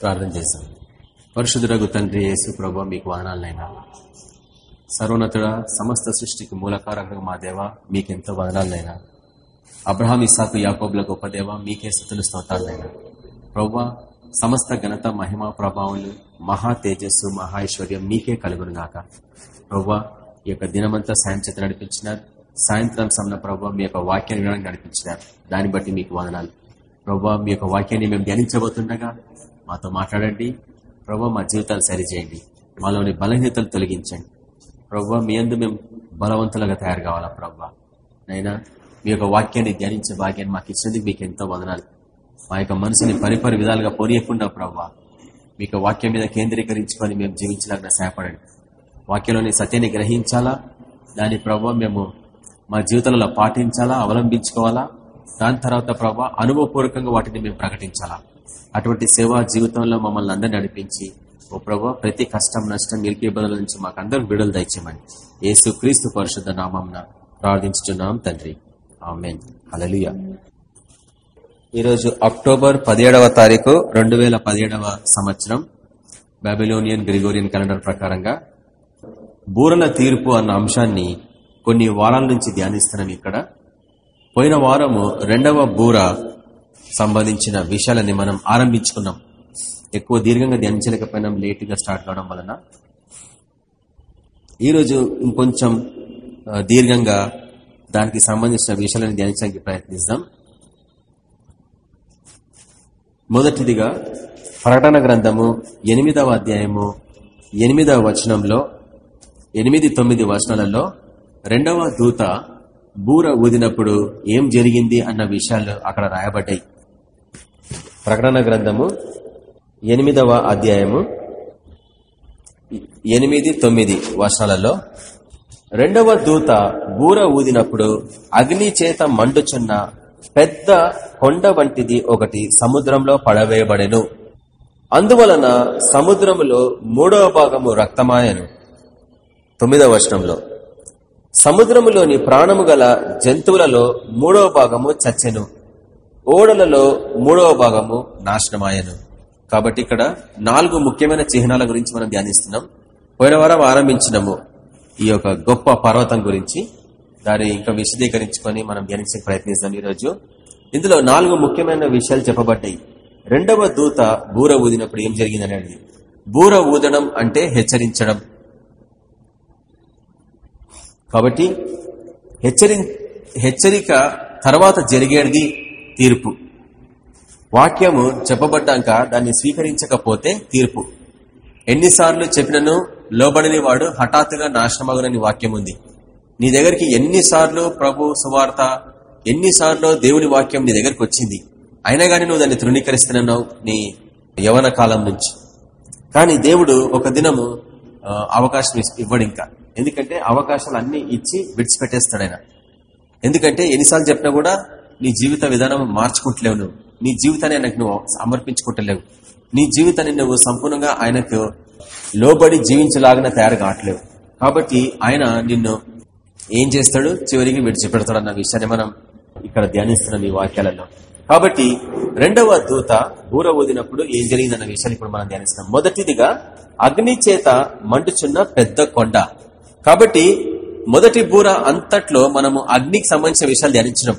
ప్రార్థన చేశాం. పరిశుద్ధురగు తండ్రి యేసు ప్రభా మీకు వదనాలనైనా. సర్వోన్నతుడ సమస్త సృష్టికి మూలకారకుడు మా దేవ మీకెంతో వదనాలనైనా. అబ్రహాం ఇసాకు యాకోబుల గొప్ప దేవ మీకే స్థుతులు స్తోతాలనైనా ప్రభా సమస్త ఘనత మహిమ ప్రభావాలు మహా తేజస్సు మహా ఐశ్వర్యం మీకే కలుగును గాక. ప్రభు ఈ యొక్క దినమంతా సాయం చేత నడిపించినారు సాయంత్రం సమన ప్రభావ మీ యొక్క వాక్యాన్ని వినడానికి నడిపించినారు దాన్ని బట్టి మీకు వదనాలు. ప్రభావ మీ యొక్క వాక్యాన్ని మేము ధ్యానించబోతుండగా మాతో మాట్లాడండి. ప్రభు మా జీవితాలు సరిచేయండి. మాలోని బలహీనతలు తొలగించండి. ప్రభా మీ అందు మేము బలవంతులుగా తయారు కావాలా ప్రభా? నైనా మీ యొక్క వాక్యాన్ని ధ్యానించే భాగ్యాన్ని మాకు ఇచ్చినందుకు మీకు ఎంతో వదనాలు. మా యొక్క మనసుని పరిపరి విధాలుగా పోనీయకుండా ప్రభా మీ యొక్క వాక్యం మీద కేంద్రీకరించుకొని మేము జీవించలాగా సహాయపడండి. వాక్యంలోని సత్యాన్ని గ్రహించాలా? దాని ప్రభావ మేము మా జీవితంలో పాటించాలా? అవలంబించుకోవాలా? దాని తర్వాత ప్రభావ అనుభవపూర్వకంగా వాటిని మేము ప్రకటించాలా? అటువంటి సేవా జీవితంలో మమ్మల్ని అందరినీ నడిపించి ఓ ప్రభావ ప్రతి కష్టం నష్టం నిలిపి బదుల నుంచి మాకు అందరూ విడుదల దయచేయమని యేసు క్రీస్తు పరిశుద్ధ నామం ప్రార్థించుతున్నాం తండ్రి. ఆమెన్. హలలుయ ఈరోజు అక్టోబర్ పదిహేడవ తారీఖు రెండు వేల పదిహేడవ సంవత్సరం బాబిలోనియన్ గ్రిగోరియన్ క్యాలెండర్ ప్రకారంగా బూరల తీర్పు అన్న అంశాన్ని కొన్ని వారాల నుంచి ధ్యానిస్తున్నాం ఇక్కడ. పోయిన వారము రెండవ బూర సంబంధించిన విషయాలని మనం ఆరంభించుకున్నాం. ఎక్కువ దీర్ఘంగా ధ్యానించలేకపోయినాం లేటుగా స్టార్ట్ కావడం వలన. ఈరోజు ఇంకొంచెం దీర్ఘంగా దానికి సంబంధించిన విషయాలను ధ్యానించడానికి ప్రయత్నిస్తాం మొదటిదిగా ప్రకటన గ్రంథము ఎనిమిదవ అధ్యాయము ఎనిమిదవ వచనంలో ఎనిమిది తొమ్మిది వచనాలలో రెండవ దూత బూర ఊదినప్పుడు ఏం జరిగింది అన్న విషయాలు అక్కడ రాయబడ్డాయి. ప్రకటన గ్రంథము ఎనిమిదవ అధ్యాయము ఎనిమిది తొమ్మిది వర్షాలలో. రెండవ దూత బూర ఊదినప్పుడు అగ్ని చేత మండుచున్న పెద్ద కొండ వంటిది ఒకటి సముద్రంలో పడవేయబడెను. అందువలన సముద్రములో మూడవ భాగము రక్తమాయను. తొమ్మిదవ వర్షంలో సముద్రములోని ప్రాణము గల జంతువులలో మూడవ భాగము చచ్చెను. ఓడలలో మూడవ భాగము నాశనమాయను. కాబట్టి ఇక్కడ నాలుగు ముఖ్యమైన చిహ్నాల గురించి మనం ధ్యానిస్తున్నాం. పోయిన వారం ఆరంభించినము ఈ యొక్క గొప్ప పర్వతం గురించి. దాన్ని ఇంకా విశదీకరించుకొని మనం ధ్యానించే ప్రయత్నిస్తాం ఈరోజు. ఇందులో నాలుగు ముఖ్యమైన విషయాలు చెప్పబడ్డాయి. రెండవ దూత బూర ఊదినప్పుడు ఏం జరిగిందనేది బూర ఊదడం అంటే హెచ్చరించడం. కాబట్టి హెచ్చరి హెచ్చరిక తర్వాత జరిగేది తీర్పు. వాక్యము చెప్పబడ్డాక దాన్ని స్వీకరించకపోతే తీర్పు. ఎన్నిసార్లు చెప్పినను లోబడిని వాడు హఠాత్తుగా నాశనమగునని వాక్యం ఉంది నీ దగ్గరికి ఎన్నిసార్లు ప్రభు సువార్త ఎన్నిసార్లు దేవుని వాక్యం నీ దగ్గరికి వచ్చింది అయినా కానీ నువ్వు దాన్ని తృణీకరిస్తున్నావు నీ యవన కాలం నుంచి. కానీ దేవుడు ఒక దినము అవకాశం ఇవ్వడు ఇంకా ఎందుకంటే అవకాశాలు అన్ని ఇచ్చి విడిచిపెట్టేస్తాడు ఆయన ఎందుకంటే ఎన్నిసార్లు చెప్పినా కూడా నీ జీవిత విధానం మార్చుకుంటలేవు నువ్వు. నీ జీవితాన్ని ఆయనకు నువ్వు సమర్పించుకుంటలేవు. నీ జీవితాన్ని నువ్వు సంపూర్ణంగా ఆయనకు లోబడి జీవించలాగిన తయారు కావట్లేవు. కాబట్టి ఆయన నిన్ను ఏం చేస్తాడు? చివరికి విడిచిపెడతాడు అన్న విషయాన్ని మనం ఇక్కడ ధ్యానిస్తున్నాం ఈ వాక్యాలలో. కాబట్టి రెండవ దూత బూర ఊదినప్పుడు ఏం జరిగిందన్న విషయాన్ని ఇప్పుడు మనం ధ్యానిస్తున్నాం. మొదటిదిగా అగ్ని చేత మండుచున్న పెద్ద కొండ. కాబట్టి మొదటి బూర అంతట్లో మనము అగ్నికి సంబంధించిన విషయాలు ధ్యానించినాం.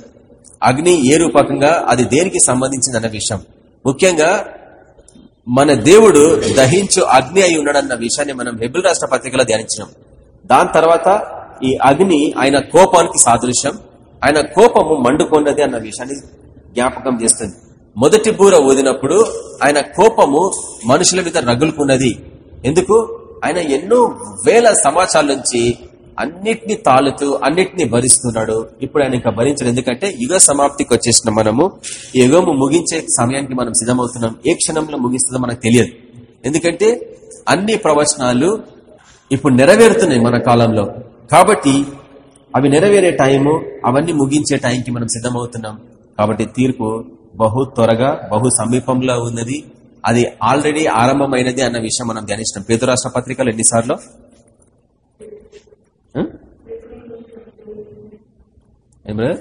అగ్ని ఏ రూపకంగా అది దేనికి సంబంధించిందన్న విషయం. ముఖ్యంగా మన దేవుడు దహించు అగ్ని అయి ఉన్నాడన్న విషయాన్ని మనం హెబుల్ రాష్ట్ర పత్రికలో ధ్యానించినాం. దాని తర్వాత ఈ అగ్ని ఆయన కోపానికి సాదృశ్యం. ఆయన కోపము మండుకొన్నది అన్న విషయాన్ని జ్ఞాపకం చేస్తుంది. మొదటి బూర ఊదినప్పుడు ఆయన కోపము మనుషుల మీద రగులుకున్నది. ఎందుకు? ఆయన ఎన్నో వేల సమాచారాల నుంచి అన్నిటిని తాళుతూ అన్నిటిని భరిస్తున్నాడు. ఇప్పుడు ఆయన ఇంకా భరించడు. ఎందుకంటే యుగ సమాప్తికి వచ్చేసిన మనము యుగము ముగించే సమయానికి మనం సిద్ధమవుతున్నాం. ఏ క్షణంలో ముగిస్తుందో మనకు తెలియదు. ఎందుకంటే అన్ని ప్రవచనాలు ఇప్పుడు నెరవేరుతున్నాయి మన కాలంలో. కాబట్టి అవి నెరవేరే టైము అవన్నీ ముగించే టైంకి మనం సిద్ధమవుతున్నాం. కాబట్టి తీర్పు బహు త్వరగా బహు సమీపంలో ఉన్నది. అది ఆల్రెడీ ఆరంభమైనది అన్న విషయం మనం ధ్యానించినాం పేదరాష్ట్ర పత్రికలు ఎన్నిసార్లు? బ్రదర్?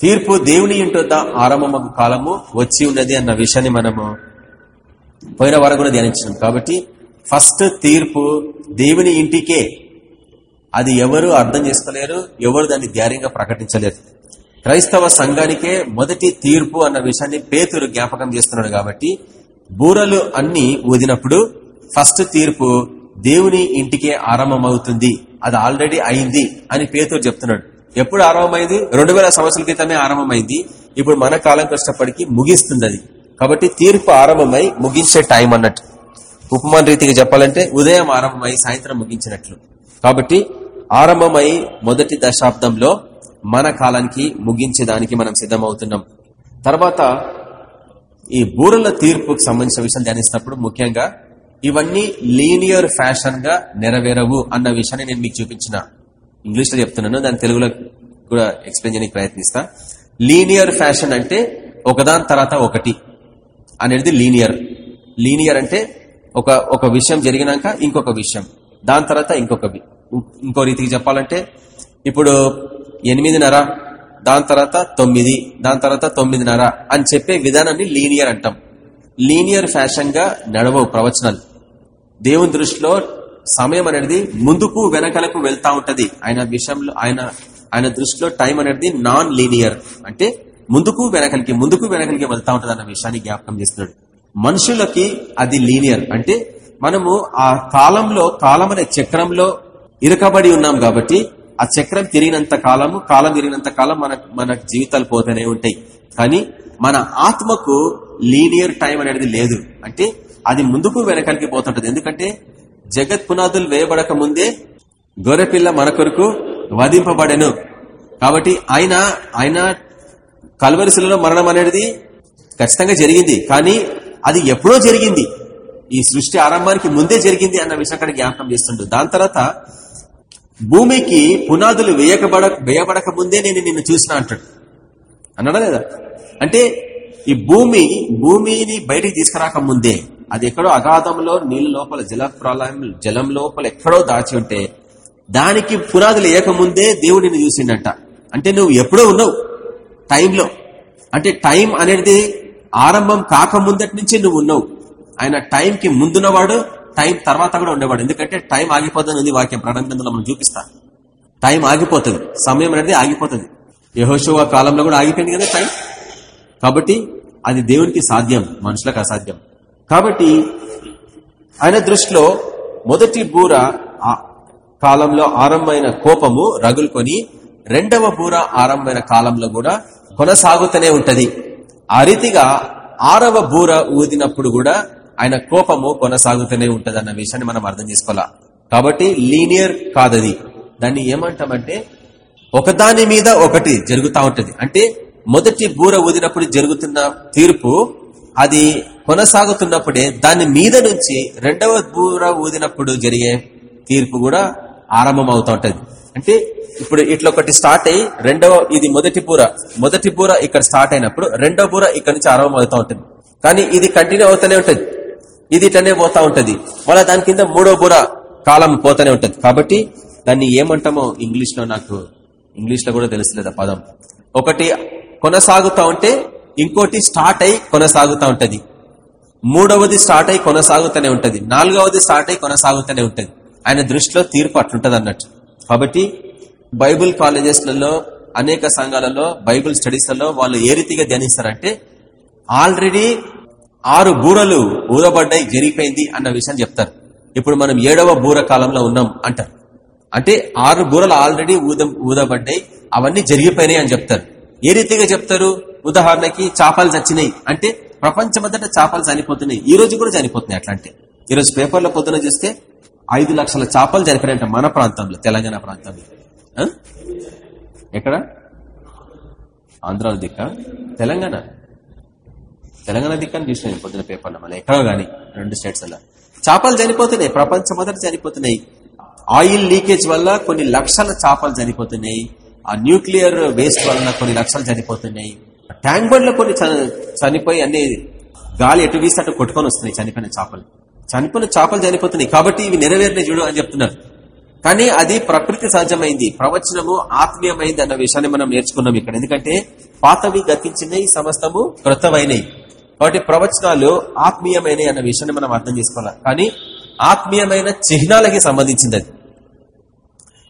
తీర్పు దేవుని ఇంటొద్ద ఆరంభమగు కాలము వచ్చి ఉన్నది అన్న విషయాన్ని మనము పోయిన వారం కూడా ధ్యానించినాం. కాబట్టి ఫస్ట్ తీర్పు దేవుని ఇంటికే. అది ఎవరు అర్థం చేసుకోలేరు ఎవరు దాన్ని ధైర్యంగా ప్రకటించలేరు. క్రైస్తవ సంఘానికే మొదటి తీర్పు అన్న విషయాన్ని పేతురు జ్ఞాపకం చేస్తున్నాడు కాబట్టి బూరలు అన్ని ఊదినప్పుడు ఫస్ట్ తీర్పు దేవుని ఇంటికే ఆరంభమవుతుంది. అది ఆల్రెడీ అయింది అని పేతురు చెప్తున్నాడు. ఎప్పుడు ఆరంభమైంది? రెండు వేల సంవత్సరాల క్రితమే ఆరంభమైంది. ఇప్పుడు మన కాలం కష్టపడికి ముగిస్తుంది అది కాబట్టి తీర్పు ఆరంభమై ముగించే టైం అన్నట్టు. ఉపమాన రీతిగా చెప్పాలంటే ఉదయం ఆరంభమై సాయంత్రం ముగించినట్లు. కాబట్టి ఆరంభమై మొదటి దశాబ్దంలో మన కాలానికి ముగించేదానికి మనం సిద్ధమవుతున్నాం. తర్వాత ఈ బూరల తీర్పుకు సంబంధించిన విషయం ధ్యానిస్తున్నప్పుడు ముఖ్యంగా ఇవన్నీ లీనియర్ ఫ్యాషన్గా నెరవేరవు అన్న విషయాన్ని నేను మీకు చూపించిన. ఇంగ్లీష్లో చెప్తున్నాను దాని తెలుగులో కూడా ఎక్స్ప్లెయిన్ చేయడానికి ప్రయత్నిస్తా. లీనియర్ ఫ్యాషన్ అంటే ఒకదాని తర్వాత ఒకటి అనేది లీనియర్. లీనియర్ అంటే ఒక ఒక విషయం జరిగినాక ఇంకొక విషయం దాని తర్వాత ఇంకొక ఇంకో రీతికి చెప్పాలంటే ఇప్పుడు ఎనిమిదిన్నర దాని తర్వాత తొమ్మిది దాని తర్వాత తొమ్మిదిన్నర అని చెప్పే విధానాన్ని లీనియర్ అంటాం. లీనియర్ ఫ్యాషన్గా నడవవు ప్రవచనాలు. దేవుని దృష్టిలో సమయం అనేది ముందుకు వెనకలకు వెళ్తా ఉంటది. ఆయన విషయంలో ఆయన ఆయన దృష్టిలో టైం అనేది నాన్ లీనియర్ అంటే ముందుకు వెనకలికి ముందుకు వెనకలికి వెళ్తా ఉంటది అన్న విషయాన్ని జ్ఞాపకం చేస్తున్నాడు. మనుషులకి అది లీనియర్. అంటే మనము ఆ కాలంలో కాలం అనే చక్రంలో ఇరకబడి ఉన్నాం కాబట్టి ఆ చక్రం తిరిగినంత కాలము కాలం తిరిగినంత కాలం మన మన జీవితాలు పోతూనే ఉంటాయి. కానీ మన ఆత్మకు లీనియర్ టైం అనేది లేదు. అంటే అది ముందుకు వెనకలికి పోతుంటది. ఎందుకంటే జగత్ పునాదులు వేయబడక ముందే గొర్రెపిల్ల మన కొరకు వధింపబడెను. కాబట్టి ఆయన ఆయన కల్వరిశిలలో మరణం అనేది ఖచ్చితంగా జరిగింది. కానీ అది ఎప్పుడో జరిగింది. ఈ సృష్టి ఆరంభానికి ముందే జరిగింది అన్న విషయం అక్కడ జ్ఞాపకం చేస్తుండ్రు. దాని తర్వాత భూమికి పునాదులు వేయకబడ వేయబడక ముందే నేను నిన్ను చూసిన అంటాడు. అన్నాడా లేదా అంటే ఈ భూమి భూమిని బయటికి తీసుకురాక ముందే అది ఎక్కడో అగాధంలో నీళ్ళ లోపల జల ప్రళయం జలం లోపల ఎక్కడో దాచి ఉంటే దానికి పునాదులు వేయకముందే దేవుడు నిన్ను చూసిండట. అంటే నువ్వు ఎప్పుడో ఉన్నావు టైంలో. అంటే టైం అనేది ఆరంభం కాకముందటి నుంచే నువ్వు ఉన్నావు ఆయన టైంకి ముందున్నవాడు టైం తర్వాత కూడా ఉండేవాడు. ఎందుకంటే టైం ఆగిపోతుంది ఉంది వాక్యం. ప్రణందంలో మనం చూపిస్తా. టైం ఆగిపోతుంది. సమయం అనేది ఆగిపోతుంది. యహోశివ కాలంలో కూడా ఆగిపోయింది కదా టైం? కాబట్టి అది దేవునికి సాధ్యం మనుషులకు అసాధ్యం. కాబట్టి ఆయన దృష్టిలో మొదటి బూర కాలంలో ఆరంభమైన కోపము రగులుకొని రెండవ బూర ఆరంభమైన కాలంలో కూడా కొనసాగుతూనే ఉంటది. ఆ రీతిగా ఆరవ బూర ఊదినప్పుడు కూడా ఆయన కోపము కొనసాగుతూనే ఉంటది అన్న విషయాన్ని మనం అర్థం చేసుకోవాలా? కాబట్టి లీనియర్ కాదది. దాన్ని ఏమంటామంటే ఒకదాని మీద ఒకటి జరుగుతూ ఉంటది. అంటే మొదటి బూర ఊదినప్పుడు జరుగుతున్న తీర్పు అది కొనసాగుతున్నప్పుడే దాని మీద నుంచి రెండవ బూర ఊదినప్పుడు జరిగే తీర్పు కూడా ఆరంభం అవుతా ఉంటది. అంటే ఇప్పుడు ఇట్లా ఒకటి స్టార్ట్ అయ్యి రెండవ ఇది మొదటి బూర. మొదటి బూర ఇక్కడ స్టార్ట్ అయినప్పుడు రెండవ బూర ఇక్కడ నుంచి ఆరంభం అవుతా ఉంటుంది. కానీ ఇది కంటిన్యూ అవుతూనే ఉంటుంది. ఇది ఇట్లనే పోతా ఉంటది. మళ్ళీ దాని కింద మూడో బుర కాలం పోతూనే ఉంటది. కాబట్టి దాన్ని ఏమంటామో ఇంగ్లీష్లో నాకు ఇంగ్లీష్లో కూడా తెలుసులేదు ఆ పదం. ఒకటి కొనసాగుతా ఉంటే ఇంకోటి స్టార్ట్ అయి కొనసాగుతా ఉంటది. మూడవది స్టార్ట్ అయి కొనసాగుతూనే ఉంటది. నాలుగవది స్టార్ట్ అయి కొనసాగుతూనే ఉంటది. ఆయన దృష్టిలో తీర్పు అట్లుంటది అన్నట్టు. కాబట్టి బైబుల్ కాలేజెస్లలో అనేక సంఘాలలో బైబుల్ స్టడీస్లలో వాళ్ళు ఏ రీతిగా ధ్యానిస్తారంటే ఆల్రెడీ ఆరు బూరలు ఊదబడ్డాయి జరిగిపోయింది అన్న విషయం చెప్తారు. ఇప్పుడు మనం ఏడవ బూర కాలంలో ఉన్నాం అంటారు. అంటే ఆరు బూరలు ఆల్రెడీ ఊద ఊదబడ్డాయి అవన్నీ జరిగిపోయినాయి అని చెప్తారు. ఏ రీతిగా చెప్తారు? ఉదాహరణకి చేపలు చచ్చినాయి అంటే ప్రపంచమంతటా చేపలు చనిపోతున్నాయి. ఈ రోజు కూడా చనిపోతున్నాయి అట్లాంటి. ఈరోజు పేపర్లో పొద్దున చూస్తే ఐదు లక్షల చేపలు చనిపోయినాయంట మన ప్రాంతంలో తెలంగాణ ప్రాంతంలో. ఎక్కడ? ఆంధ్రాలో దిక్క? తెలంగాణ. తెలంగాణ దిక్కని చూసినాయి పొద్దున పేపర్లో మళ్ళీ. ఎక్కడో కానీ రెండు స్టేట్స్ అలా. చేపలు చనిపోతున్నాయి ప్రపంచం మొదట చనిపోతున్నాయి. ఆయిల్ లీకేజ్ వల్ల కొన్ని లక్షల చేపలు చనిపోతున్నాయి. ఆ న్యూక్లియర్ వేస్ట్ వలన కొన్ని లక్షలు చనిపోతున్నాయి. ట్యాంక్ బండ్లో కొన్ని చ- చనిపోయి అన్ని గాలి ఎటు వీసి అటు కొట్టుకొని వస్తున్నాయి చనిపోయిన చేపలు. చనిపోయిన చేపలు చనిపోతున్నాయి కాబట్టి ఇవి నెరవేరిన చూడు అని చెప్తున్నారు. కానీ అది ప్రకృతి సహజమైంది. ప్రవచనము ఆత్మీయమైంది అన్న విషయాన్ని మనం నేర్చుకున్నాం ఇక్కడ. ఎందుకంటే పాతవి గతించినవి సమస్తము కృతమైనవి కాబట్టి ప్రవచనాలు ఆత్మీయమైన అన్న విషయాన్ని మనం అర్థం చేసుకోవాలి? కానీ ఆత్మీయమైన చిహ్నాలకి సంబంధించింది అది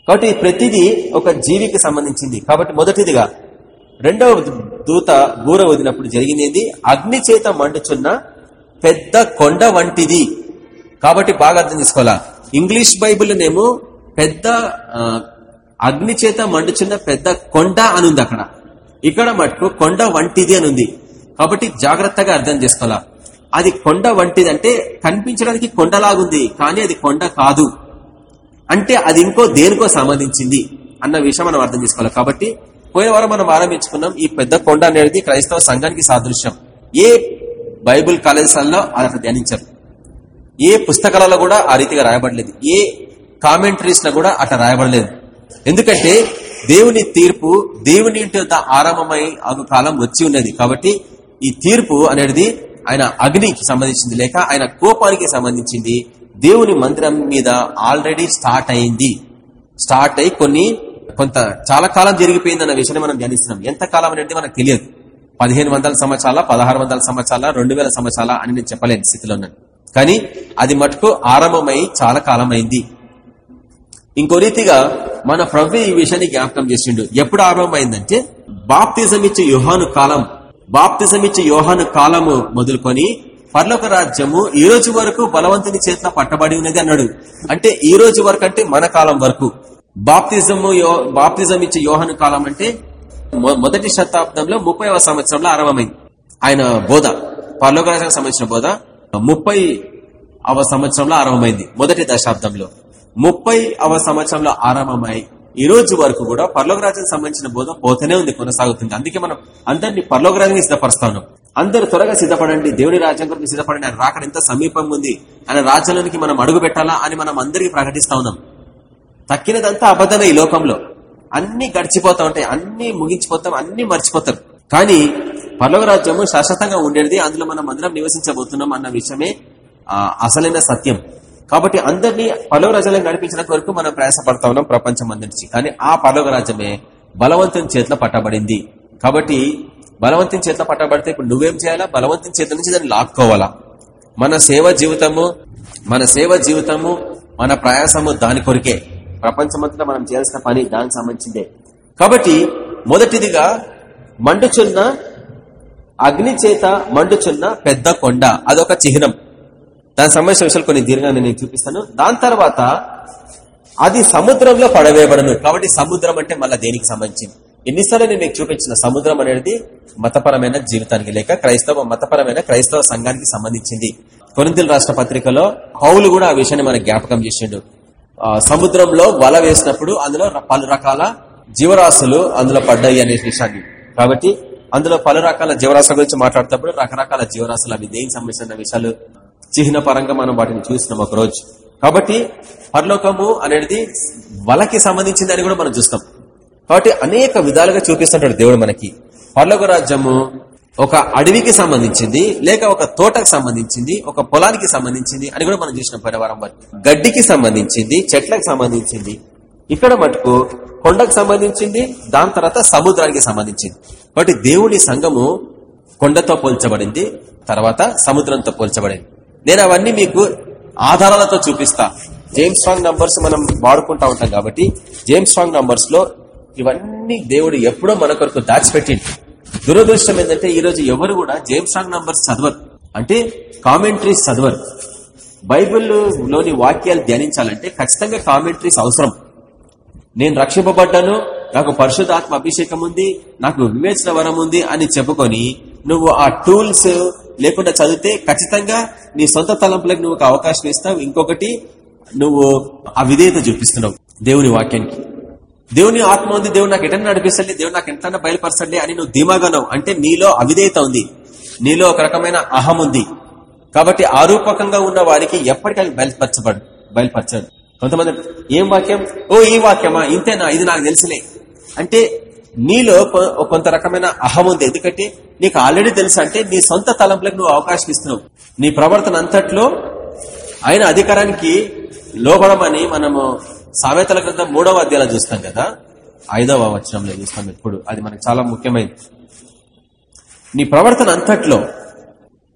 కాబట్టి ప్రతిదీ ఒక జీవికి సంబంధించింది. కాబట్టి మొదటిదిగా రెండవ దూత గూర వదినప్పుడు జరిగింది అగ్ని చేత మండుచున్న పెద్ద కొండ వంటిది. కాబట్టి బాగా అర్థం చేసుకోవాలా? ఇంగ్లీష్ బైబిల్ నేమో పెద్ద అగ్ని చేత మండుచున్న పెద్ద కొండ అనుంది అక్కడ. ఇక్కడ మటుకు కొండ వంటిది అనుంది కాబట్టి జాగ్రత్తగా అర్థం చేసుకోవాలా? అది కొండ వంటిది అంటే కనిపించడానికి కొండలాగుంది కానీ అది కొండ కాదు. అంటే అది ఇంకో దేనికో సంబంధించింది అన్న విషయం మనం అర్థం చేసుకోవాలి? కాబట్టి పోయిన వారం మనం ఆరంభించుకున్నాం ఈ పెద్ద కొండ అనేది క్రైస్తవ సంఘానికి సాదృశ్యం. ఏ బైబుల్ కాలేజీలలో అలా ధ్యానించరు. ఏ పుస్తకాలలో కూడా ఆ రీతిగా రాయబడలేదు. ఏ కామెంటరీస్లో కూడా అట్లా రాయబడలేదు. ఎందుకంటే దేవుని తీర్పు దేవుని ఇంటి ఆరంభమై ఆ కాలం వచ్చి ఉన్నది. కాబట్టి ఈ తీర్పు అనేది ఆయన అగ్నికి సంబంధించింది లేక ఆయన కోపానికి సంబంధించింది. దేవుని మందిరం మీద ఆల్రెడీ స్టార్ట్ అయింది. స్టార్ట్ అయి కొన్ని కొంత చాలా కాలం జరిగిపోయింది అన్న విషయాన్ని మనం ధ్యానిస్తున్నాం. ఎంత కాలం అనేది మనకు తెలియదు. పదిహేను వందల సంవత్సరాల పదహారు వందల సంవత్సరాల రెండు వేల సంవత్సరాల అని నేను చెప్పలేని స్థితిలో ఉన్నాను. కానీ అది మటుకు ఆరంభమై చాలా కాలమైంది ఇంకో రీతిగా మన ప్రభు ఈ విషయాన్ని జ్ఞాపకం చేసిండు. ఎప్పుడు ఆరంభమైందంటే బాప్తిజం ఇచ్చే యుహాను కాలం. బాప్తిజం ఇచ్చే యోహాను కాలము మొదలుకొని పర్లోక రాజ్యము ఈ రోజు వరకు బలవంతుని చేతిలో పట్టబడి ఉన్నది అన్నాడు. అంటే ఈ రోజు వరకు అంటే మన కాలం వరకు. బాప్తిజము బాప్తిజం ఇచ్చే యోహాను కాలం అంటే మొదటి శతాబ్దంలో ముప్పైవ సంవత్సరంలో ఆరంభమైంది. ఆయన బోధ పర్లోక రాజ్యానికి సంబంధించిన బోధ ముప్పై అవ సంవత్సరంలో ఆరంభమైంది. మొదటి దశాబ్దంలో ముప్పై అవ సంవత్సరంలో ఆరంభమై ఈ రోజు వరకు కూడా పర్లోకరాజ్యం సంబంధించిన బోధ పోతేనే ఉంది కొనసాగుతుంది అందుకే మనం అందరినీ పర్లోకరాజానికి సిద్ధపరుస్తా ఉన్నాం అందరు త్వరగా సిద్ధపడండి దేవుని రాజ్యం కొరకు సిద్ధపడండి ఆయన రాకడ ఎంత సమీపంగా ఉంది. ఆయన రాజ్యంలోనికి మనం అడుగు పెట్టాలా అని మనం అందరికీ ప్రకటిస్తా ఉన్నాం. తక్కినదంతా అబద్ధమే ఈ లోకంలో. అన్ని గడిచిపోతా ఉంటాయి అన్ని ముగించిపోతాం అన్ని మర్చిపోతాం. కానీ పర్లోక రాజ్యము శాశ్వతంగా ఉండేది అందులో మనం అందరం నివసించబోతున్నాం అన్న విషయమే అసలైన సత్యం. కాబట్టి అందరినీ పలవ రాజ్యాలను నడిపించిన వరకు మనం ప్రయాసపడతా ఉన్నాం ప్రపంచం అందరించి కానీ ఆ పలవ రాజ్యమే బలవంతుని చేతిలో పట్టబడింది. కాబట్టి బలవంతుని చేతిలో పట్టబడితే ఇప్పుడు నువ్వేం చేయాలా? బలవంతుని చేతి నుంచి దాన్ని లాక్కోవాలా? మన సేవ జీవితము మన సేవ జీవితము మన ప్రయాసము దాని కొరికే. ప్రపంచమంతా మనం చేయాల్సిన పని దానికి సంబంధించిందే. కాబట్టి మొదటిదిగా మండుచున్న అగ్ని చేత మండుచున్న పెద్ద కొండ అదొక చిహ్నం. దానికి సంబంధించిన విషయాలు కొన్ని దీర్ఘంగా నేను చూపిస్తాను. దాని తర్వాత అది సముద్రంలో పడవేయబడను. కాబట్టి సముద్రం అంటే మళ్ళీ దేనికి సంబంధించింది? ఎన్నిసార్లు నేను మీకు చూపించిన సముద్రం అనేది మతపరమైన జీవితానికి లేక క్రైస్తవ మతపరమైన క్రైస్తవ సంఘానికి సంబంధించింది. కొరింతల రాష్ట్ర పత్రికలో పౌలు కూడా ఆ విషయాన్ని మనకు జ్ఞాపకం చేసిండు. సముద్రంలో వల వేసినప్పుడు అందులో పలు రకాల జీవరాశులు అందులో పడ్డాయి అనే విషయాన్ని. కాబట్టి అందులో పలు రకాల జీవరాశుల గురించి మాట్లాడేటప్పుడు రకరకాల జీవరాశులు అవి దేనికి సంబంధించిన విషయాలు చిహ్న పరంగా మనం వాటిని చూసినాం ఒక రోజు కాబట్టి పరలోకము అనేది వలకి సంబంధించింది అని కూడా మనం చూస్తాం. కాబట్టి అనేక విధాలుగా చూపిస్తుంటాడు దేవుడు మనకి. పర్లోక రాజ్యము ఒక అడవికి సంబంధించింది లేక ఒక తోటకు సంబంధించింది ఒక పొలానికి సంబంధించింది అని కూడా మనం చూసిన పరివారం గడ్డికి సంబంధించింది చెట్లకు సంబంధించింది. ఇక్కడ మటుకు కొండకు సంబంధించింది దాని తర్వాత సముద్రానికి సంబంధించింది. కాబట్టి దేవుని సంఘము కొండతో పోల్చబడింది తర్వాత సముద్రంతో పోల్చబడింది. నేను అవన్నీ మీకు ఆధారాలతో చూపిస్తా. జేమ్స్ స్ట్రాంగ్ నంబర్స్ మనం వాడుకుంటా ఉంటాం కాబట్టి జేమ్స్ స్ట్రాంగ్ నంబర్స్లో ఇవన్నీ దేవుడు ఎప్పుడో మన కొరకు దాచిపెట్టింది దురదృష్టం ఏంటంటే ఈరోజు ఎవరు కూడా జేమ్స్ స్ట్రాంగ్ నంబర్స్ చదవరు. అంటే కామెంట్రీస్ చదవరు. బైబిల్లోని వాక్యాలు ధ్యానించాలంటే ఖచ్చితంగా కామెంట్రీస్ అవసరం. నేను రక్షింపబడ్డాను నాకు పరిశుధాత్మ అభిషేకం ఉంది నాకు వివేచన వరం ఉంది అని చెప్పుకొని నువ్వు ఆ టూల్స్ లేకుండా చదివితే ఖచ్చితంగా నీ సొంత తలంపులకు నువ్వు ఒక అవకాశం ఇస్తావు. ఇంకొకటి నువ్వు అవిధేయత చూపిస్తున్నావు దేవుని వాక్యానికి. దేవుని ఆత్మ ఉంది దేవుడు నాకు ఎటన్నా నడిపిస్తుంది దేవుడు నాకు ఎంత బయలుపరచండి అని నువ్వు ధీమాగానవు అంటే నీలో అవిధేయత ఉంది. నీలో ఒక రకమైన అహం ఉంది. కాబట్టి ఆరూపకంగా ఉన్న వారికి ఎప్పటికీ బయలుపరచబడు బయలుపరచాడు కొంతమంది ఏం వాక్యం? ఓ ఈ వాక్యమా? ఇంతేనా? ఇది నాకు తెలుసులే. అంటే నీలో కొంత రకమైన అహం ఉంది. ఎందుకంటే నీకు ఆల్రెడీ తెలుసు అంటే నీ సొంత తలంపులకు నువ్వు అవకాశం ఇస్తున్నావు. నీ ప్రవర్తన అంతట్లో ఆయన అధికారానికి లోబడమని మనము సామెతల క్రితం మూడవ అధ్యాయంలో చూస్తాం కదా. ఐదవ వచనంలో చూస్తాం ఎప్పుడు. అది మనకు చాలా ముఖ్యమైనది. నీ ప్రవర్తన అంతట్లో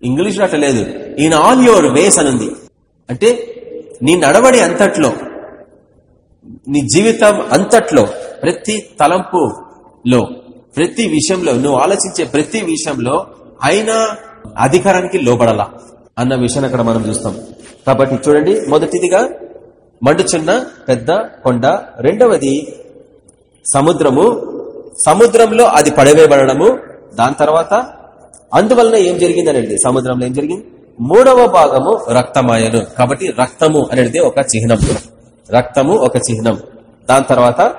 ఇంగ్లీష్లో అట్లా లేదు. ఇన్ ఆల్ యువర్ వేస్ అనుంది అంటే నీ నడవడి అంతట్లో నీ జీవితం అంతట్లో ప్రతి తలంపు లో ప్రతి విషయంలో నువ్వు ఆలోచించే ప్రతి విషయంలో ఆయన అధికారానికి లోబడాలా? అన్న విషయాన్ని అక్కడ మనం చూస్తాం. కాబట్టి చూడండి మొదటిదిగా మండుచున్న పెద్ద కొండ రెండవది సముద్రము. సముద్రంలో అది పడవేయబడము దాని తర్వాత అందువలన ఏం జరిగింది అనేది సముద్రంలో ఏం జరిగింది? మూడవ భాగము రక్తమాయను. కాబట్టి రక్తము అనేది ఒక చిహ్నం. రక్తము ఒక చిహ్నం. దాని తర్వాత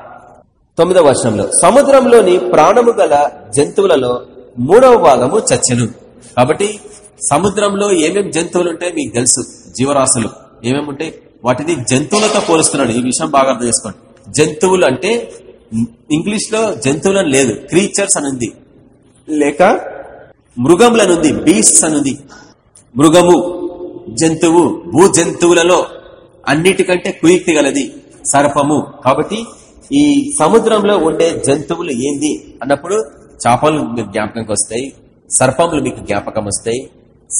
తొమ్మిదవ వర్షంలో సముద్రంలోని ప్రాణము గల జంతువులలో మూడవ భాగము చచ్చెను. కాబట్టి సముద్రంలో ఏమేమి జంతువులు ఉంటాయి మీకు తెలుసు? జీవరాశులు. ఏమేమి ఉంటాయి వాటిని జంతువులతో పోలుస్తున్నాడు. ఈ విషయం బాగా అర్థం చేసుకోండి. జంతువులు అంటే ఇంగ్లీష్లో జంతువులని లేదు. క్రీచర్స్ అనుంది. లేక మృగములనుంది. బీస్ట్స్ అనుంది. మృగము జంతువు భూ జంతువులలో అన్నిటికంటే కుయుక్తి గలది సర్పము. కాబట్టి ఈ సముద్రంలో ఉండే జంతువులు ఏంది అన్నప్పుడు చేపలు మీకు జ్ఞాపకంకి వస్తాయి సర్పములు మీకు జ్ఞాపకం వస్తాయి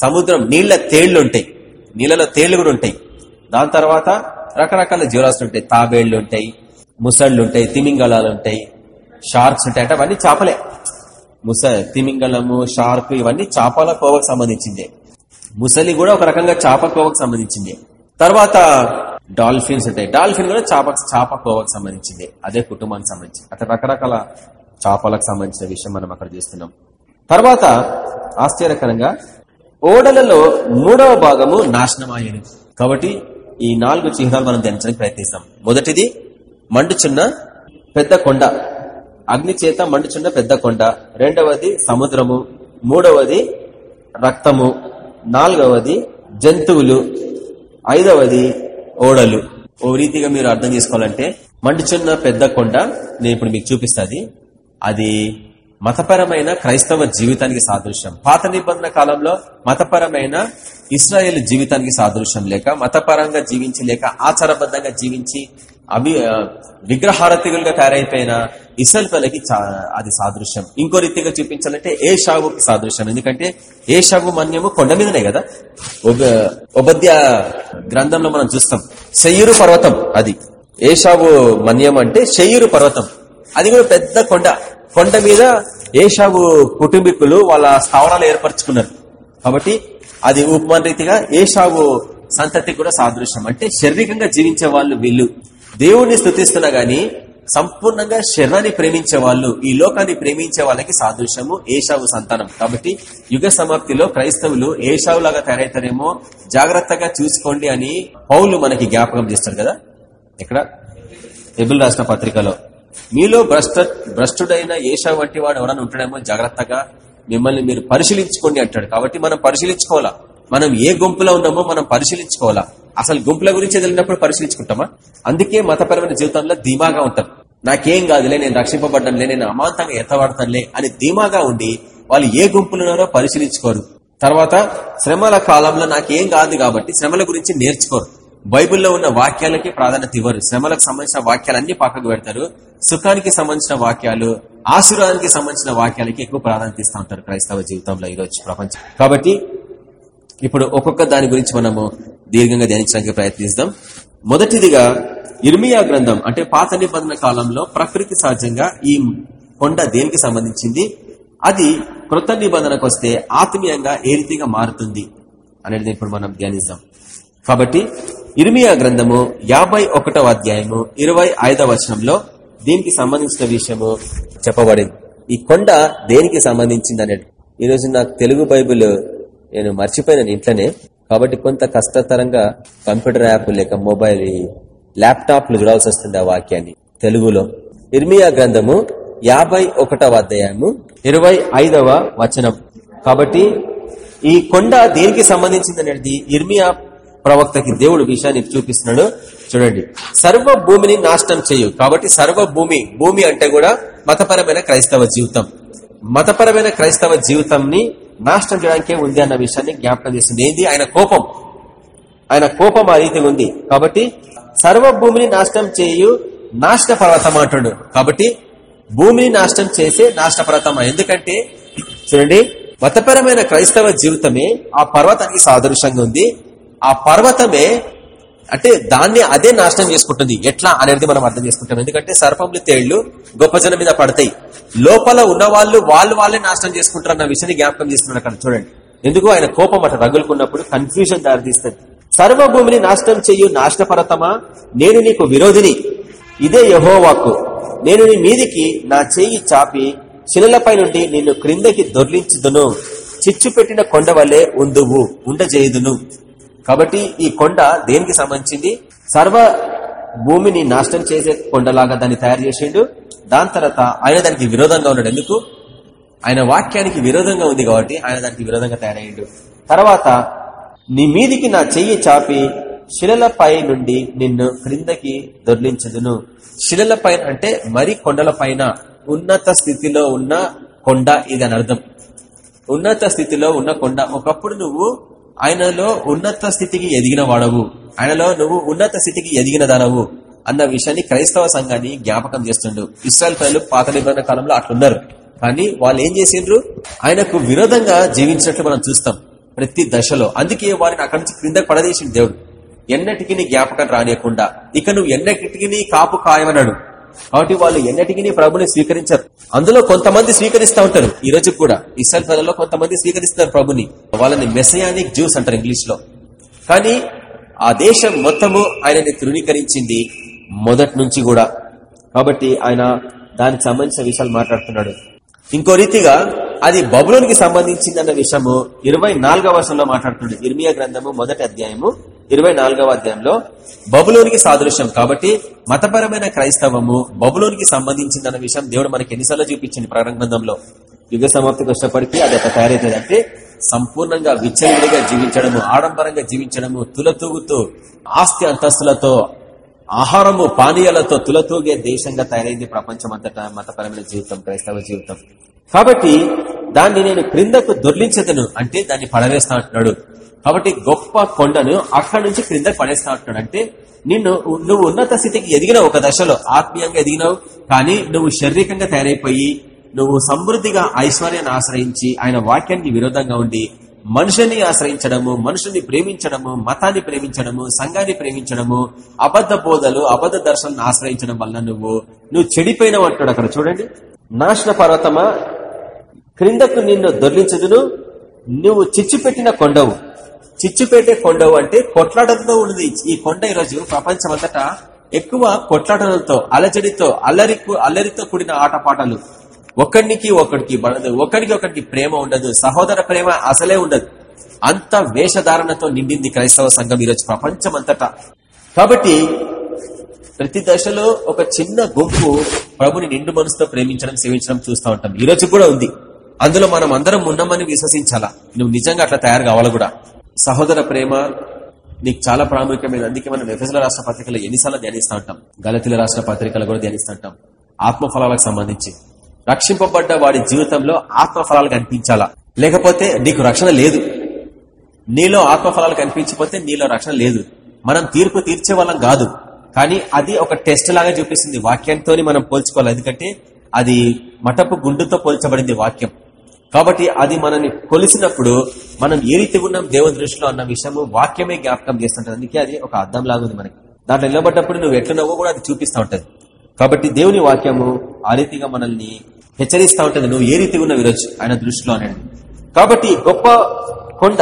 సముద్రం నీళ్ళ తేళ్ళు ఉంటాయి నీళ్ళలో తేళ్ళు కూడా ఉంటాయి. దాని తర్వాత రకరకాల జీవరాశులు ఉంటాయి తాబేళ్ళు ఉంటాయి ముసళ్ళు ఉంటాయి తిమింగళాలు ఉంటాయి షార్క్స్ ఉంటాయి. అంటే అవన్నీ చేపలే. ముస తిమింగళము షార్క్ ఇవన్నీ చేపల కోవకు సంబంధించిందే. ముసలి కూడా ఒక రకంగా చేప కోవకు సంబంధించింది. తర్వాత డాల్ఫిన్స్ ఉంటాయి డాల్ఫిన్ కూడా చేప చేప కోవకు సంబంధించింది. అదే కుటుంబానికి సంబంధించి అక్కడ రకరకాల చేపలకు సంబంధించిన విషయం మనం అక్కడ చూస్తున్నాం. తర్వాత ఆశ్చర్యకరంగా ఓడలలో మూడవ భాగము నాశనమాయను కాబట్టి ఈ నాలుగు చిహ్నాలు మనం ధ్యానించడానికి ప్రయత్నిస్తాం. మొదటిది మండుచున్న పెద్ద కొండ. అగ్ని చేత మండుచున్న పెద్ద కొండ. రెండవది సముద్రము. మూడవది రక్తము. నాలుగవది జంతువులు. ఐదవది ఓడలు. ఓ రీతిగా మీరు అర్థం చేసుకోవాలంటే మండుచున్న పెద్ద కొండ నేను ఇప్పుడు మీకు చూపిస్తుంది. అది మతపరమైన క్రైస్తవ జీవితానికి సాదృశ్యం. పాత నిబంధన కాలంలో మతపరమైన ఇస్రాయేల్ జీవితానికి సాదృశ్యం లేక మతపరంగా జీవించి లేక ఆచారబద్ధంగా జీవించి అభి విగ్రహారతిగా తయారైపోయిన ఇసల్పలకి అది సాదృశ్యం. ఇంకో రీతిగా చూపించాలంటే ఏ షావుకి సాదృశ్యం. ఎందుకంటే ఏ షావు మన్యము కొండ మీదనే కదా? ఉపద్య గ్రంథంలో మనం చూస్తాం. శయ్యూరు పర్వతం అది. ఏ షావు మన్యం అంటే శయ్యూరు పర్వతం. అది కూడా పెద్ద కొండ. కొండ మీద ఏషావు కుటుంబీకులు వాళ్ళ స్థావరాలు ఏర్పరచుకున్నారు. కాబట్టి అది ఉపమాన రీతిగా ఏషావు సంతతి కూడా సాదృశ్యం. అంటే శారీరకంగా జీవించే వాళ్ళు వీళ్ళు. దేవుణ్ణి స్థుతిస్తున్నా గాని సంపూర్ణంగా శరీరాన్ని ప్రేమించే వాళ్ళు ఈ లోకాన్ని ప్రేమించే వాళ్ళకి సాదృశ్యము ఏషావు సంతానం. కాబట్టి యుగ సమాప్తిలో క్రైస్తవులు ఏషావు లాగా తయారవుతారేమో జాగ్రత్తగా చూసుకోండి అని పౌలు మనకి జ్ఞాపకం చేస్తారు కదా? ఇక్కడ ఎబుల్ రాష్ట్ర పత్రికలో. మీలో భ్రష్ట భ్రష్టుడైన ఏషావు వంటి వాడు ఎవరైనా ఉంటాడేమో జాగ్రత్తగా మిమ్మల్ని మీరు పరిశీలించుకోండి అంటాడు. కాబట్టి మనం పరిశీలించుకోవాలా? మనం ఏ గుంపులో ఉన్నామో మనం పరిశీలించుకోవాలా? అసలు గుంపుల గురించి వెళ్ళినప్పుడు పరిశీలించుకుంటామా? అందుకే మతపరమైన జీవితంలో ధీమాగా ఉంటాం. నాకేం కాదులే నేను రక్షింపబడ్డంలే నేను అమాంతంగా ఎత్తబడతానులే అని ధీమాగా ఉండి వాళ్ళు ఏ గుంపులు ఉన్నారో పరిశీలించుకోరు. తర్వాత శ్రమల కాలంలో నాకేం కాదు కాబట్టి శ్రమల గురించి నేర్చుకోరు. బైబిల్లో ఉన్న వాక్యాలకి ప్రాధాన్యత ఇవ్వరు. శ్రమలకు సంబంధించిన వాక్యాలన్నీ పక్కకు పెడతారు. సుఖానికి సంబంధించిన వాక్యాలు ఆశీర్వాదానికి సంబంధించిన వాక్యాలకి ఎక్కువ ప్రాధాన్యత ఇస్తూ ఉంటారు క్రైస్తవ జీవితంలో ఈరోజు ప్రపంచం. కాబట్టి ఇప్పుడు ఒక్కొక్క దాని గురించి మనము దీర్ఘంగా ధ్యానించడానికి ప్రయత్నిస్తాం. మొదటిదిగా ఇర్మియా గ్రంథం అంటే పాత నిబంధన కాలంలో ప్రకృతి సహజంగా ఈ కొండ దేనికి సంబంధించింది? అది కృత నిబంధనకు వస్తే ఆత్మీయంగా ఏ రీతిగా మారుతుంది అనేది ఇప్పుడు మనం ధ్యానిస్తాం. కాబట్టి ఇర్మియా గ్రంథము యాభై అధ్యాయము ఇరవై ఐదవ వచనంలో దీనికి సంబంధించిన విషయము చెప్పబడింది. ఈ కొండ దేనికి సంబంధించింది అనేది ఈరోజు నాకు తెలుగు బైబుల్ నేను మర్చిపోయినాను ఇంట్లోనే. కాబట్టి కొంత కష్టతరంగా కంప్యూటర్ యాప్ లేక మొబైల్ ల్యాప్టాప్లు చూడాల్సి వస్తుంది ఆ వాక్యాన్ని. తెలుగులో ఇర్మియా గ్రంథము యాభై ఒకటవ అధ్యాయము ఇరవై ఐదవ వచనం. కాబట్టి ఈ కొండ దేనికి సంబంధించింది అనేది ఇర్మియా ప్రవక్తకి దేవుడు విషయాన్ని చూపిస్తున్నాడు. చూడండి. సర్వ భూమిని నాశనం చేయు. కాబట్టి సర్వ భూమి భూమి అంటే కూడా మతపరమైన క్రైస్తవ జీవితం. మతపరమైన క్రైస్తవ జీవితంని నాశనం చేయడానికే ఉంది అన్న విషయాన్ని జ్ఞాపకం చేసింది. ఏంది? ఆయన కోపం. ఆయన కోపం ఆ రీతిగా ఉంది. కాబట్టి సర్వభూమిని నాశనం చేయు నాశన పర్వతం అంటాడు. కాబట్టి భూమిని నాశనం చేసే నాశన పర్వతం ఎందుకంటే చూడండి మతపరమైన క్రైస్తవ జీవితమే ఆ పర్వతానికి సాదృశ్యంగా ఉంది. ఆ పర్వతమే అంటే దాన్ని అదే నాశనం చేసుకుంటుంది. ఎట్లా అనేది మనం అర్థం చేసుకుంటాం. ఎందుకంటే సర్పములు తేళ్ళు గొప్ప జనం మీద పడతాయి. లోపల ఉన్న వాళ్ళు వాళ్ళు వాళ్ళే నాశనం చేసుకుంటారు అన్న విషయాన్ని జ్ఞాపకం చేస్తున్నాడు అక్కడ చూడండి. ఎందుకు? ఆయన కోపం అట రగులుకున్నప్పుడు కన్ఫ్యూజన్ దారితీస్తుంది. సర్వభూమిని నాశనం చెయ్యు నాశనపరతమా? నేను నీకు విరోధిని. ఇదే యహోవాకు. నేను నీ మీదికి నా చెయ్యి చాపి శిలలపై నుండి నిన్ను క్రిందకి దొర్లించుదును. చిచ్చు పెట్టిన కొండ వల్లే ఉందువు ఉండజేయుదును. కాబట్టి ఈ కొండ దేనికి సంబంధించింది? సర్వ భూమిని నాశనం చేసే కొండలాగా దాన్ని తయారు చేసిండు. దాని తర్వాత ఆయన దానికి విరోధంగా ఉన్నాడు. ఎందుకు? ఆయన వాక్యానికి విరోధంగా ఉంది కాబట్టి ఆయన దానికి విరోధంగా తయారయ్యాడు. తర్వాత నీ మీదికి నా చెయ్యి చాపి శిలలపై నుండి నిన్ను క్రిందకి దొర్లించదును. శిలలపై అంటే మరి కొండలపైన. ఉన్నత స్థితిలో ఉన్న కొండ ఇది అని అర్థం. ఉన్నత స్థితిలో ఉన్న కొండ. ఒకప్పుడు నువ్వు ఆయనలో ఉన్నత స్థితికి ఎదిగిన వాడవు. ఆయనలో నువ్వు ఉన్నత స్థితికి ఎదిగిన దానవు అన్న విషయాన్ని క్రైస్తవ సంఘాన్ని జ్ఞాపకం చేస్తుండు. ఇస్రాయల్ ప్రజలు పాత నిబంధన కాలంలో అట్లున్నారు. కానీ వాళ్ళు ఏం చేసిండ్రు? ఆయనకు విరోధంగా జీవించినట్లు మనం చూస్తాం ప్రతి దశలో. అందుకే వారిని అక్కడి నుంచి క్రిందకు పడదీసిండు దేవుడు. ఎన్నటికి నీ జ్ఞాపకం రానియకుండా. ఇక నువ్వు ఎన్నటికి నీ కాపు కాయమన్నాడు. కాబట్టి వాళ్ళు ఎన్నటికీ ప్రభుని స్వీకరించారు. అందులో కొంతమంది స్వీకరిస్తూ ఉంటారు. ఈ రోజు కూడా ఇస్రాయల్ ప్రజల్లో కొంతమంది స్వీకరిస్తారు ప్రభుని. వాళ్ళని మెసయానిక్ జ్యూస్ అంటారు ఇంగ్లీష్లో. కానీ ఆ దేశం మొత్తము ఆయనని తృణీకరించింది మొదటి నుంచి కూడా. కాబట్టి ఆయన దానికి సంబంధించిన విషయాలు మాట్లాడుతున్నాడు. ఇంకో రీతిగా అది బబులోనికి సంబంధించిందన్న విషయము ఇరవై నాలుగవ వర్షంలో మాట్లాడుతున్నాడు. ఇర్మియా గ్రంథము మొదటి అధ్యాయము ఇరవై నాలుగవ అధ్యాయంలో బబులోనికి సాదృశ్యం కాబట్టి మతపరమైన క్రైస్తవము బబులోనికి సంబంధించిందన్న విషయం దేవుడు మనకి ఎన్నిసార్లు చూపించింది ప్రారంభంలో యుగ సమాప్తికి వచ్చినప్పటికీ అది ఒక తయారైతుందంటే సంపూర్ణంగా విచ్చలవిడిగా జీవించడము ఆడంబరంగా జీవించడము తులతూగుతూ ఆస్తి అంతస్తులతో ఆహారము పానీయాలతో తులతూగే దేశంగా తయారైంది ప్రపంచమంతటా మతపరమైన జీవితం క్రైస్తవ జీవితం. కాబట్టి దాన్ని నేను క్రిందకు దొర్లించదను అంటే దాన్ని పడవేస్తా అంటున్నాడు. కాబట్టి గొప్ప కొండను అక్కడి నుంచి క్రింద పడేస్తా ఉంటున్నాడు అంటే నిన్ను నువ్వు ఉన్నత స్థితికి ఎదిగినావు ఒక దశలో ఆత్మీయంగా ఎదిగినావు కానీ నువ్వు శారీరకంగా తయారైపోయి నువ్వు సమృద్ధిగా ఐశ్వర్యాన్ని ఆశ్రయించి ఆయన వాక్యానికి విరోధంగా ఉండి మనుషుని ఆశ్రయించడము మనుషుని ప్రేమించడము మతాన్ని ప్రేమించడము సంఘాన్ని ప్రేమించడము అబద్ధ బోధలు అబద్ధ దర్శనాన్ని ఆశ్రయించడం వల్ల నువ్వు నువ్వు చెడిపోయినావు అంటాడు అక్కడ చూడండి. నాశన పర్వతమా? క్రిందకు నిన్ను దొర్లించదును నువ్వు చిచ్చిపెట్టిన కొండవు. చిచ్చుపేటే కొండ అంటే కొట్లాటలతో ఉన్నది. ఈ కొండ ఈరోజు ప్రపంచమంతటా ఎక్కువ కొట్లాటలతో అలజడితో అల్లరి అల్లరితో కూడిన ఆటపాటలు. ఒకరికి ఒకరికి పడదు ఒకరికి ఒకరికి ప్రేమ ఉండదు సహోదర ప్రేమ అసలే ఉండదు. అంత వేషధారణతో నిండింది క్రైస్తవ సంఘం ఈరోజు ప్రపంచమంతటా. కాబట్టి ప్రతి దశలో ఒక చిన్న గుంపు ప్రభుని నిండు మనసుతో ప్రేమించడం సేవించడం చూస్తూ ఉంటాం. ఈ రోజు కూడా ఉంది. అందులో మనం అందరం ఉన్నామని విశ్వసించాలా? నువ్వు నిజంగా అట్లా తయారు కావాలి కూడా? సహోదర ప్రేమ నీకు చాలా ప్రాముఖ్యమైన అందుకే మనం ఎఫ్ఎస్ల రాష్ట్ర పత్రికలు ఎన్నిసార్లు ధ్యానిస్తూ ఉంటాం గలతీల రాష్ట్ర పత్రికలు కూడా ధ్యానిస్తూ ఉంటాం ఆత్మఫలాలకు సంబంధించి. రక్షింపబడ్డ వాడి జీవితంలో ఆత్మఫలాలు కనిపించాలా? లేకపోతే నీకు రక్షణ లేదు. నీలో ఆత్మఫలాలు కనిపించకపోతే నీలో రక్షణ లేదు. మనం తీర్పు తీర్చే వాళ్ళం కాదు. కానీ అది ఒక టెస్ట్ లాగా చూపిస్తుంది. వాక్యంతో మనం పోల్చుకోవాలి. ఎందుకంటే అది మటపు గుండుతో పోల్చబడింది వాక్యం. కాబట్టి అది మనల్ని కొలిసినప్పుడు మనం ఏ రీతి ఉన్నాం దేవుని దృష్టిలో అన్న విషయము వాక్యమే జ్ఞాపకం చేస్తుంటది. అందుకే అది ఒక అర్థం లాగా ఉంది మనకి. దాంట్లో నిలబడ్డప్పుడు నువ్వు ఎట్లున్నావో కూడా అది చూపిస్తూ ఉంటది. కాబట్టి దేవుని వాక్యము ఆ రీతిగా మనల్ని హెచ్చరిస్తూ ఉంటది. నువ్వు ఏ రీతి ఉన్నావు ఈరోజు ఆయన దృష్టిలో అనేది. కాబట్టి గొప్ప కొండ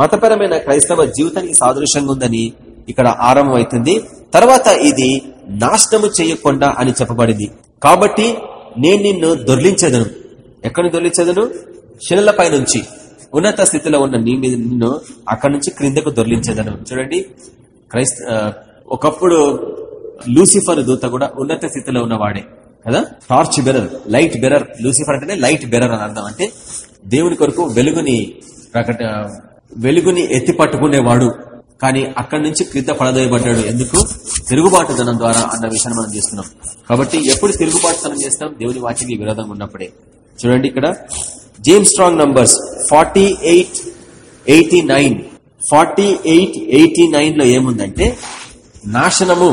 మతపరమైన క్రైస్తవ జీవితానికి సాదృశ్యంగా ఉందని ఇక్కడ ఆరంభం అవుతుంది తర్వాత ఇది నాశనము చేయకుండా అని చెప్పబడింది. కాబట్టి నేను నిన్ను దొర్లించేదను. ఎక్కడి దొర్లించదను శిలలపై నుంచి. ఉన్నత స్థితిలో ఉన్న నీ మీద నిన్ను అక్కడి నుంచి క్రిందకు దొర్లించదను చూడండి. క్రైస్త ఒకప్పుడు లూసిఫర్ దూత కూడా ఉన్నత స్థితిలో ఉన్నవాడే కదా? Torch bearer light bearer. Lucifer అంటేనే లైట్ బెరర్ అని అర్థం. అంటే దేవుని కొరకు వెలుగుని ప్రకట వెలుగుని ఎత్తి పట్టుకునేవాడు. కానీ అక్కడి నుంచి క్రింద పడదోయబడ్డాడు. ఎందుకు? తిరుగుబాటుతనం ద్వారా అన్న విషయాన్ని మనం చేస్తున్నాం. కాబట్టి ఎప్పుడు తిరుగుబాటుతనం చేస్తాం? దేవుని వాటికి విరోధంగా ఉన్నప్పుడే. చూడండి ఇక్కడ. James Strong numbers forty eight eighty nine forty eight eighty నైన్లో ఏముందంటే నాశనము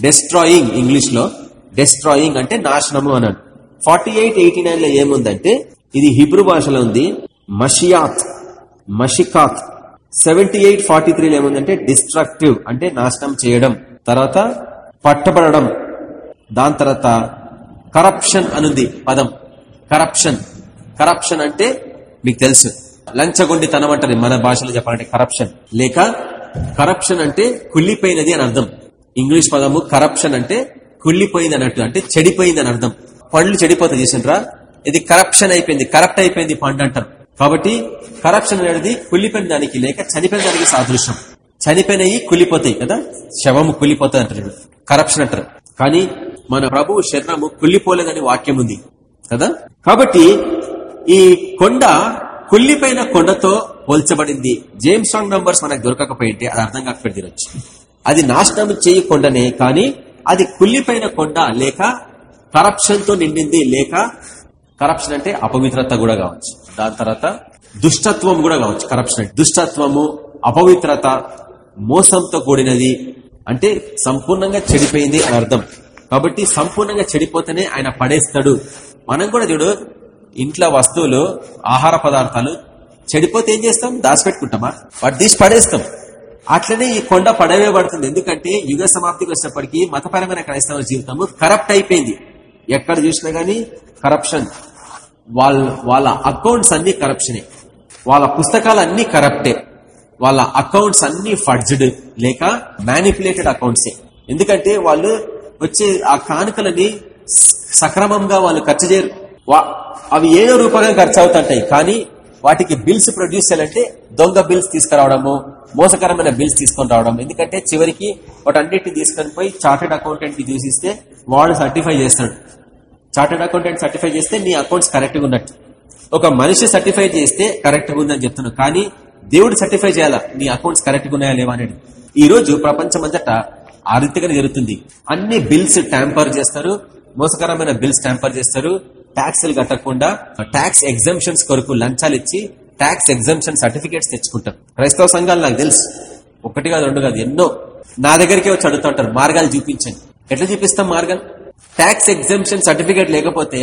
డెస్ట్రాయింగ్ ఇంగ్లీష్లో డెస్ట్రాయింగ్ అంటే నాశనము అన్నాడు. ఫార్టీ ఎయిట్ ఎయిటీ నైన్లో ఏముందంటే ఇది హిబ్రూ భాషలో ఉంది మషియాత్ మషికాత్ సెవెంటీ ఎయిట్ ఫార్టీ త్రీలో ఏముందంటే డిస్ట్రక్టివ్ అంటే నాశనం చేయడం. తర్వాత పట్టబడడం. దాని తర్వాత కరప్షన్ అనుంది పదం. కరప్షన్ కరప్షన్ అంటే మీకు తెలుసు. లంచగొండితనం అంటారు మన భాషలో చెప్పాలంటే కరప్షన్ లేక కరప్షన్ అంటే కుళ్ళిపోయినది అని అర్థం. ఇంగ్లీష్ పదము కరప్షన్ అంటే కుళ్ళిపోయింది అన్నట్టు అంటే చెడిపోయింది అని అర్థం. పండ్లు చెడిపోతాయి చేసినరా ఇది కరప్షన్ అయిపోయింది కరప్ట్ అయిపోయింది పండు అంటారు. కాబట్టి కరప్షన్ అనేది కుళ్ళిపోయిన దానికి లేక చనిపోయిన దానికి సాదృశ్యం. చనిపోయినవి కుళ్ళిపోతాయి కదా? శవము కుళ్ళిపోతాయి అంటారు. కరప్షన్ అంటారు. కానీ మన ప్రభు శరణము కుళ్ళిపోలేదని వాక్యం ఉంది. కదా? కాబట్టి ఈ కొండ కుళ్ళిపోయిన కొండతో పోల్చబడింది. జేమ్స్ స్ట్రాంగ్ నంబర్స్ మనకు దొరకకపోయింటే అది అర్థం కాకపోయి తినొచ్చు. అది నాశనం చేయి కొండనే కానీ అది కుళ్ళిపోయిన కొండ లేక కరప్షన్తో నిండింది లేక కరప్షన్ అంటే అపవిత్రత కూడా కావచ్చు. దాని తర్వాత దుష్టత్వం కూడా కావచ్చు. కరప్షన్ అంటే దుష్టత్వము అపవిత్రత మోసంతో కూడినది అంటే సంపూర్ణంగా చెడిపోయింది అని అర్థం. కాబట్టి సంపూర్ణంగా చెడిపోతేనే ఆయన పడేస్తాడు. మనం కూడా చూడు ఇంట్లో వస్తువులు ఆహార పదార్థాలు చెడిపోతే ఏం చేస్తాం? దాచిపెట్టుకుంటామా? వాటి తీసి పడేస్తాం. అట్లనే ఈ కొండ పడవేయబడుతుంది ఎందుకంటే యుగ సమాప్తికి వచ్చినప్పటికీ మతపరమైన క్రైస్తవ జీవితము కరప్ట్ అయిపోయింది. ఎక్కడ చూసినా గానీ కరప్షన్ వాళ్ళ వాళ్ళ అకౌంట్స్ అన్ని కరప్షనే వాళ్ళ పుస్తకాలు అన్ని కరప్టే వాళ్ళ అకౌంట్స్ అన్ని ఫడ్జ్డ్ లేక మ్యానిపులేటెడ్ అకౌంట్సే ఎందుకంటే వాళ్ళు వచ్చే ఆ కానుకలని సక్రమంగా వాళ్ళు ఖర్చు చేయరు. అవి ఏదో రూపంగా ఖర్చు అవుతుంటాయి కానీ వాటికి బిల్స్ ప్రొడ్యూస్ చేయాలంటే దొంగ బిల్స్ తీసుకురావడము మోసకరమైన బిల్స్ తీసుకొని రావడం. ఎందుకంటే చివరికి వాటన్నిటిని తీసుకొని పోయి చార్టెడ్ అకౌంటెంట్కి చూసిస్తే వాళ్ళు సర్టిఫై చేస్తాడు. చార్టెడ్ అకౌంటెంట్ సర్టిఫై చేస్తే నీ అకౌంట్స్ కరెక్ట్గా ఉన్నట్టు. ఒక మనిషి సర్టిఫై చేస్తే కరెక్ట్గా ఉందని చెప్తున్నాను కానీ దేవుడు సర్టిఫై చేయాలా? నీ అకౌంట్స్ కరెక్ట్గా ఉన్నాయా లేవా అనేది. ఈ రోజు ప్రపంచమంతటా ఆ రీతిగా జరుగుతుంది. అన్ని బిల్స్ ట్యాంపర్ చేస్తారు మోసకరమైన బిల్స్ ట్యాంపర్ చేస్తారు. ట్యాక్స్లు కట్టకుండా ట్యాక్స్ ఎగ్జామ్షన్స్ కొరకు లంచాలు ఇచ్చి ట్యాక్స్ ఎగ్జామ్షన్ సర్టిఫికేట్స్ తెచ్చుకుంటారు క్రైస్తవ సంఘాలు నాకు తెలుసు. ఒకటి కాదు రెండు కాదు ఎన్నో. నా దగ్గరికే వచ్చి అడుగుతుంటారు మార్గాలు చూపించండి. ఎట్లా చూపిస్తాం మార్గాలు? ట్యాక్స్ ఎగ్జామ్షన్ సర్టిఫికేట్ లేకపోతే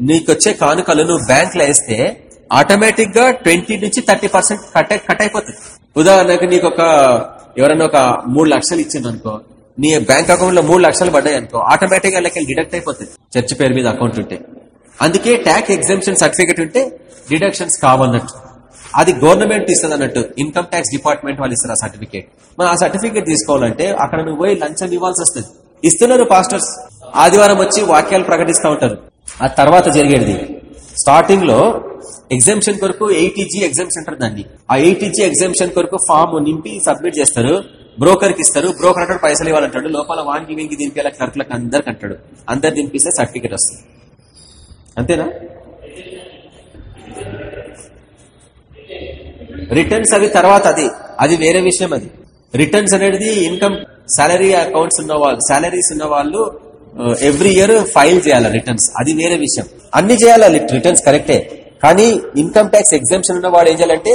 నీకు వచ్చే కానుకలు నువ్వు బ్యాంక్లో వేస్తే ఆటోమేటిక్గా ట్వంటీ నుంచి థర్టీ పర్సెంట్ కట్ కట్ అయిపోతుంది ఉదాహరణకు నీకు ఒక ఎవరైనా ఒక మూడు లక్షలు ఇచ్చింది అనుకో నీ బ్యాంక్ అకౌంట్లో మూడు లక్షలు పడ్డాయి అనుకో ఆటోమేటిక్గా లెక్క డిడక్ట్ అయిపోతుంది చర్చ్ పేరు మీద అకౌంట్ ఉంటే. అందుకే ట్యాక్స్ ఎగ్జామ్షన్ సర్టిఫికేట్ ఉంటే డిడక్షన్స్ కావన్నట్టు. అది గవర్నమెంట్ ఇస్తుంది అన్నట్టు ఇన్కమ్ ట్యాక్స్ డిపార్ట్మెంట్ వాళ్ళు ఇస్తారు ఆ సర్టిఫికేట్ మనం ఆ సర్టిఫికేట్ తీసుకోవాలంటే అక్కడ నువ్వు పోయి లంచం ఇవ్వాల్సి వస్తుంది. ఇస్తున్నారు పాస్టర్స్ ఆదివారం వచ్చి వాక్యాలు ప్రకటిస్తూ ఉంటారు. ఆ తర్వాత జరిగేది. స్టార్టింగ్లో ఎగ్జామ్షన్ కొరకు ఎయిటీజీ ఎగ్జామ్షన్ అంటారు దాన్ని. ఆ ఎయిటీజీ ఎగ్జామ్షన్ కొరకు ఫామ్ నింపి సబ్మిట్ చేస్తారు. బ్రోకర్కి ఇస్తారు బ్రోకర్ అంటాడు పైసలు ఇవ్వాలంటాడు లోపల వానికి వీనికి దింపేలా క్లర్క్లకు అందరికి అంటాడు. అందరు దింపిస్తే సర్టిఫికేట్ వస్తుంది. అంతేనా? రిటర్న్స్ అవి తర్వాత అది అది వేరే విషయం అది. రిటర్న్స్ అనేది ఇన్కమ్ సాలరీ అకౌంట్స్ ఉన్న వాళ్ళు సాలరీస్ ఉన్న వాళ్ళు ఎవ్రీ ఇయర్ ఫైల్ చేయాలి రిటర్న్స్. అది వేరే విషయం. అన్ని చేయాలి రిటర్న్స్ కరెక్టే. కానీ ఇన్కమ్ ట్యాక్స్ ఎగ్జామ్షన్ ఉన్న వాడు ఏం చేయాలంటే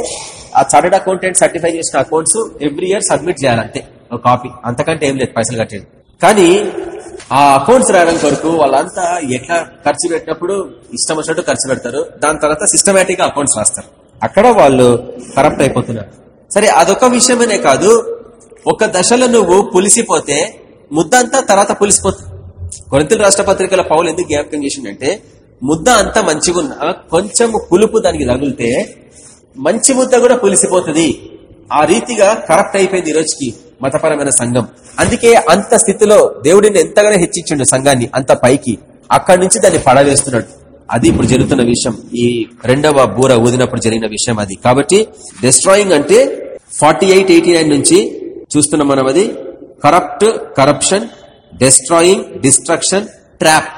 ఆ చార్టెడ్ అకౌంటెంట్ సర్టిఫై చేసిన అకౌంట్స్ ఎవ్రీ ఇయర్ సబ్మిట్ చేయాలి అంతే. ఒక కాపీ అంతకంటే ఏం లేదు పైసలు కట్టేది. కానీ ఆ అకౌంట్స్ రాయడం కొరకు వాళ్ళంతా ఎట్లా ఖర్చు పెట్టినప్పుడు ఇష్టం వచ్చినట్టు ఖర్చు పెడతారు. దాని తర్వాత సిస్టమేటిక్గా అకౌంట్స్ రాస్తారు. అక్కడ వాళ్ళు కరప్ట్ అయిపోతున్నారు. సరే అదొక విషయమనే కాదు. ఒక దశలో నువ్వు పులిసిపోతే ముద్దంతా తర్వాత పులిసిపోతుంది. కొరింతల రాష్ట్ర పత్రికల పౌలు ఎందుకు జ్ఞాపకం చేసిందంటే ముద్ద అంతా మంచిగా ఉన్న కొంచెం పులుపు దానికి తగిలితే మంచి ముద్ద కూడా పులిసిపోతుంది. ఆ రీతిగా కరప్ట్ అయిపోయింది ఈ రోజుకి మతపరమైన సంఘం. అందుకే అంత స్థితిలో దేవుడిని ఎంతగానో హెచ్చించిండు సంఘాన్ని అంత పైకి. అక్కడి నుంచి దాన్ని పడవేస్తున్నాడు. అది ఇప్పుడు జరుగుతున్న విషయం. ఈ రెండవ బూర ఊదినప్పుడు జరిగిన విషయం అది. కాబట్టి డిస్ట్రాయింగ్ అంటే ఫార్టీ ఎయిట్ ఎయిటీ నైన్ నుంచి చూస్తున్నాం మనం అది. Corrupt corruption destroying destruction trap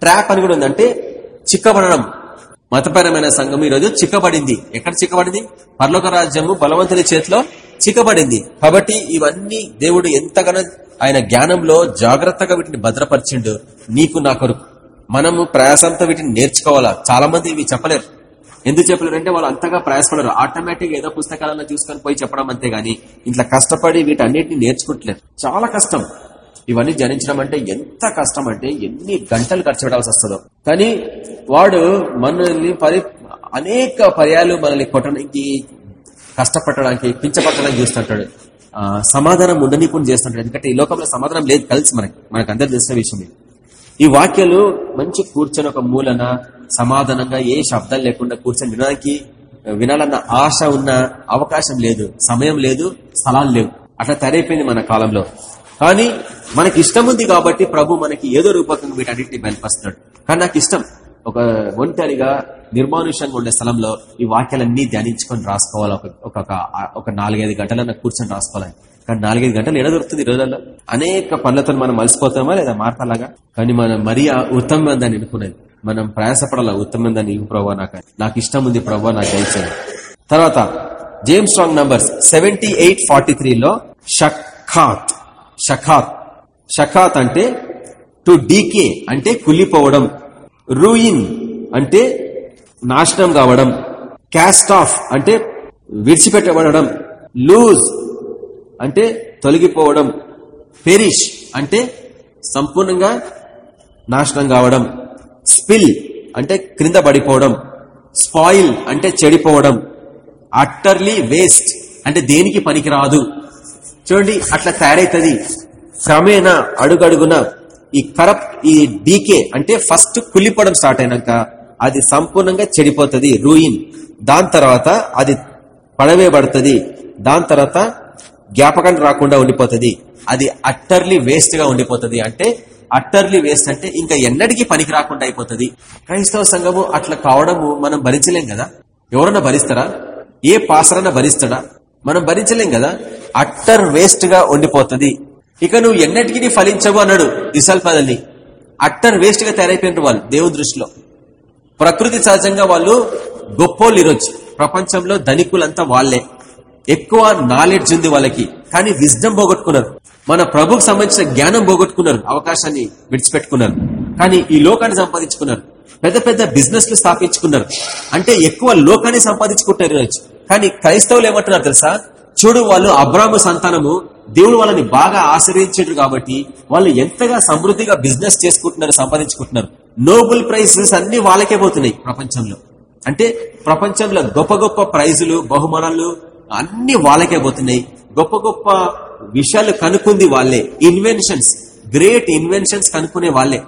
trap అని కూడా ఉందంటే చిక్కబడడం. మతపరమైన సంఘం ఈరోజు చిక్కబడింది. ఎక్కడ చిక్కబడింది? పర్లోక రాజ్యము బలవంతుని చేతిలో చిక్కబడింది. కాబట్టి ఇవన్నీ దేవుడు ఎంతగానో ఆయన జ్ఞానంలో జాగ్రత్తగా వీటిని భద్రపరిచిండు. నీకు నా కొరకు. మనము ప్రయాసంతో వీటిని నేర్చుకోవాలా? చాలా మంది ఇవి చెప్పలేరు. ఎందుకు చెప్పలేరు అంటే వాళ్ళు అంతగా ప్రయాసపడరు. ఆటోమేటిక్ ఏదో పుస్తకాలను చూసుకొని పోయి చెప్పడం అంతే గాని ఇంట్లో కష్టపడి వీటన్నిటిని నేర్చుకుంటలేరు. చాలా కష్టం. ఇవన్నీ జనించడం అంటే ఎంత కష్టం అంటే ఎన్ని గంటలు ఖర్చు పెట్టాల్సి వస్తుందో. కానీ వాడు మనల్ని పరి అనేక పర్యాలు మనల్ని కొట్టడానికి కష్టపడడానికి పించపట్టడానికి చూస్తుంటాడు. సమాధానం ఉండనీకుండా చేస్తుంటాడు. ఎందుకంటే ఈ లోకంలో సమాధానం లేదు కలిసి మనకి మనకు అందరు తెలిసిన విషయం ఈ వాక్యాలు మంచి కూర్చొని ఒక మూలన సమాధానంగా ఏ శబ్దాలు లేకుండా కూర్చొని వినడానికి వినాలన్న ఆశ ఉన్న అవకాశం లేదు సమయం లేదు స్థలాలు లేవు. అట్లా తరైపోయింది మన కాలంలో. కానీ మనకి ఇష్టం ఉంది కాబట్టి ప్రభు మనకి ఏదో రూపకంగా వీటన్నిటిని బయలుపరుస్తున్నాడు. కానీ నాకు ఇష్టం ఒక ఒంటరిగా నిర్మానుషంగా ఉండే స్థలంలో ఈ వాక్యాలన్నీ ధ్యానించుకొని రాసుకోవాలి. ఒక ఒక ఒక- నాలుగైదు గంటలన్నా కూర్చొని రాసుకోవాలి. కానీ నాలుగైదు గంటలు ఎడ దొరుకుతుంది రోజుల్లో. అనేక పనులతో మనం మలిసిపోతామా లేదా మార్తలాగా? కానీ మనం మరీ ఉత్తమం దాన్ని అనుకునేది మనం ప్రయాసపడాల ఉత్తమం దాన్ని ఇవ్వు ప్రభావ నాకు నాకు ఇష్టం ఉంది ప్రభావ నాకు దయచేది తర్వాత James Strong numbers seventy eight forty త్రీలో షఖాత్ షఖాత్. షఖాత్ అంటే టు డీకే అంటే కుళ్ళిపోవడం. రూయిన్ అంటే నాశనం కావడం. క్యాస్ట్ ఆఫ్ అంటే విడిచిపెట్టబడడం. లూజ్ అంటే తొలగిపోవడం. పెరిష్ అంటే సంపూర్ణంగా నాశనం కావడం. స్పిల్ అంటే క్రింద పడిపోవడం. స్పాయిల్ అంటే చెడిపోవడం. అట్టర్లీ వేస్ట్ అంటే దేనికి పనికిరాదు? చూడండి అట్లా తయారైతుంది. క్రమేణా అడుగడుగున ఈ కరప్ట్ ఈ డీకే అంటే ఫస్ట్ కుళ్ళిపోవడం స్టార్ట్ అయినాక అది సంపూర్ణంగా చెడిపోతుంది రూయిన్. దాని తర్వాత అది పడవేయబడుతుంది దాని తర్వాత జ్ఞాపకం రాకుండా ఉండిపోతుంది. అది అట్టర్లీ వేస్ట్గా ఉండిపోతుంది. అంటే అట్టర్లీ వేస్ట్ అంటే ఇంకా ఎన్నటికీ పనికి రాకుండా అయిపోతుంది. క్రైస్తవ సంఘము అట్లా కావడము మనం భరించలేం కదా? ఎవరన్నా భరిస్తారా? ఏ పాసరన్నా భరిస్తాడా? మనం భరించలేం కదా? అట్టర్ వేస్ట్గా ఉండిపోతుంది. ఇక నువ్వు ఎన్నటికీ ఫలించవు అన్నాడు ఇసల్పదని అట్టర్ వేస్ట్గా తయారైపోయిన వాళ్ళు దేవుని దృష్టిలో. ప్రకృతి సహజంగా వాళ్ళు గొప్పోళ్ళు ఈరోజు. ప్రపంచంలో ధనికులంతా వాళ్ళే. ఎక్కువ నాలెడ్జ్ ఉంది వాళ్ళకి. కానీ విజ్డమ్ పోగొట్టుకున్నారు. మన ప్రభుకు సంబంధించిన జ్ఞానం పోగొట్టుకున్నారు. అవకాశాన్ని విడిచిపెట్టుకున్నారు. కానీ ఈ లోకాన్ని సంపాదించుకున్నారు. పెద్ద పెద్ద బిజినెస్లు స్థాపించుకున్నారు. అంటే ఎక్కువ లోకాన్ని సంపాదించుకుంటారు ఈరోజు కానీ క్రైస్తవులు ఏమంటున్నారు తెలుసా? చూడు వాళ్ళు అబ్రాహ్మ సంతానము దేవుడు వాళ్ళని బాగా ఆశ్రయించాడు కాబట్టి వాళ్ళు ఎంతగా సమృద్ధిగా బిజినెస్ చేసుకుంటున్నారు సంపాదించుకుంటున్నారు. నోబుల్ ప్రైజెస్ అన్ని వాళ్ళకే పోతున్నాయి ప్రపంచంలో. అంటే ప్రపంచంలో గొప్ప గొప్ప ప్రైజులు బహుమానాలు అన్ని వాళ్ళకే పోతున్నాయి. గొప్ప గొప్ప విషయాలు కనుక్కుంది వాళ్ళే. ఇన్వెన్షన్స్ గ్రేట్ ఇన్వెన్షన్స్ కనుక్కునే వాళ్ళే.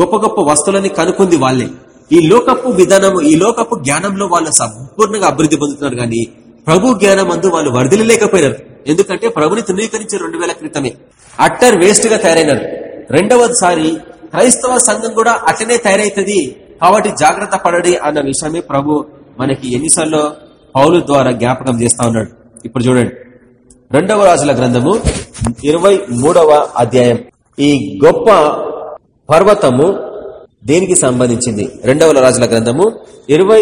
గొప్ప గొప్ప వస్తువులని కనుక్కుంది వాళ్ళే. ఈ లోకపు విధానము ఈ లోకపు జ్ఞానంలో వాళ్ళు సంపూర్ణంగా అభివృద్ధి పొందుతున్నారు కానీ ప్రభు జ్ఞానం అందు వాళ్ళు వరదలేకపోయినారు ఎందుకంటే ప్రభుని తృణీకరించారు రెండు వేల క్రితమే. అట్టర్ వేస్ట్గా తయారైనారు. రెండవసారి క్రైస్తవ సంఘం కూడా అట్లనే తయారైతుంది. కాబట్టి జాగ్రత్త పడడి అన్న విషయమే ప్రభు మనకి ఎన్నిసార్లు పౌలు ద్వారా జ్ఞాపకం చేస్తా ఉన్నాడు. ఇప్పుడు చూడండి. రెండవ రాజుల గ్రంథము ఇరవై అధ్యాయం. ఈ గొప్ప పర్వతము దేనికి సంబంధించింది? రెండవ రాజుల గ్రంథము ఇరవై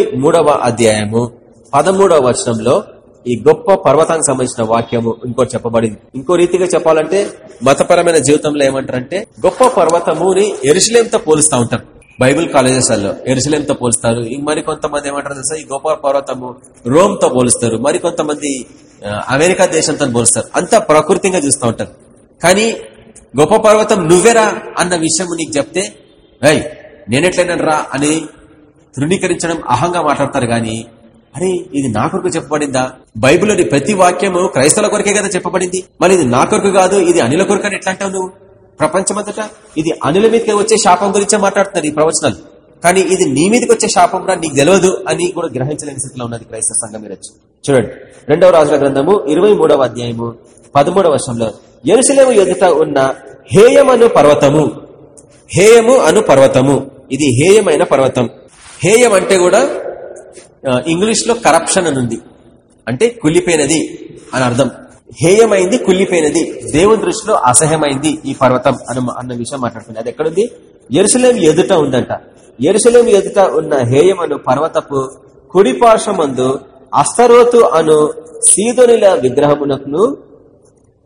అధ్యాయము పదమూడవ వచనంలో ఈ గొప్ప పర్వతానికి సంబంధించిన వాక్యము ఇంకోటి చెప్పబడింది. ఇంకో రీతిగా చెప్పాలంటే మతపరమైన జీవితంలో ఏమంటారంటే గొప్ప పర్వతముని ఎరుసలేంతో పోలుస్తూ ఉంటారు. బైబిల్ కాలేజెస్లలో ఎరుసలేంతో పోలుస్తారు. ఇంక మరి కొంతమంది ఏమంటారు తెలుసా? ఈ గొప్ప పర్వతము రోమ్తో పోలుస్తారు. మరి కొంతమంది అమెరికా దేశంతో పోలుస్తారు. అంతా ప్రకృతిగా చూస్తూ ఉంటారు. కానీ గొప్ప పర్వతం నువ్వేరా అన్న విషయం నీకు చెప్తే రై నేనెట్లయినరా అని తృణీకరించడం అహంగా మాట్లాడతారు గాని అరే ఇది నా కొరకు చెప్పబడిందా? బైబిల్లోని ప్రతి వాక్యము క్రైస్తవుల కొరకే కదా చెప్పబడింది. మరి ఇది నా కొరకు కాదు ఇది అనిల కొరకు అని ఎట్లా అంటావు నువ్వు? ప్రపంచమంతటా ఇది అనిల మీదకి వచ్చే శాపం గురించే మాట్లాడుతున్నారు ఈ ప్రవచనాలు. కానీ ఇది నీ మీదకి వచ్చే శాపం రా నీకు తెలియదు అని కూడా గ్రహించలేని స్థితిలో ఉన్నది క్రైస్తవ సంఘం మీరు చూడండి రెండవ రాజుల గ్రంథము ఇరవై అధ్యాయము పదమూడవ వర్షంలో ఎరుసలేము ఎదుట ఉన్న హేయమను పర్వతము. హేయము అను పర్వతము. ఇది హేయమైన పర్వతం. హేయం అంటే కూడా ఇంగ్లీష్లో ఇంగ్లీష్లో కరప్షన్ అని అంటే కుళ్ళిపోయినది అని అర్థం. హేయమైంది కుళ్ళిపోయినది. దేవుని దృష్టిలో అసహ్యమైంది ఈ పర్వతం అని అన్న విషయం మాట్లాడుతుంది. అది ఎక్కడుంది? ఎరుసలేం ఎదుట ఉందంట. ఎరుసలేం ఎదుట ఉన్న హేయమను పర్వతపు కుడిపార్శ్వమందు అస్తరోతు అను సీదోనిల విగ్రహమునకును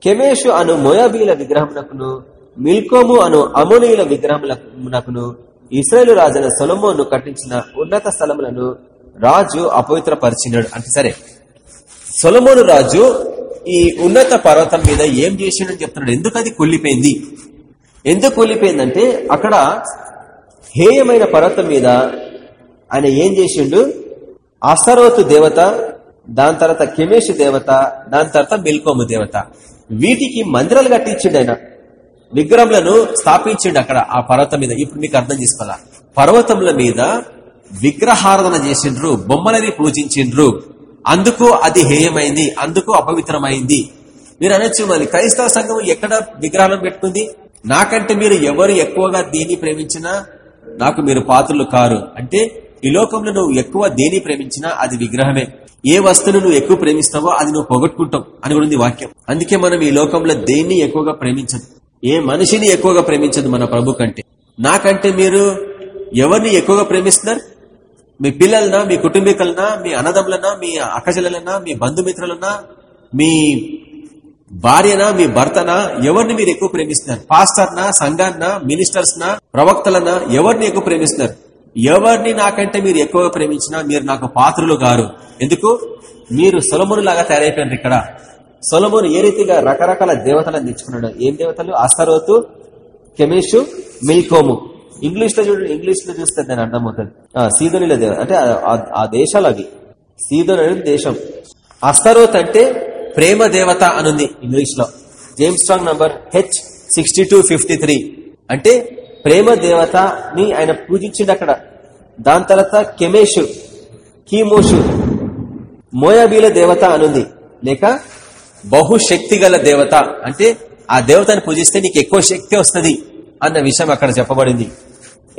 కెమేషు అను మోయాబీల విగ్రహమునకును మిల్కోము అను అమోనీయుల విగ్రహమునకును ఇస్రాయేలు రాజైన సొలమోను కట్టించిన ఉన్నత స్థలములను రాజు అపవిత్రపరిచినాడు. అంటే సరే సొలమోను రాజు ఈ ఉన్నత పర్వతం మీద ఏం చేసిండని చెప్తున్నాడు. ఎందుకు అది కుళ్ళిపోయింది ఎందుకు కుళ్ళిపోయిందంటే అక్కడ హేయమైన పర్వతం మీద ఆయన ఏం చేసిండు? అసరోతు దేవత దాని తర్వాత కెమేష్ దేవత దాని తర్వాత మిల్కోము దేవత. వీటికి మందిరాలు కట్టించిండు ఆయన. విగ్రహంలను స్థాపించిండు అక్కడ ఆ పర్వతం మీద. ఇప్పుడు మీకు అర్థం చేసుకోవాలా? పర్వతముల మీద విగ్రహారాధన చేసిండ్రు బొమ్మలని పూజించిండ్రు. అందుకు అది హేయమైంది అందుకు అపవిత్రమైంది. మీరు అనొచ్చు మరి క్రైస్తవ సంఘం ఎక్కడ విగ్రహాలను పెట్టుకుంది? నాకంటే మీరు ఎవరు ఎక్కువగా దీన్ని ప్రేమించినా నాకు మీరు పాత్రలు కారు. అంటే ఈ లోకంలో నువ్వు ఎక్కువ దేని ప్రేమించినా అది విగ్రహమే. ఏ వస్తువును నువ్వు ఎక్కువ ప్రేమిస్తావో అది నువ్వు పోగొట్టుకుంటావు అని కూడా వాక్యం. అందుకే మనం ఈ లోకంలో దేన్ని ఎక్కువగా ప్రేమించదు. ఏ మనిషిని ఎక్కువగా ప్రేమించదు మన ప్రభు కంటే. నాకంటే మీరు ఎవరిని ఎక్కువగా ప్రేమిస్తున్నారు? మీ పిల్లలనా మీ కుటుంబీకులనా మీ అన్నదమ్ములనా మీ అక్కచెల్లెలనా మీ బంధుమిత్రులనా మీ భార్యనా మీ భర్తనా ఎవరిని మీరు ఎక్కువ ప్రేమిస్తున్నారు? పాస్టర్నా సంఘాన్న మినిస్టర్స్నా ప్రవక్తలనా ఎవరిని ఎక్కువ ప్రేమిస్తున్నారు? ఎవరిని నాకంటే మీరు ఎక్కువగా ప్రేమించినా మీరు నాకు పాత్రులు గారు. ఎందుకు? మీరు సొలమును లాగా తయారైపోయారు ఇక్కడ. సొలమును ఏ రీతిగా రకరకాల దేవతలను తెచ్చుకున్నాడు? ఏం దేవతలు? అసరోతు కెమేషు మిల్కోము ఇంగ్లీష్లో చూడండి ఇంగ్లీష్లో చూస్తే దాని అర్థమవుతుంది. సీదోనిల దేవ అంటే ఆ దేశాలు అవి. సీదోని అనేది దేశం. అస్తరోత్ అంటే ప్రేమ దేవత అనుంది ఇంగ్లీష్లో James Strong number H sixty అంటే ప్రేమ దేవతని ఆయన పూజించిండు అక్కడ. దాని తర్వాత కెమేషు కీమోషు మోయాబీల దేవత అనుంది. లేక బహుశక్తి గల దేవత అంటే ఆ దేవతని పూజిస్తే నీకు ఎక్కువ శక్తి వస్తుంది అన్న విషయం అక్కడ చెప్పబడింది.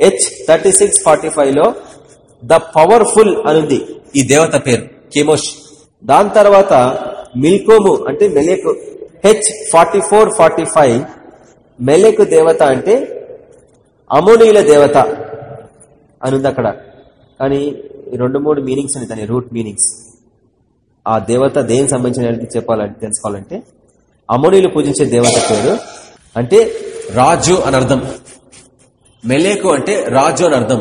హెచ్ థర్టీ సిక్స్ ఫార్టీ లో ద పవర్ఫుల్ అనుంది ఈ దేవత పేరు కెమోష్. దాని తర్వాత మిల్కోము అంటే మెలేకు H forty four forty five మెలేకు దేవత అంటే అమోనీయుల దేవత అనుంది అక్కడ. కానీ రెండు మూడు మీనింగ్స్ అని దాని రూట్ మీనింగ్స్ ఆ దేవత దేనికి సంబంధించిన చెప్పాలంటే తెలుసుకోవాలంటే అమోనీయులు పూజించే దేవత పేరు అంటే రాజు అని అర్థం. మెలేకు అంటే రాజు అని అర్థం.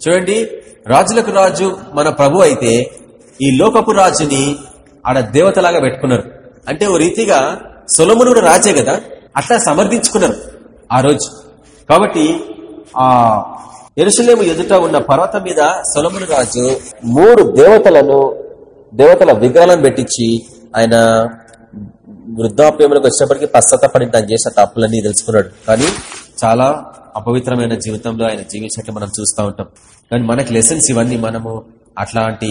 చూడండి రాజులకు రాజు మన ప్రభు అయితే ఈ లోకపు రాజుని ఆడ దేవతలాగా పెట్టుకున్నారు. అంటే ఓ రీతిగా సొలమును రాజే కదా అట్లా సమర్థించుకున్నారు ఆ రోజు. కాబట్టి ఆ ఎరుసలేము ఎదుట ఉన్న పర్వతం మీద సొలమును రాజు మూడు దేవతలను దేవతల విగ్రహాలను పెట్టించి ఆయన వృద్ధాప్యములకు వచ్చినప్పటికీ పశ్చాత్తపడి తను చేసిన తప్పులన్నీ తెలుసుకున్నాడు. కానీ చాలా అపవిత్రమైన జీవితంలో ఆయన జీవించినట్లు మనం చూస్తూ ఉంటాం. కానీ మనకు లెసన్స్ ఇవన్నీ మనము అట్లాంటి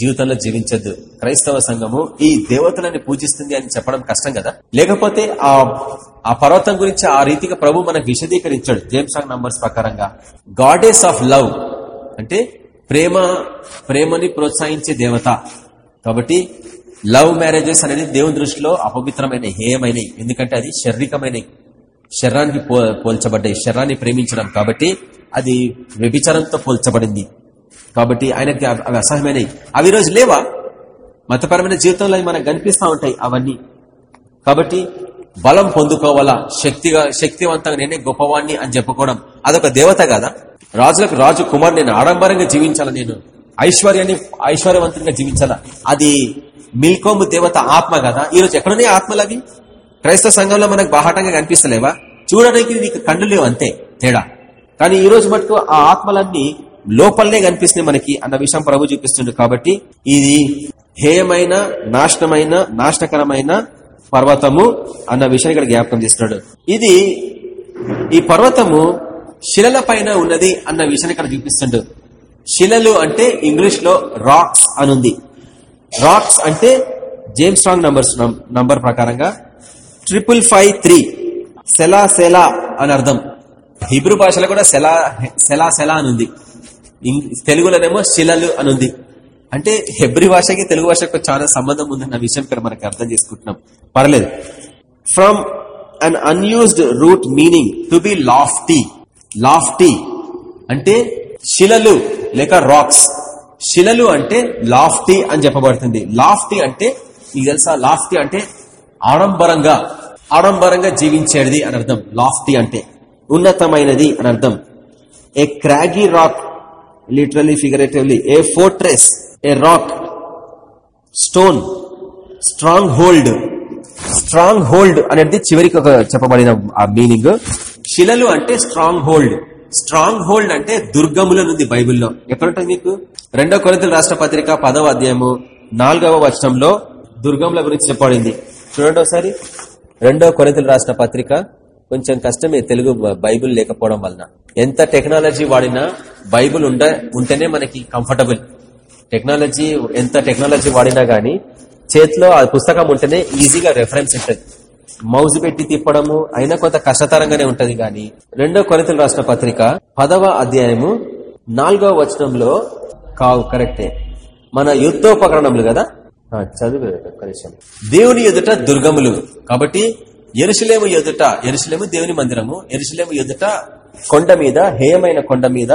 జీవితంలో జీవించద్దు. క్రైస్తవ సంఘము ఈ దేవతలని పూజిస్తుంది అని చెప్పడం కష్టం కదా? లేకపోతే ఆ ఆ పర్వతం గురించి ఆ రీతిగా ప్రభు మనకు విశదీకరించాడు జేమ్స్ సాంగ్ నంబర్స్ ప్రకారంగా. గాడెస్ ఆఫ్ లవ్ అంటే ప్రేమ ప్రేమని ప్రోత్సహించే దేవత. కాబట్టి లవ్ మ్యారేజెస్ అనేది దేవుని దృష్టిలో అపవిత్రమైన హేయమైనవి ఎందుకంటే అది శారీరకమైనవి శరీరానికి పోల్చబడ్డాయి. శరీరాన్ని ప్రేమించడం. కాబట్టి అది వ్యభిచారంతో పోల్చబడింది. కాబట్టి ఆయనకి అవి అసహ్యమైనవి. అవి రోజు లేవా? మతపరమైన జీవితంలో మనకు కనిపిస్తూ ఉంటాయి అవన్నీ. కాబట్టి బలం పొందుకోవాలా? శక్తిగా శక్తివంతంగా నేనే గొప్పవాణ్ణి అని చెప్పుకోవడం. అదొక దేవత కదా? రాజులకు రాజు కుమార్ నేను ఆడంబరంగా జీవించాలా నేను? ఐశ్వర్యాన్ని ఐశ్వర్యవంతంగా జీవించాలా? అది మిల్కోము దేవత ఆత్మ కదా? ఈరోజు ఎక్కడనే ఆత్మలు అవి? క్రైస్తవ సంఘంలో మనకు బాహాటంగా కనిపిస్తలేవా? చూడడానికి నీకు కళ్ళు లేవు అంతే. తేడా. కానీ ఈ రోజు మటుకు ఆ ఆత్మలన్నీ లోపలనే కనిపిస్తుంది మనకి అన్న విషయం ప్రభు చూపిస్తుంది కాబట్టి ఇది హేయమైన నాశనమైన నాశనకరమైన పర్వతము అన్న విషయాన్ని ఇక్కడ జ్ఞాపకం చేస్తున్నాడు. ఇది ఈ పర్వతము శిలల పైన ఉన్నది అన్న విషయాన్ని ఇక్కడ చూపిస్తుండు శిలలు అంటే ఇంగ్లీష్లో రాక్స్ అనుంది. రాక్స్ అంటే జేమ్స్ స్ట్రాంగ్ నంబర్స్ నంబర్ ప్రకారంగా ట్రిపుల్ ఫైవ్ త్రీ సెలా సెలా అని అర్థం. హిబ్రూ భాషలో కూడా సెలా సెలా సెలా అని ఉంది తెలుగులోనేమో శిలలు అని ఉంది అంటే హెబ్రి భాషకి తెలుగు భాషకు చాలా సంబంధం ఉందన్న విషయం ఇక్కడ మనకి అర్థం చేసుకుంటున్నాం. పర్లేదు. From an unused root meaning to be lofty lofty అంటే శిలలు లేక రాక్స్ శిలలు అంటే లాఫ్టీ అని చెప్పబడుతుంది. లాఫ్టీ అంటే మీకు తెలుసా? లాఫ్టీ అంటే ఆడంబరంగా ఆడంబరంగా జీవించేది అని అర్థం. లాఫ్టీ అంటే ఉన్నతమైనది అని అర్థం. A craggy rock literally figuratively a fortress a rock stone strong hold strong hold అనేది చివరికి ఒక చెప్పబడిన ఆ మీనింగ్ శిలలు అంటే స్ట్రాంగ్ హోల్డ్ స్ట్రాంగ్ హోల్డ్ అంటే దుర్గముల నుండి బైబిల్లో. ఎక్కడుంటుంది మీకు? రెండో కొరింతల రాష్ట్ర పత్రిక పదవ అధ్యాయము నాలుగవ వచనంలో దుర్గముల గురించి చెప్పబడింది. చూడండి ఒకసారి. రెండో కొరతలు రాష్ట్ర పత్రిక కొంచెం కష్టమే తెలుగు బైబిల్ లేకపోవడం వలన. ఎంత టెక్నాలజీ వాడినా బైబుల్ ఉండ ఉంటేనే మనకి కంఫర్టబుల్. టెక్నాలజీ ఎంత టెక్నాలజీ వాడినా గానీ చేతిలో ఆ పుస్తకం ఉంటేనే ఈజీగా రెఫరెన్స్ ఉంటుంది. మౌజ్ పెట్టి తిప్పడము అయినా కొంత కష్టతరంగానే ఉంటది గాని. రెండో కొరతలు రాసిన పత్రిక పదవ అధ్యాయము నాలుగవ వచనంలో కావు కరెక్టే. మన యుద్ధోపకరణములు కదా? చదువు దేవుని ఎదుట దుర్గములు. కాబట్టి ఎరుసలేము ఎదుట ఎరుసలేము దేవుని మందిరము ఎరుసలేము ఎదుట కొండ మీద హేయమైన కొండ మీద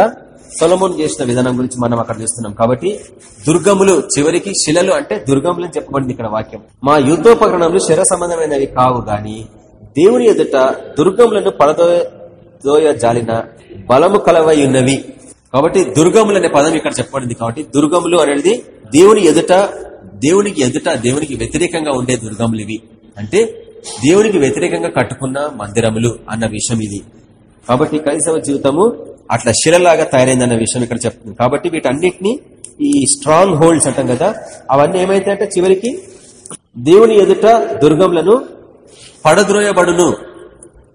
సొలమున్ చేసిన విధానం గురించి మనం అక్కడ చూస్తున్నాం. కాబట్టి దుర్గములు చివరికి శిలలు అంటే దుర్గములు అని చెప్పబడింది ఇక్కడ వాక్యం. మా యుద్ధోపకరణములు శర సంబంధమైనవి కావు గాని దేవుని ఎదుట దుర్గములను పడదోయ జాలిన బలము కలవై ఉన్నవి. కాబట్టి దుర్గములు అనే పదం ఇక్కడ చెప్పబడింది. కాబట్టి దుర్గములు అనేది దేవుని ఎదుట దేవునికి ఎదుట దేవునికి వ్యతిరేకంగా ఉండే దుర్గములు ఇవి. అంటే దేవునికి వ్యతిరేకంగా కట్టుకున్న మందిరములు అన్న విషయం ఇది. కాబట్టి క్రైస్తవ జీవితము అట్లా శిలలాగా తయారైందన్న విషయం ఇక్కడ చెప్తుంది. కాబట్టి వీటన్నిటిని ఈ స్ట్రాంగ్ హోల్డ్స్ అంటాం కదా అవన్నీ ఏమైతాయంటే చివరికి దేవుని ఎదుట దుర్గములను పడద్రోయబడును.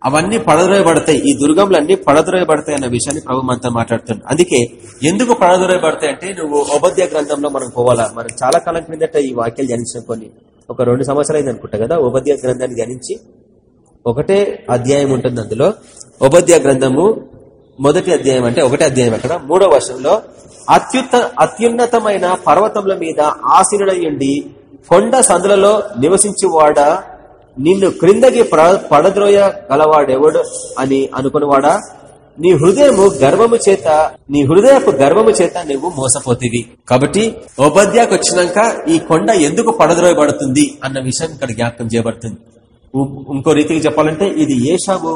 అవన్నీ పడద్రోయబడతాయి. ఈ దుర్గములన్నీ పడద్రోయబడతాయి అన్న విషయాన్ని ప్రభు మనతో మాట్లాడుతుంది అందుకే ఎందుకు పడద్రోయబడతాయి అంటే నువ్వు ఉపద్య గ్రంథంలో మనం పోవాలా? మనం చాలా కాలం క్రిందట ఈ వాక్యాలు ధ్యానించిన కొన్ని. ఒక రెండు సంవత్సరాలు అయింది అనుకుంటా కదా ఉపద్య గ్రంథాన్ని ధ్యానించి ఒకటే అధ్యాయం ఉంటుంది అందులో. ఉపద్య గ్రంథము మొదటి అధ్యాయం అంటే ఒకటే అధ్యాయం అక్కడ మూడో వర్షంలో అత్యుత్త అత్యున్నతమైన పర్వతముల మీద ఆశీనుడయుండి కొండ సందులలో నివసించువాడ? నిన్ను క్రిందకి పడద్రోయ గలవాడెవడు అని అనుకునివాడా? నీ హృదయము గర్వము చేత నీ హృదయపు గర్వము చేత నువ్వు మోసపోతుంది కాబట్టి ఉపద్యాకు వచ్చినాక ఈ కొండ ఎందుకు పడద్రోయబడుతుంది అన్న విషయం ఇక్కడ జ్ఞాపకం చేయబడుతుంది. ఇంకో రీతికి చెప్పాలంటే ఇది ఏషాబు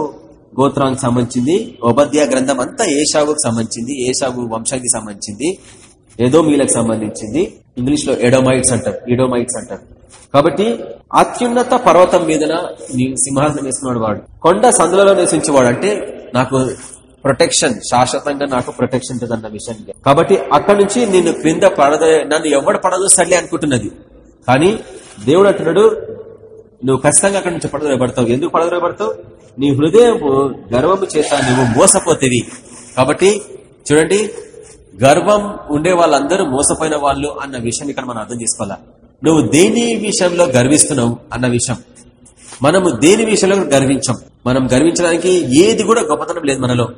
గోత్రానికి సంబంధించింది ఉపద్య గ్రంథం అంతా ఏషావుకు సంబంధించింది ఏషావు వంశానికి సంబంధించింది ఏదో మీలకు సంబంధించింది. ఇంగ్లీష్లో ఎడోమైట్స్ అంటారు ఇడోమైట్స్ అంటారు. కాబట్టి అత్యున్నత పర్వతం మీదన నీ సింహాసనం వేసుకున్నాడు వాడు కొండ సందులలో నివసించేవాడు అంటే నాకు ప్రొటెక్షన్ శాశ్వతంగా నాకు ప్రొటెక్షన్ ఉంటుంది అన్న విషయం కాబట్టి అక్కడ నుంచి నిన్ను క్రింద పడద నన్ను ఎవడు పడదు సర్లే అనుకుంటున్నది. కానీ దేవుడు అంటున్నాడు నువ్వు ఖచ్చితంగా అక్కడి నుంచి పడదోయబడతావు ఎందుకు పడదోయబడతావు నీ హృదయం గర్వము చేత నువ్వు మోసపోతేవి. కాబట్టి చూడండి గర్వం ఉండే వాళ్ళందరూ మోసపోయిన వాళ్ళు అన్న విషయాన్ని ఇక్కడ మనం అర్థం చేసుకోవాలా? నువ్వు దేని విషయంలో గర్విస్తున్నావు అన్న విషయం. మనము దేని విషయంలో గర్వించం? మనం గర్వించడానికి ఏది కూడా గొప్పతనం లేదు మనలో.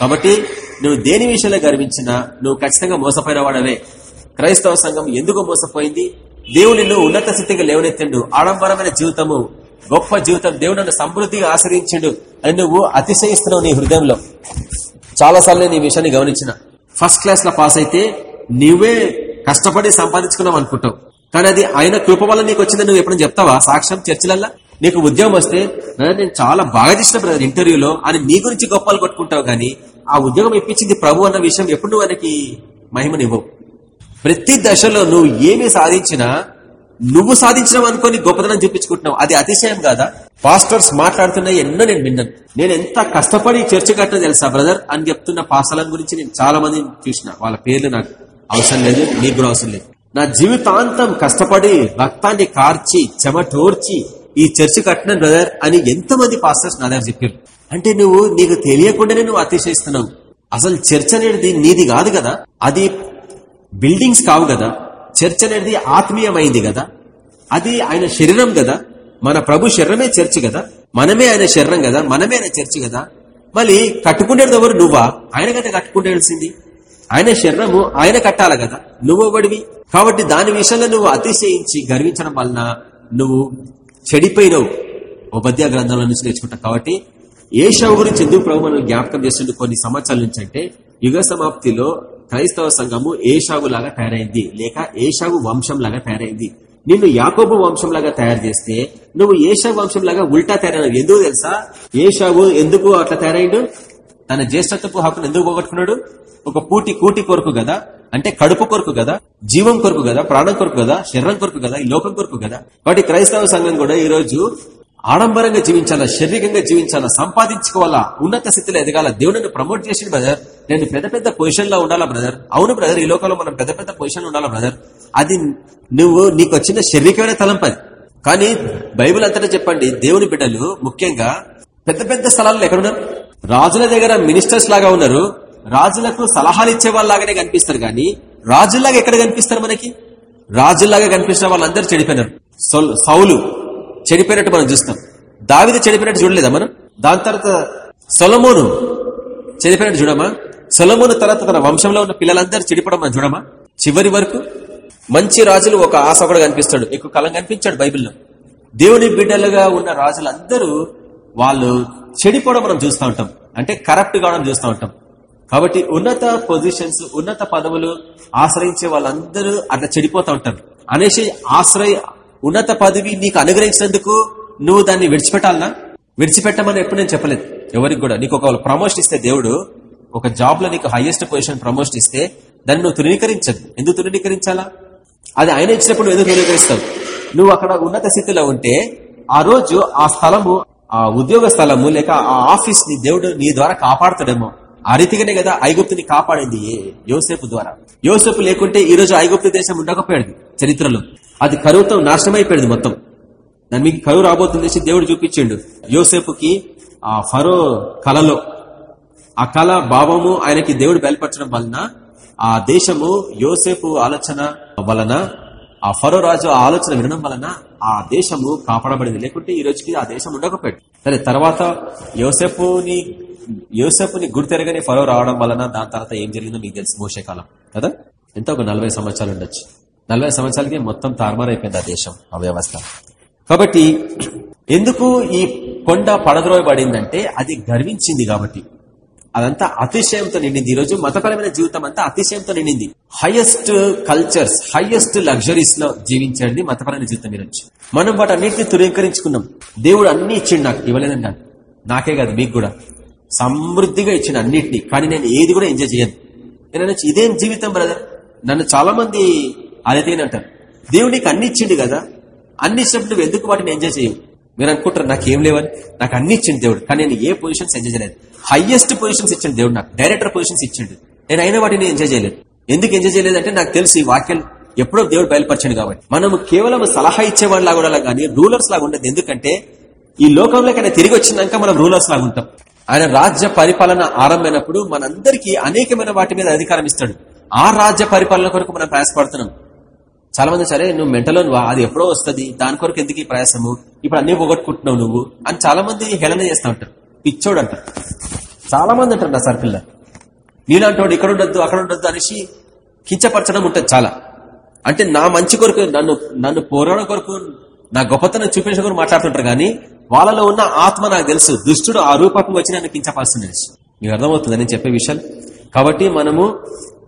కాబట్టి నువ్వు దేని విషయంలో గర్వించినా నువ్వు ఖచ్చితంగా మోసపోయిన వాడవే క్రైస్తవ సంఘం ఎందుకు మోసపోయింది? దేవుని నువ్వు ఉన్నత స్థితిగా లేవనెత్తిండు. ఆడంబరమైన జీవితము గొప్ప జీవితం దేవుడు నన్ను సమృద్ధిగా ఆశ్రయించిండు అని నువ్వు అతిశయిస్తున్నావు నీ హృదయంలో. చాలా సార్లు నేను ఈ విషయాన్ని గమనించిన. ఫస్ట్ క్లాస్లో పాస్ అయితే నువ్వే కష్టపడి సంపాదించుకున్నావు అనుకుంటావు. కానీ అది ఆయన కృప వల్ల నీకు వచ్చిందని నువ్వు ఎప్పుడైనా చెప్తావా? సాక్ష్యం చర్చలల్లా? నీకు ఉద్యోగం వస్తే నేను చాలా బాగా చేసిన బ్రదర్ ఇంటర్వ్యూలో అని నీ గురించి గొప్పలు కొట్టుకుంటావు గానీ ఆ ఉద్యోగం ఇప్పించింది ప్రభు అన్న విషయం ఎప్పుడు నువ్వు ఆయనకి మహిమనివ్వవు. ప్రతి దశలో నువ్వు ఏమి సాధించినా నువ్వు సాధించడం అనుకుని గొప్పతనం చూపించుకుంటున్నావు. అది అతిశయం కాదా? పాస్టర్స్ మాట్లాడుతున్నాయి ఎన్నో నేను విన్నాను. నేను ఎంత కష్టపడి చర్చ కట్టిన తెలుసా బ్రదర్? అని చెప్తున్న పాస్టర్ల గురించి నేను చాలా మంది చూసిన. వాళ్ళ పేర్లు నాకు అవసరం లేదు నీకు కూడా అవసరం లేదు. నా జీవితాంతం కష్టపడి రక్తాన్ని కార్చి చెమటోర్చి ఈ చర్చి కట్టిన బ్రదర్ అని ఎంతమంది పాస్టర్స్ నా దగ్గర చెప్పారు అంటే నువ్వు నీకు తెలియకుండానే నువ్వు అతిశయిస్తున్నావు. అసలు చర్చ్ అనేది నీది కాదు కదా? అది బిల్డింగ్స్ కావు కదా? చర్చ్ అనేది ఆత్మీయమైంది కదా? అది ఆయన శరీరం కదా? మన ప్రభు శరీరమే చర్చ్ కదా? మనమే ఆయన శరీరం కదా? మనమే ఆయన చర్చ్ కదా? మళ్ళీ కట్టుకునేది ఎవరు నువ్వా? ఆయన కదా కట్టుకుంటేసింది ఆయన శరీరము ఆయన కట్టాలి కదా. నువ్వు వడివి కాబట్టి దాని విషయంలో నువ్వు అతిశయించి గర్వించడం వలన నువ్వు చెడిపోయినవు. ఉపద్య గ్రంథంలో నుంచి నేర్చుకుంటావు కాబట్టి ఏషావు గురించి ఎందుకు ప్రభు మనం జ్ఞాపకం చేస్తుండే కొన్ని సంవత్సరాల నుంచి అంటే యుగ సమాప్తిలో క్రైస్తవ సంఘము ఏషావు లాగా తయారైంది. లేక ఏషావు వంశం లాగా తయారైంది. నిన్ను యాకోబు వంశం లాగా తయారు చేస్తే నువ్వు ఏషావు వంశం లాగా ఉల్టా తయారైన ఎందుకు తెలుసా? ఏషావు ఎందుకు అట్లా తయారైండు? తన జ్యేష్ఠత్వపు హక్కును ఎందుకు పోగొట్టుకున్నాడు? ఒక పూటి కూటి కొరకు కదా? అంటే కడుపు కొరకు కదా? జీవం కొరకు కదా? ప్రాణం కొరకు కదా? శరీరం కొరకు కదా? ఈ లోకం కొరకు కదా? కాబట్టి క్రైస్తవ సంఘం కూడా ఈ రోజు ఆడంబరంగా జీవించాలా? శారీరకంగా జీవించాలా? సంపాదించుకోవాలా? ఉన్నత స్థితిలో ఎదగాల? దేవుడిని ప్రమోట్ చేసిన బ్రదర్ నేను పెద్ద పెద్ద పొజిషన్లో ఉండాలా బ్రదర్ అవును బ్రదర్ ఈ లోకంలో మనం పెద్ద పెద్ద పొజిషన్ ఉండాలా బ్రదర్ అది నువ్వు నీకు వచ్చిన శారీరకమైన తలంపది కానీ బైబిల్ అంతటా చెప్పండి దేవుని బిడ్డలు ముఖ్యంగా పెద్ద పెద్ద స్థలాల్లో ఎక్కడున్నారు రాజుల దగ్గర మినిస్టర్స్ లాగా ఉన్నారు. రాజులకు సలహాలు ఇచ్చే వాళ్ళలాగానే కనిపిస్తారు కానీ రాజుల్లాగా ఎక్కడ కనిపిస్తారు మనకి? రాజుల్లాగా కనిపించిన వాళ్ళందరూ చెడిపోయినారు. సౌలు- సౌలు చెడిపోయినట్టు మనం చూస్తాం. దావిది చెడిపోయినట్టు చూడలేదా మనం? దాని తర్వాత సొలమోను చెడిపోయినట్టు చూడమా? సొలమోను తర్వాత తన వంశంలో ఉన్న పిల్లలందరూ చెడిపోవడం మనం చూడమా? చివరి వరకు మంచి రాజులు ఒక ఆశ కూడా కనిపిస్తాడు. ఎక్కువ కాలం కనిపించాడు బైబిల్లో. దేవుని బిడ్డలుగా ఉన్న రాజులందరూ వాళ్ళు చెడిపోవడం మనం చూస్తూ ఉంటాం. అంటే కరప్ట్ కావడం చూస్తూ ఉంటాం. కాబట్టి ఉన్నత పొజిషన్స్ ఉన్నత పదవులు ఆశ్రయించే వాళ్ళందరూ అట్లా చెడిపోతూ ఉంటారు. అనేసి ఆశ్రయ ఉన్నత పదవి నీకు అనుగ్రహించినందుకు నువ్వు దాన్ని విడిచిపెట్టాలనా? విడిచిపెట్టమని ఎప్పుడు నేను చెప్పలేదు. ఎవరికి కూడా. నీకు ఒక ప్రమోషన్ ఇస్తే దేవుడు ఒక జాబ్లో నీకు హైయెస్ట్ పొజిషన్ ప్రమోషన్ ఇస్తే దాన్ని నువ్వు తృణీకరించదు. ఎందుకు తృణీకరించాలా? అది ఆయన ఇచ్చినప్పుడు నువ్వు ఎందుకు తృణీకరిస్తావు? నువ్వు అక్కడ ఉన్నత స్థితిలో ఉంటే ఆ రోజు ఆ స్థలము ఆ ఉద్యోగ స్థలము లేక ఆ ఆఫీస్ని దేవుడు నీ ద్వారా కాపాడుతాడేమో. ఆ రీతిగానే కదా ఐగుప్తుని కాపాడింది ఏ- యోసేపు ద్వారా. యోసేపు లేకుంటే ఈ రోజు ఐగుప్తు దేశం ఉండకపోయాడు చరిత్రలో. అది కరువుతో నాశనం అయిపోయింది మొత్తం. దాని మీకు కరువు రాబోతుంది దేవుడు చూపించిండు. యోసేపుకి ఆ ఫరో కళలో ఆ కళ భావము ఆయనకి దేవుడు బయలుపరచడం వలన ఆ దేశము యోసేపు ఆలోచన వలన ఆ ఫరో రాజు ఆ ఆలోచన వినడం వలన ఆ దేశము కాపాడబడింది. లేకుంటే ఈ రోజుకి ఆ దేశం ఉండకపోయాడు సరే తర్వాత యోసేపుని యోసేపుని గుర్తెరగని ఫరో రావడం వలన దాని తర్వాత ఏం జరిగిందో మీకు తెలుసు మోసకాలం కదా? ఎంత ఒక నలభై సంవత్సరాలు ఉండొచ్చు. నలభై సంవత్సరాలకి మొత్తం తారుమారైపోయింది ఆ దేశం ఆ వ్యవస్థ. కాబట్టి ఎందుకు ఈ కొండ పడద్రోయబడిందంటే అది గర్వించింది కాబట్టి. అదంతా అతిశయంతో నిండింది. ఈ రోజు మతపరమైన జీవితం అంతా అతిశయంతో నిండింది. హైయెస్ట్ కల్చర్స్ హైయెస్ట్ లగ్జరీస్లో జీవించండి మతపరమైన జీవితం ఈరోజు. మనం వాటి అన్నింటినీ తురీకరించుకున్నాం దేవుడు అన్ని ఇచ్చిండు నాకు ఇవ్వలేదని కాదు. నాకే కాదు మీకు కూడా. సమృద్ధిగా ఇచ్చిన అన్నింటినీ. కానీ నేను ఏది కూడా ఎంజాయ్ చేయను. నేను ఇదేం జీవితం బ్రదర్ నన్ను చాలా మంది అదే అంటారు. దేవుడు నీకు అన్ని ఇచ్చిండు కదా? అన్ని ఇచ్చినప్పుడు నువ్వు ఎందుకు వాటిని ఎంజాయ్ చేయవు? మీరు అనుకుంటారు నాకు ఏం లేవని? నాకు అన్ని ఇచ్చిండు దేవుడు కానీ నేను ఏ పొజిషన్స్ ఎంజాయ్ చేయలేదు. హైయెస్ట్ పొజిషన్స్ ఇచ్చిండు దేవుడు నాకు. డైరెక్టర్ పొజిషన్స్ ఇచ్చిండు. నేను అయినా వాటిని ఎంజాయ్ చేయలేదు. ఎందుకు ఎంజాయ్ చేయలేదు అంటే నాకు తెలుసు ఈ వాక్యం ఎప్పుడో దేవుడు బయలుపరచండి కాబట్టి. మనం కేవలం సలహా ఇచ్చేవాళ్ళ లాగా కానీ రూలర్స్ లాగా ఉండదు. ఎందుకంటే ఈ లోకంలోకి తిరిగి వచ్చినాక మనం రూలర్స్ లాగా ఉంటాం. ఆయన రాజ్య పరిపాలన ఆరంభమైనప్పుడు మనందరికీ అనేకమైన వాటి మీద అధికారం ఇస్తాడు. ఆ రాజ్య పరిపాలన కొరకు మనం ప్రయాసపడుతున్నాం. చాలా మంది సరే నువ్వు మెంటలో అది ఎప్పుడో వస్తుంది దాని కొరకు ఎందుకు ఈ ప్రయాసము? ఇప్పుడు అన్ని పోగొట్టుకుంటున్నావు నువ్వు అని చాలా మంది హేళన చేస్తా ఉంటారు. పిచ్చోడు అంటారు. చాలా మంది అంటారు నా సర్కిల్లో నీలాంటి ఇక్కడ ఉండొద్దు అక్కడ ఉండొద్దు అనేసి కించపరచడం ఉంటుంది చాలా. అంటే నా మంచి కొరకు నన్ను నన్ను పోరాడ కొరకు నా గొప్పతనం చూపించిన కొరకు మాట్లాడుతుంటారు కానీ వాళ్ళలో ఉన్న ఆత్మ నాకు తెలుసు. దుష్టుడు ఆ రూపకం వచ్చి నన్ను కించపరుస్తుంది మీకు అర్థమవుతుంది? నేను చెప్పే విషయం కాబట్టి మనము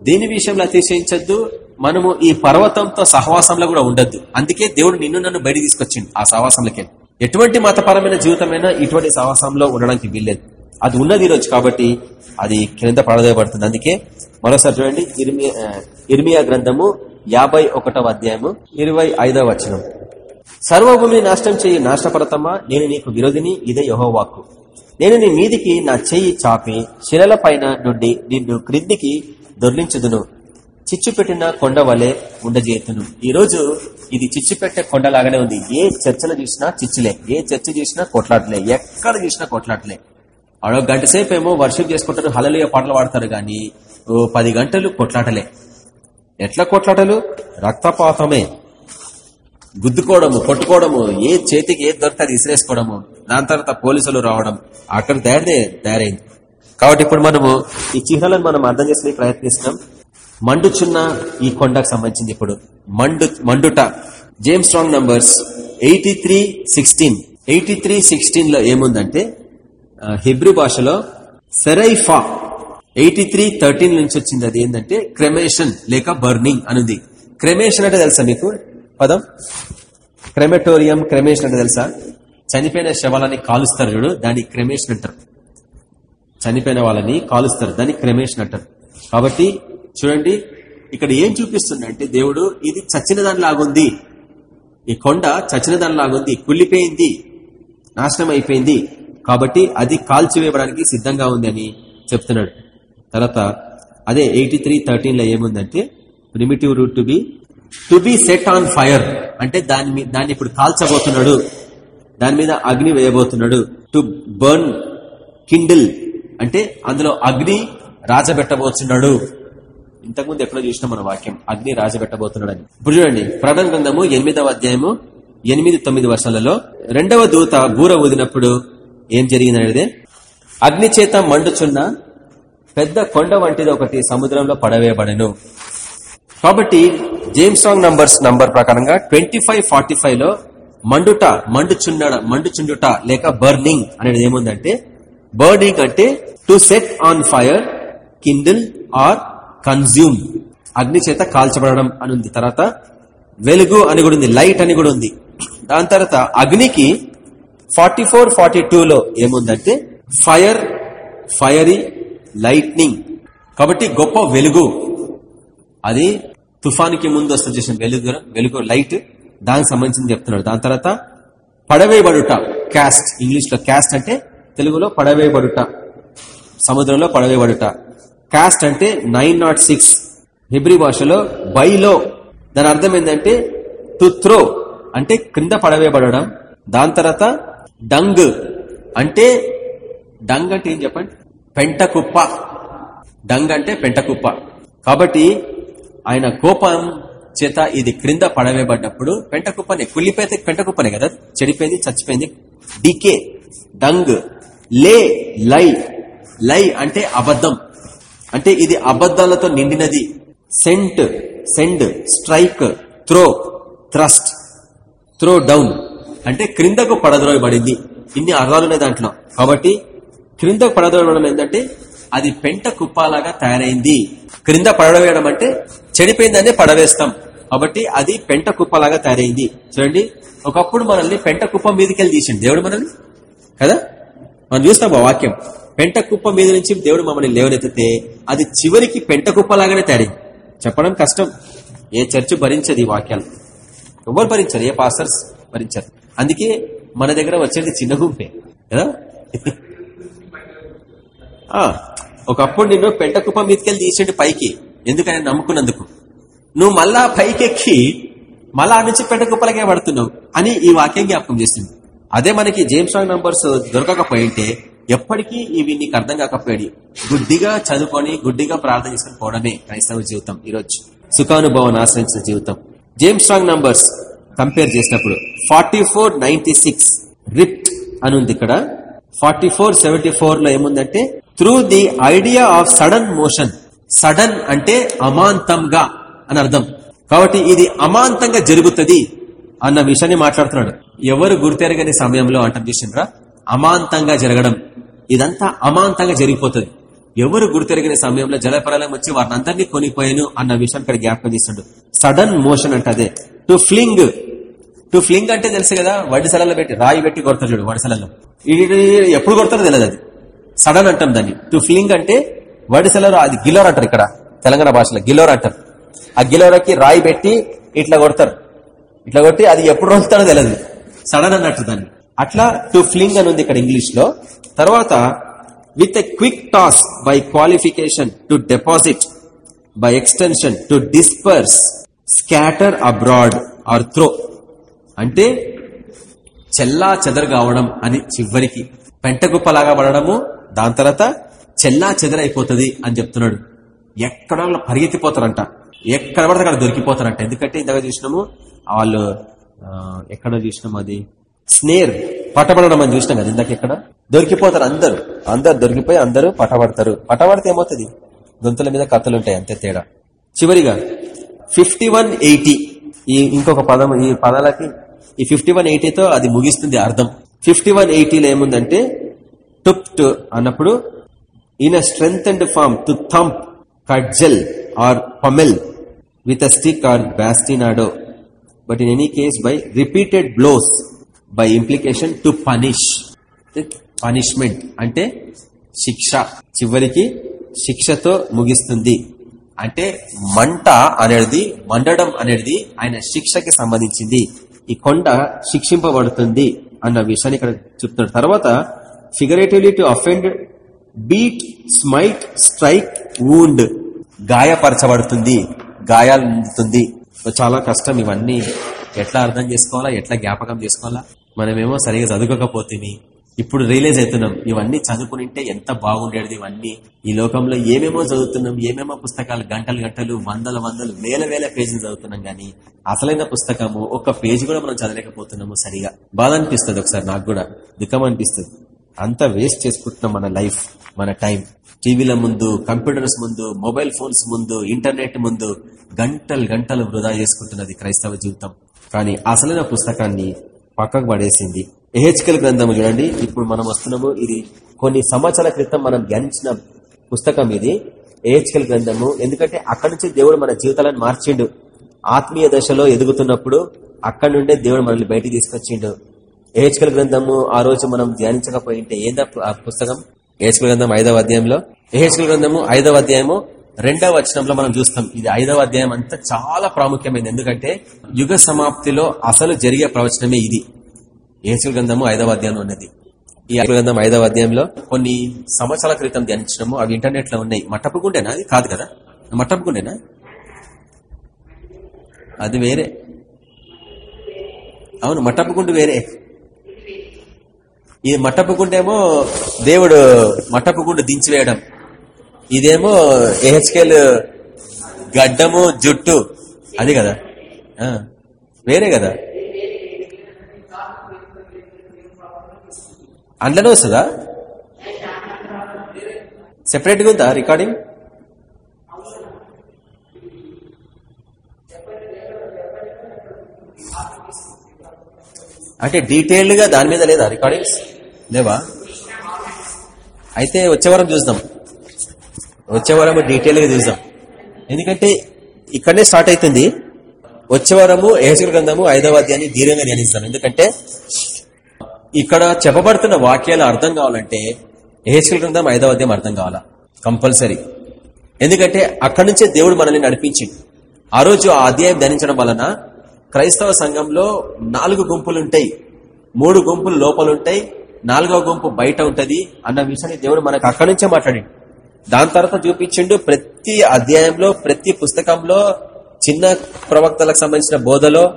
దేని విషయంలో అతిశయించద్దు. మనము ఈ పర్వతంతో సహవాసంలో కూడా ఉండద్దు. అందుకే దేవుడు నిన్ను నన్ను బయట తీసుకొచ్చిండు ఆ సహవాసంలోకి. ఎటువంటి మతపరమైన జీవితమైనా ఇటువంటి సహవాసంలో ఉండడానికి వీల్లేదు. అది ఉన్నది ఈరోజు కాబట్టి అది క్రింద పడదపడుతుంది అందుకే మరోసారి చూడండి. ఇర్మియా ఇర్మియా గ్రంథము యాభై ఒకటవ అధ్యాయము ఇరవై ఐదవ వచనం. సర్వభూమిని నాశనం చేయి నాశనపరతమా నేను నీకు విరోధిని ఇదే యహోవాక్కు నేను నీ మీదికి నా చెయ్యి చాపి శిలల పైన నుండి నిన్ను క్రిందికి దొర్లించుదును. చిచ్చు పెట్టిన కొండ వలె ఉండజేతును ఈ రోజు ఇది చిచ్చు పెట్టే కొండలాగానే ఉంది. ఏ చర్చలు చూసినా చిచ్చులే ఏ చర్చ చూసినా కొట్లాటలే ఎక్కడ చూసినా కొట్లాటలే. ఆడో గంట సేపు ఏమో వర్షిప్ చేసుకుంటారు హలలియ పాటలు పాడతారు కానీ పది గంటలు కొట్లాటలే. ఎట్లా కొట్లాటలు? రక్తపాతమే. గుద్దుకోవడము కొట్టుకోవడము ఏ చేతికి ఏది దొరికితే అది ఇసిరేసుకోవడము దాని తర్వాత పోలీసులు రావడం అక్కడ తయారే తయారైంది. కాబట్టి ఇప్పుడు మనము ఈ చిహ్నాలను మనం అర్థం చేసుకునే ప్రయత్నిస్తున్నాం మండుచున్న ఈ కొండకు సంబంధించింది ఇప్పుడు. మండు మండుట. James Strong numbers eighty three sixteen eighty three సిక్స్టీన్లో ఏముందంటే హిబ్రూ భాషలో సెరైఫా ఎయిటీ త్రీ థర్టీన్ నుంచి వచ్చింది. అది ఏంటంటే క్రెమేషన్ లేక బర్నింగ్ అనుంది. క్రెమేషన్ అంటే తెలుసా మీకు? పదం. క్రెమెటోరియం క్రెమేషన్ అంటే తెలుసా? చనిపోయిన శవాలని కాలుస్తారు చూడు దాన్ని క్రెమేషన్ అంటారు. చనిపోయిన వాళ్ళని కాలుస్తారు దాన్ని క్రెమేషన్ అంటారు. కాబట్టి చూడండి ఇక్కడ ఏం చూపిస్తుందంటే దేవుడు ఇది చచ్చిన దానిలాగుంది ఈ కొండ చచ్చిన దానిలాగుంది కుళ్ళిపోయింది నాశనం అయిపోయింది. కాబట్టి అది కాల్చివేయడానికి సిద్ధంగా ఉంది అని చెప్తున్నాడు. తర్వాత అదే ఎయిటీ త్రీ థర్టీన్లో ఏముందంటే primitive root to be to be set on fire అంటే దాని దాన్ని ఇప్పుడు కాల్చబోతున్నాడు. దాని మీద అగ్ని వేయబోతున్నాడు. టు బర్న్ కిండిల్ అంటే అందులో అగ్ని రాజబెట్టబోతున్నాడు. ఇంతకుముందు ఎక్కడో చూసిన మన వాక్యం అగ్ని రాజబెట్టబోతున్నాడు అని ఇప్పుడు చూడండి ప్రకటన గ్రంథము ఎనిమిదవ అధ్యాయము ఎనిమిది తొమ్మిది వర్షాలలో రెండవ దూత బూర ఊదినప్పుడు ఏం జరిగిందనేది? అగ్ని చేత మండుచున్న పెద్ద కొండ వంటిది ఒకటి సముద్రంలో పడవేయబడను. కాబట్టి జేమ్స్ రాంగ్ నంబర్స్ నంబర్ ప్రకారంగా ట్వంటీ ఫైవ్ ఫార్టీ ఫైవ్లో మండుట మండుచుండ మండుచుండుట లేక బర్నింగ్ అనేది ఏముందంటే బర్నింగ్ అంటే to set on fire kindle or consume అగ్ని చేత కాల్చబడడం అని ఉంది. తర్వాత వెలుగు అని కూడా ఉంది లైట్ అని కూడా ఉంది. దాని తర్వాత అగ్నికి ఫార్టీ ఫోర్ ఫార్టీ టూలో ఏముందంటే ఫైర్ ఫైరీ లైట్నింగ్. కాబట్టి గొప్ప వెలుగు. అది తుఫానికి ముందు వస్తుంది చేసిన వెలుగు వెలుగు లైట్ దానికి సంబంధించింది చెప్తున్నాడు. దాని తర్వాత పడవేయబడుట క్యాస్ట్ ఇంగ్లీష్లో క్యాస్ట్ అంటే తెలుగులో పడవేయబడుట సముద్రంలో పడవేయబడుట. క్యాస్ట్ అంటే నైన్ నాట్ సిక్స్ హిబ్రి భాషలో బైలో దాని అర్థం ఏంటంటే టు త్రో అంటే క్రింద పడవేయబడడం. దాని తర్వాత డంగ్ అంటే డంగ్ అంటే ఏం చెప్పండి? పెంట కుప్ప డంగ్ అంటే పెంటకుప్ప. కాబట్టి ఆయన కోపం చేత ఇది క్రింద పడవేయబడ్డప్పుడు పెంటకుప్పనే కుళ్ళిపోతే పెంటకుప్పనే కదా? చెడిపోయింది చచ్చిపోయింది. డికే డంగ్ లే లై. లై అంటే అబద్ధం. అంటే ఇది అబద్ధాలతో నిండినది. Sent send strike throw thrust throw down. అంటే క్రిందకు పడద్రోయబడింది. ఇన్ని అర్థాలున్నాయి దాంట్లో. కాబట్టి క్రిందకు పడద్రోయబడడం ఏంటంటే అది పెంట కుప్పలాగా తయారైంది. క్రింద పడవేయడం అంటే చెడిపోయిందనే పడవేస్తాం. కాబట్టి అది పెంట కుప్పలాగా తయారైంది. చూడండి ఒకప్పుడు మనల్ని పెంట కుప్ప మీదకి వెళ్ళి తీసిండు. దేవుడు మనల్ని? కదా? మనం చూస్తాం ఆ వాక్యం. పెంట కుప్ప మీద నుంచి దేవుడు మమ్మల్ని లేవనెత్తితే అది చివరికి పెంట కుప్పలాగానే తయారైంది. చెప్పడం కష్టం. ఏ చర్చ్ భరించదు ఈ వాక్యాలు. ఎవరు భరించారు? ఏ పాస్టర్స్ భరించారు. అందుకే మన దగ్గర వచ్చేది చిన్న గుంపే. కదా? ఒకప్పుడు నిన్ను పెంట కుప్ప మీదకెళ్ళి తీసేయండి పైకి ఎందుకని నమ్ముకున్నందుకు. నువ్వు మళ్ళా పైకెక్కి మళ్ళా నుంచి పెంట కుప్పలకే పడుతున్నావు అని ఈ వాక్యం జ్ఞాపకం చేస్తుంది అదే మనకి జేమ్స్ రాంగ్ నంబర్స్ దొరకకపోయింటే ఎప్పటికీ ఇవి నీకు అర్థం కాకపోయాడు గుడ్డిగా చదువుకొని గుడ్డిగా ప్రార్థన చేసుకుని పోవడమే క్రైస్తవ జీవితం ఈరోజు. సుఖానుభవం ఆశ్రయించిన జీవితం. జేమ్స్ రాంగ్ నంబర్స్ కంపేర్ చేసినప్పుడు ఫార్టీ ఫోర్ నైన్టీ సిక్స్ రిప్ట్ అని ఉంది ఇక్కడ. ఫార్టీ ఫోర్ సెవెంటీ ఫోర్లో ఏముందంటే through the idea of sudden motion sudden అంటే అమాంతంగా అని అర్థం. కాబట్టి ఇది అమాంతంగా జరుగుతుంది అన్న విషయాన్ని మాట్లాడుతున్నాడు. ఎవరు గుర్తెరగని సమయంలో అంటాం చూసిండ్రా? అమాంతంగా జరగడం. ఇదంతా అమాంతంగా జరిగిపోతుంది. ఎవరు గుర్తెరగని సమయంలో జలపరాలం వచ్చి వారిని అందరినీ కొనిపోయాను అన్న విషయాన్ని ఇక్కడ జ్ఞాపకం చేస్తాడు. సడన్ మోషన్ అంటే అదే. టు ఫ్లింగ్ టు ఫ్లింగ్ అంటే తెలుసు కదా వడిసలలో పెట్టి రాయి పెట్టి కొడతారు చూడు వడిసలలో. ఎప్పుడు కొడతారో తెలియదు అది. సడన్ అంటాం దాన్ని. టు ఫ్లింగ్ అంటే వడిసలలో అది గిలోర్ అంటారు ఇక్కడ. తెలంగాణ భాషలో గిలోర్ అంటారు. ఆ గిలోరకి రాయి పెట్టి ఇట్లా కొడతారు. ఇట్లా కొట్టి అది ఎప్పుడు రోజుతాడో తెలియదు సడన్ అన్నట్టు దాన్ని. అట్లా టు ఫ్లింగ్ అని ఉంది ఇక్కడ ఇంగ్లీష్లో తర్వాత with a quick toss by qualification to deposit by extension to disperse scatter abroad or throw. అంటే చెల్లా చెదరు కావడం అని చివరికి. పెంటగుప్పలాగా పడడము దాని తర్వాత చెల్లా చెదరైపోతుంది అని చెప్తున్నాడు. ఎక్కడ పరిగెత్తిపోతారంట. ఎక్కడ పడితే అక్కడ దొరికిపోతారంట. ఎందుకంటే ఇంతగా చూసినాము వాళ్ళు ఎక్కడ చూసినాం అది? స్నేర్ పట్టబడడం అని చూసినాం కదా ఇందాక ఎక్కడ? దొరికిపోతారు అందరు. అందరు దొరికిపోయి అందరూ పటబడతారు పటబడితే ఏమవుతుంది? గొంతుల మీద కథలు ఉంటాయి అంతే తేడా. చివరిగా ఫిఫ్టీ వన్ ఎయిటీ ఈ ఇంకొక పదం ఈ పదాలకి ఈ ఫిఫ్టీ వన్ ఎయిటీతో అది ముగిస్తుంది అర్థం. ఫిఫ్టీ వన్ ఎయిటీలో ఏముందంటే టుప్ టు అన్నప్పుడు in a strong and form to thump cudgel or pummel with a stick or bastinado but in any case by repeated blows by implication to punish punishment అంటే శిక్ష. చివరికి శిక్షతో ముగిస్తుంది. అంటే మంట అనేది మండడం అనేది ఆయన శిక్షకి సంబంధించింది. ఈ కొండ శిక్షింపబడుతుంది అన్న విషయాన్ని ఇక్కడ చెప్తున్నాడు తర్వాత figuratively to offend beat smite strike wound గాయపరచబడుతుంది గాయాలు చాలా కష్టం ఇవన్నీ. ఎట్లా అర్థం చేసుకోవాలా? ఎట్లా జ్ఞాపకం చేసుకోవాలా? మనమేమో సరిగా చదువుకోకపోతే ఇప్పుడు రియలైజ్ అవుతున్నాం. ఇవన్నీ చదువుకునింటే ఎంత బాగుండేది ఇవన్నీ. ఈ లోకంలో ఏమేమో చదువుతున్నాం ఏమేమో పుస్తకాలు గంటలు గంటలు వందల వందలు వేల వేల పేజీలు చదువుతున్నాం గానీ అసలైన పుస్తకము ఒక్క పేజీ కూడా మనం చదవలేకపోతున్నాము సరిగా. బాధ అనిపిస్తుంది ఒకసారి నాకు కూడా. దుఃఖం అనిపిస్తుంది. అంతా వేస్ట్ చేసుకుంటున్నాం మన లైఫ్ మన టైం. టీవీల ముందు కంప్యూటర్స్ ముందు మొబైల్ ఫోన్స్ ముందు ఇంటర్నెట్ ముందు గంటలు గంటలు వృధా చేసుకుంటున్నది క్రైస్తవ జీవితం. కానీ అసలైన పుస్తకాన్ని పక్కకు పడేసింది ఎహెచ్కెల్ గ్రంథము చూడండి. ఇప్పుడు మనం వస్తున్నాము. ఇది కొన్ని సంవత్సరాల క్రితం మనం ధ్యానించిన పుస్తకం ఇది ఏహెచ్కెల్ గ్రంథము. ఎందుకంటే అక్కడి నుంచి దేవుడు మన జీవితాలను మార్చిండు. ఆత్మీయ దశలో ఎదుగుతున్నప్పుడు అక్కడి నుండే దేవుడు మనల్ని బయటికి తీసుకొచ్చిండు. ఏహెచ్కల్ గ్రంథము ఆ రోజు మనం ధ్యానించకపోయింటే ఏందా ఆ పుస్తకం? ఏహెచ్కల్ గ్రంథం ఐదవ అధ్యాయంలో. ఏహెచ్కెల్ గ్రంథము ఐదవ అధ్యాయము రెండవ వచనంలో మనం చూస్తాం. ఇది ఐదవ అధ్యాయం అంతా చాలా ప్రాముఖ్యమైనది ఎందుకంటే యుగ సమాప్తిలో అసలు జరిగే ప్రవచనమే ఇది. ఏహెచ్కల్ గ్రంథము ఐదవ అధ్యాయంలో ఉన్నది. ఈ ఐదు గ్రంథం ఐదవ అధ్యాయంలో కొన్ని సంవత్సరాల క్రితం ధ్యానించడము అవి ఇంటర్నెట్లో ఉన్నాయి మట్టపుకుండేనా అది కాదు కదా. మట్టపుకుండేనా అది వేరే. అవును మట్టపుకుండు వేరే. ఈ మట్టపు గుండేమో దేవుడు మట్టపు గుండు దించివేయడం. ఇదేమో ఏహెచ్కేల్ గడ్డము జుట్టు. అది కదా? వేరే కదా? అందులోనే వస్తుందా? సెపరేట్గా ఉందా రికార్డింగ్ అంటే డీటెయిల్డ్గా దాని మీద లేదా రికార్డింగ్స్? లేవా? అయితే వచ్చే వారం చూద్దాం. వచ్చే వారం డీటెయిల్గా చూద్దాం. ఎందుకంటే ఇక్కడనే స్టార్ట్ అవుతుంది. వచ్చే వారము ఏహెచ్కల్ గ్రంథము ఐదవ అధ్యాయాన్ని ధీరంగా ధ్యానిస్తాం ఎందుకంటే ఇక్కడ చెప్పబడుతున్న వాక్యాలు అర్థం కావాలంటే ఏహెచ్కల్ గ్రంథం ఐదవ అధ్యాయం అర్థం కావాలా? కంపల్సరీ. ఎందుకంటే అక్కడి నుంచే దేవుడు మనల్ని నడిపించింది ఆ రోజు ఆ అధ్యాయం ధ్యానించడం వలన క్రైస్తవ సంఘంలో నాలుగు గుంపులు ఉంటాయి మూడు గుంపులు లోపలుంటాయి. నాలుగవ గుంపు బయట ఉంటుంది అన్న విషయాన్ని దేవుడు మనకు అక్కడి నుంచే మాట్లాడి దాని తర్వాత చూపించిండు ప్రతి అధ్యాయంలో ప్రతి పుస్తకంలో చిన్న ప్రవక్తలకు సంబంధించిన బోధలో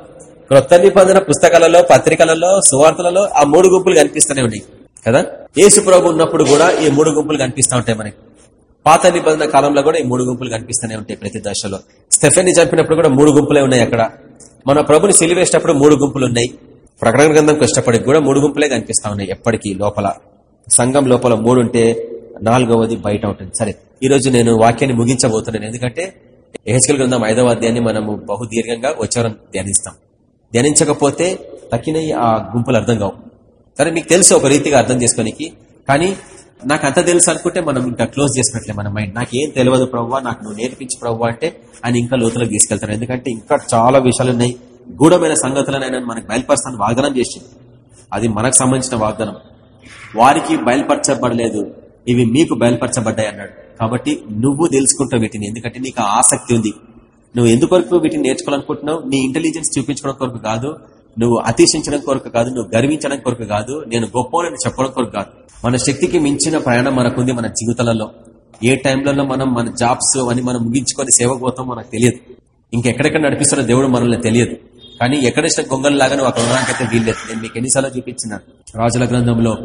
క్రొత్త నిబంధన పుస్తకాలలో పత్రికలలో సువార్తలలో ఆ మూడు గుంపులు కనిపిస్తూనే ఉన్నాయి. కదా? యేసు ప్రభు ఉన్నప్పుడు కూడా ఈ మూడు గుంపులు కనిపిస్తూ ఉంటాయి మనకి. పాత నిబంధన కాలంలో కూడా ఈ మూడు గుంపులు కనిపిస్తూనే ఉంటాయి ప్రతి దశలో. స్టెఫెన్ని చంపినప్పుడు కూడా మూడు గుంపులే ఉన్నాయి అక్కడ. మన ప్రభుని సిలివేసేటప్పుడు మూడు గుంపులు ఉన్నాయి ప్రకటన గ్రంథంకి ఇష్టపడి కూడా మూడు గుంపులే కనిపిస్తా ఉన్నాయి ఎప్పటికీ లోపల. సంఘం లోపల మూడు ఉంటే నాలుగవది బయట ఉంటుంది. సరే ఈ రోజు నేను వాక్యాన్ని ముగించబోతున్నాను. ఎందుకంటే ఎహెచ్కల్ గ్రంథం ఐదవ అధ్యాయాన్ని మనము బహుదీర్ఘంగా వచ్చారం ధ్యానిస్తాం. ధ్యానించకపోతే తక్కిన ఆ గుంపులు అర్థం కావు. సరే మీకు తెలుసు ఒక రీతిగా అర్థం చేసుకోనికి. కానీ నాకు అంత తెలుసు అనుకుంటే మనం ఇంకా క్లోజ్ చేసినట్లే మన మైండ్. నాకు ఏం తెలియదు ప్రవ్వా నాకు నువ్వు నేర్పించి ప్రవ్వా అంటే ఆయన ఇంకా లోతులకు తీసుకెళ్తాను ఎందుకంటే ఇంకా చాలా విషయాలు ఉన్నాయి. గూఢమైన సంగతులను ఆయన మనకు బయలుపరుస్తాను వాగ్దానం చేసింది అది మనకు సంబంధించిన వాగ్దానం. వారికి బయలుపరచబడలేదు. ఇవి మీకు బయలుపరచబడ్డాయి అన్నాడు. కాబట్టి నువ్వు తెలుసుకుంటావు వీటిని. ఎందుకంటే నీకు ఆసక్తి ఉంది. నువ్వు ఎందుకొరకు వీటిని నేర్చుకోవాలనుకుంటున్నావు? నీ ఇంటెలిజెన్స్ చూపించుకోవడం కొరకు కాదు. నువ్వు అతిశించడం కొరకు కాదు నువ్వు గర్వించడం కొరకు కాదు నేను గొప్పని చెప్పడం కొరకు కాదు. మన శక్తికి మించిన ప్రయాణం మనకుంది మన జీవితాలలో. ఏ టైంలలో మనం మన జాబ్స్ అని మనం ముగించుకొని సేవకు పోతాం మనకు తెలియదు. ఇంకెక్కడెక్కడ నడిపిస్తారో దేవుడు మనల్ని తెలియదు. కానీ ఎక్కడిసిన గొంగల్లాగా నువ్వు అక్కడ ఉండడానికైతే వీల్లేదు. నేను మీకు ఎన్నిసార్లు చూపించిన రాజుల గ్రంథంలో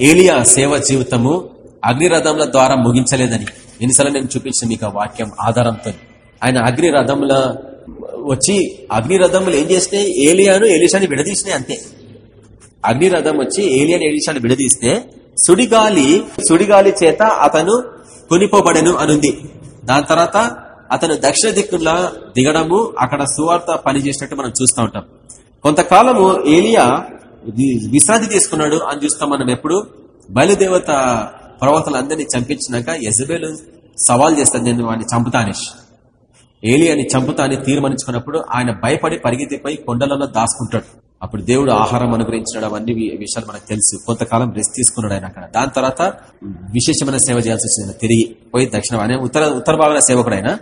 ఏలియా సేవ జీవితము అగ్నిరథంల ద్వారా ముగించలేదని. ఎన్నిసార్లు నేను చూపించిన మీకు ఆ వాక్యం ఆధారంతో. ఆయన అగ్ని వచ్చి అగ్నిరథములు ఏం చేస్తే? ఏలియాను ఎలిషాని విడదీసినాయి అంతే. అగ్ని రథం వచ్చి ఏలియాను ఏలిషాని విడదీస్తే సుడిగాలి సుడిగాలి చేత అతను కొనిపోబడెను అనుంది. దాని తర్వాత అతను దక్షిణ దిక్కులా దిగడము అక్కడ సువార్త పని చేసినట్టు మనం చూస్తూ ఉంటాం. కొంతకాలము ఏలియా విశ్రాంతి తీసుకున్నాడు అని చూస్తాం మనం ఎప్పుడు. బయలుదేవత పర్వతలందరినీ చంపించినాక యజబేలు సవాల్ చేస్తాను నేను వాడిని చంపుతానేష్. ఏలియాని చంపుతా అని తీర్మానించుకున్నప్పుడు ఆయన భయపడి పరిగెత్తిపోయి కొండలలో దాచుకుంటాడు. అప్పుడు దేవుడు ఆహారం అనుగ్రహించినాడు అవన్నీ విషయాలు మనకు తెలుసు. కొంతకాలం రెస్ట్ తీసుకున్నాడు ఆయన అక్కడ. దాని తర్వాత విశేషమైన సేవ చేయాల్సి వచ్చింది తిరిగి పోయి దక్షిణ ఆయన ఉత్తర ఉత్తర భాగంలో సేవకుడు ఆయన.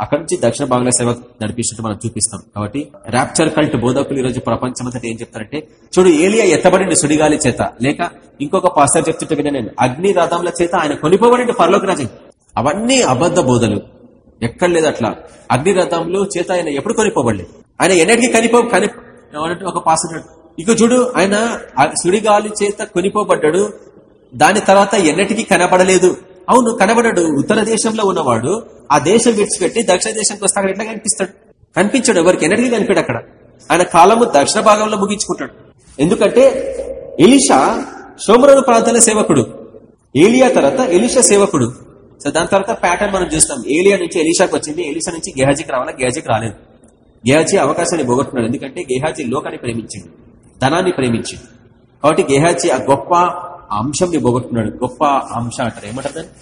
అక్కడ నుంచి దక్షిణ భాగంలో సేవ నడిపించినట్టు మనం చూపిస్తాం. కాబట్టి ర్యాప్చర్ కల్ట్ బోధకులు ఈ రోజు అంతా ఏం చెప్తారంటే చూడు ఏలియా ఎత్తబడి సుడిగాలి చేత. లేక ఇంకొక పాస్టర్ చెప్తుంటే విన్నా నేను అగ్ని రథంల చేత ఆయన కొనిపోబడి పరలోక రాజు అవన్నీ అబద్ధ బోధలు. ఎక్కడ లేదు అట్లా. అగ్ని రథంలో చేత ఆయన ఎప్పుడు కొనిపోబడలేదు. ఆయన ఎన్నటికీ కనిపో కని ఒక పాస్ ఇక చూడు ఆయన సుడిగాలి చేత కొనిపోబడ్డాడు. దాని తర్వాత ఎన్నటికీ కనబడలేదు. అవును కనబడడు. ఉత్తర దేశంలో ఉన్నవాడు ఆ దేశం విడిచిపెట్టి దక్షిణ దేశంకి వస్తే అక్కడ ఎట్లా కనిపిస్తాడు. కనిపించాడు ఎవరికి ఎన్నటికీ కనిపాడు అక్కడ. ఆయన కాలము దక్షిణ భాగంలో ముగించుకుంటాడు. ఎందుకంటే ఎలిషా సోమరోను ప్రాంతాల సేవకుడు. ఏలియా తర్వాత ఎలిషా సేవకుడు. సో దాని తర్వాత ప్యాటర్న్ మనం చూస్తాం. ఏలియా నుంచి ఎలిషాకి వచ్చింది. ఎలీషా నుంచి గెహాజీకి రావాలా? గెహాజీకి రాలేదు. గేహాజీ అవకాశాన్ని పోగొట్టుకున్నాడు. ఎందుకంటే గేహాజీ లోకాన్ని ప్రేమించింది. ధనాన్ని ప్రేమించింది. కాబట్టి గేహాజీ ఆ గొప్ప అంశంని పోగొట్టుకున్నాడు. గొప్ప అంశ అంటారు. ఏమంటారు దాన్ని?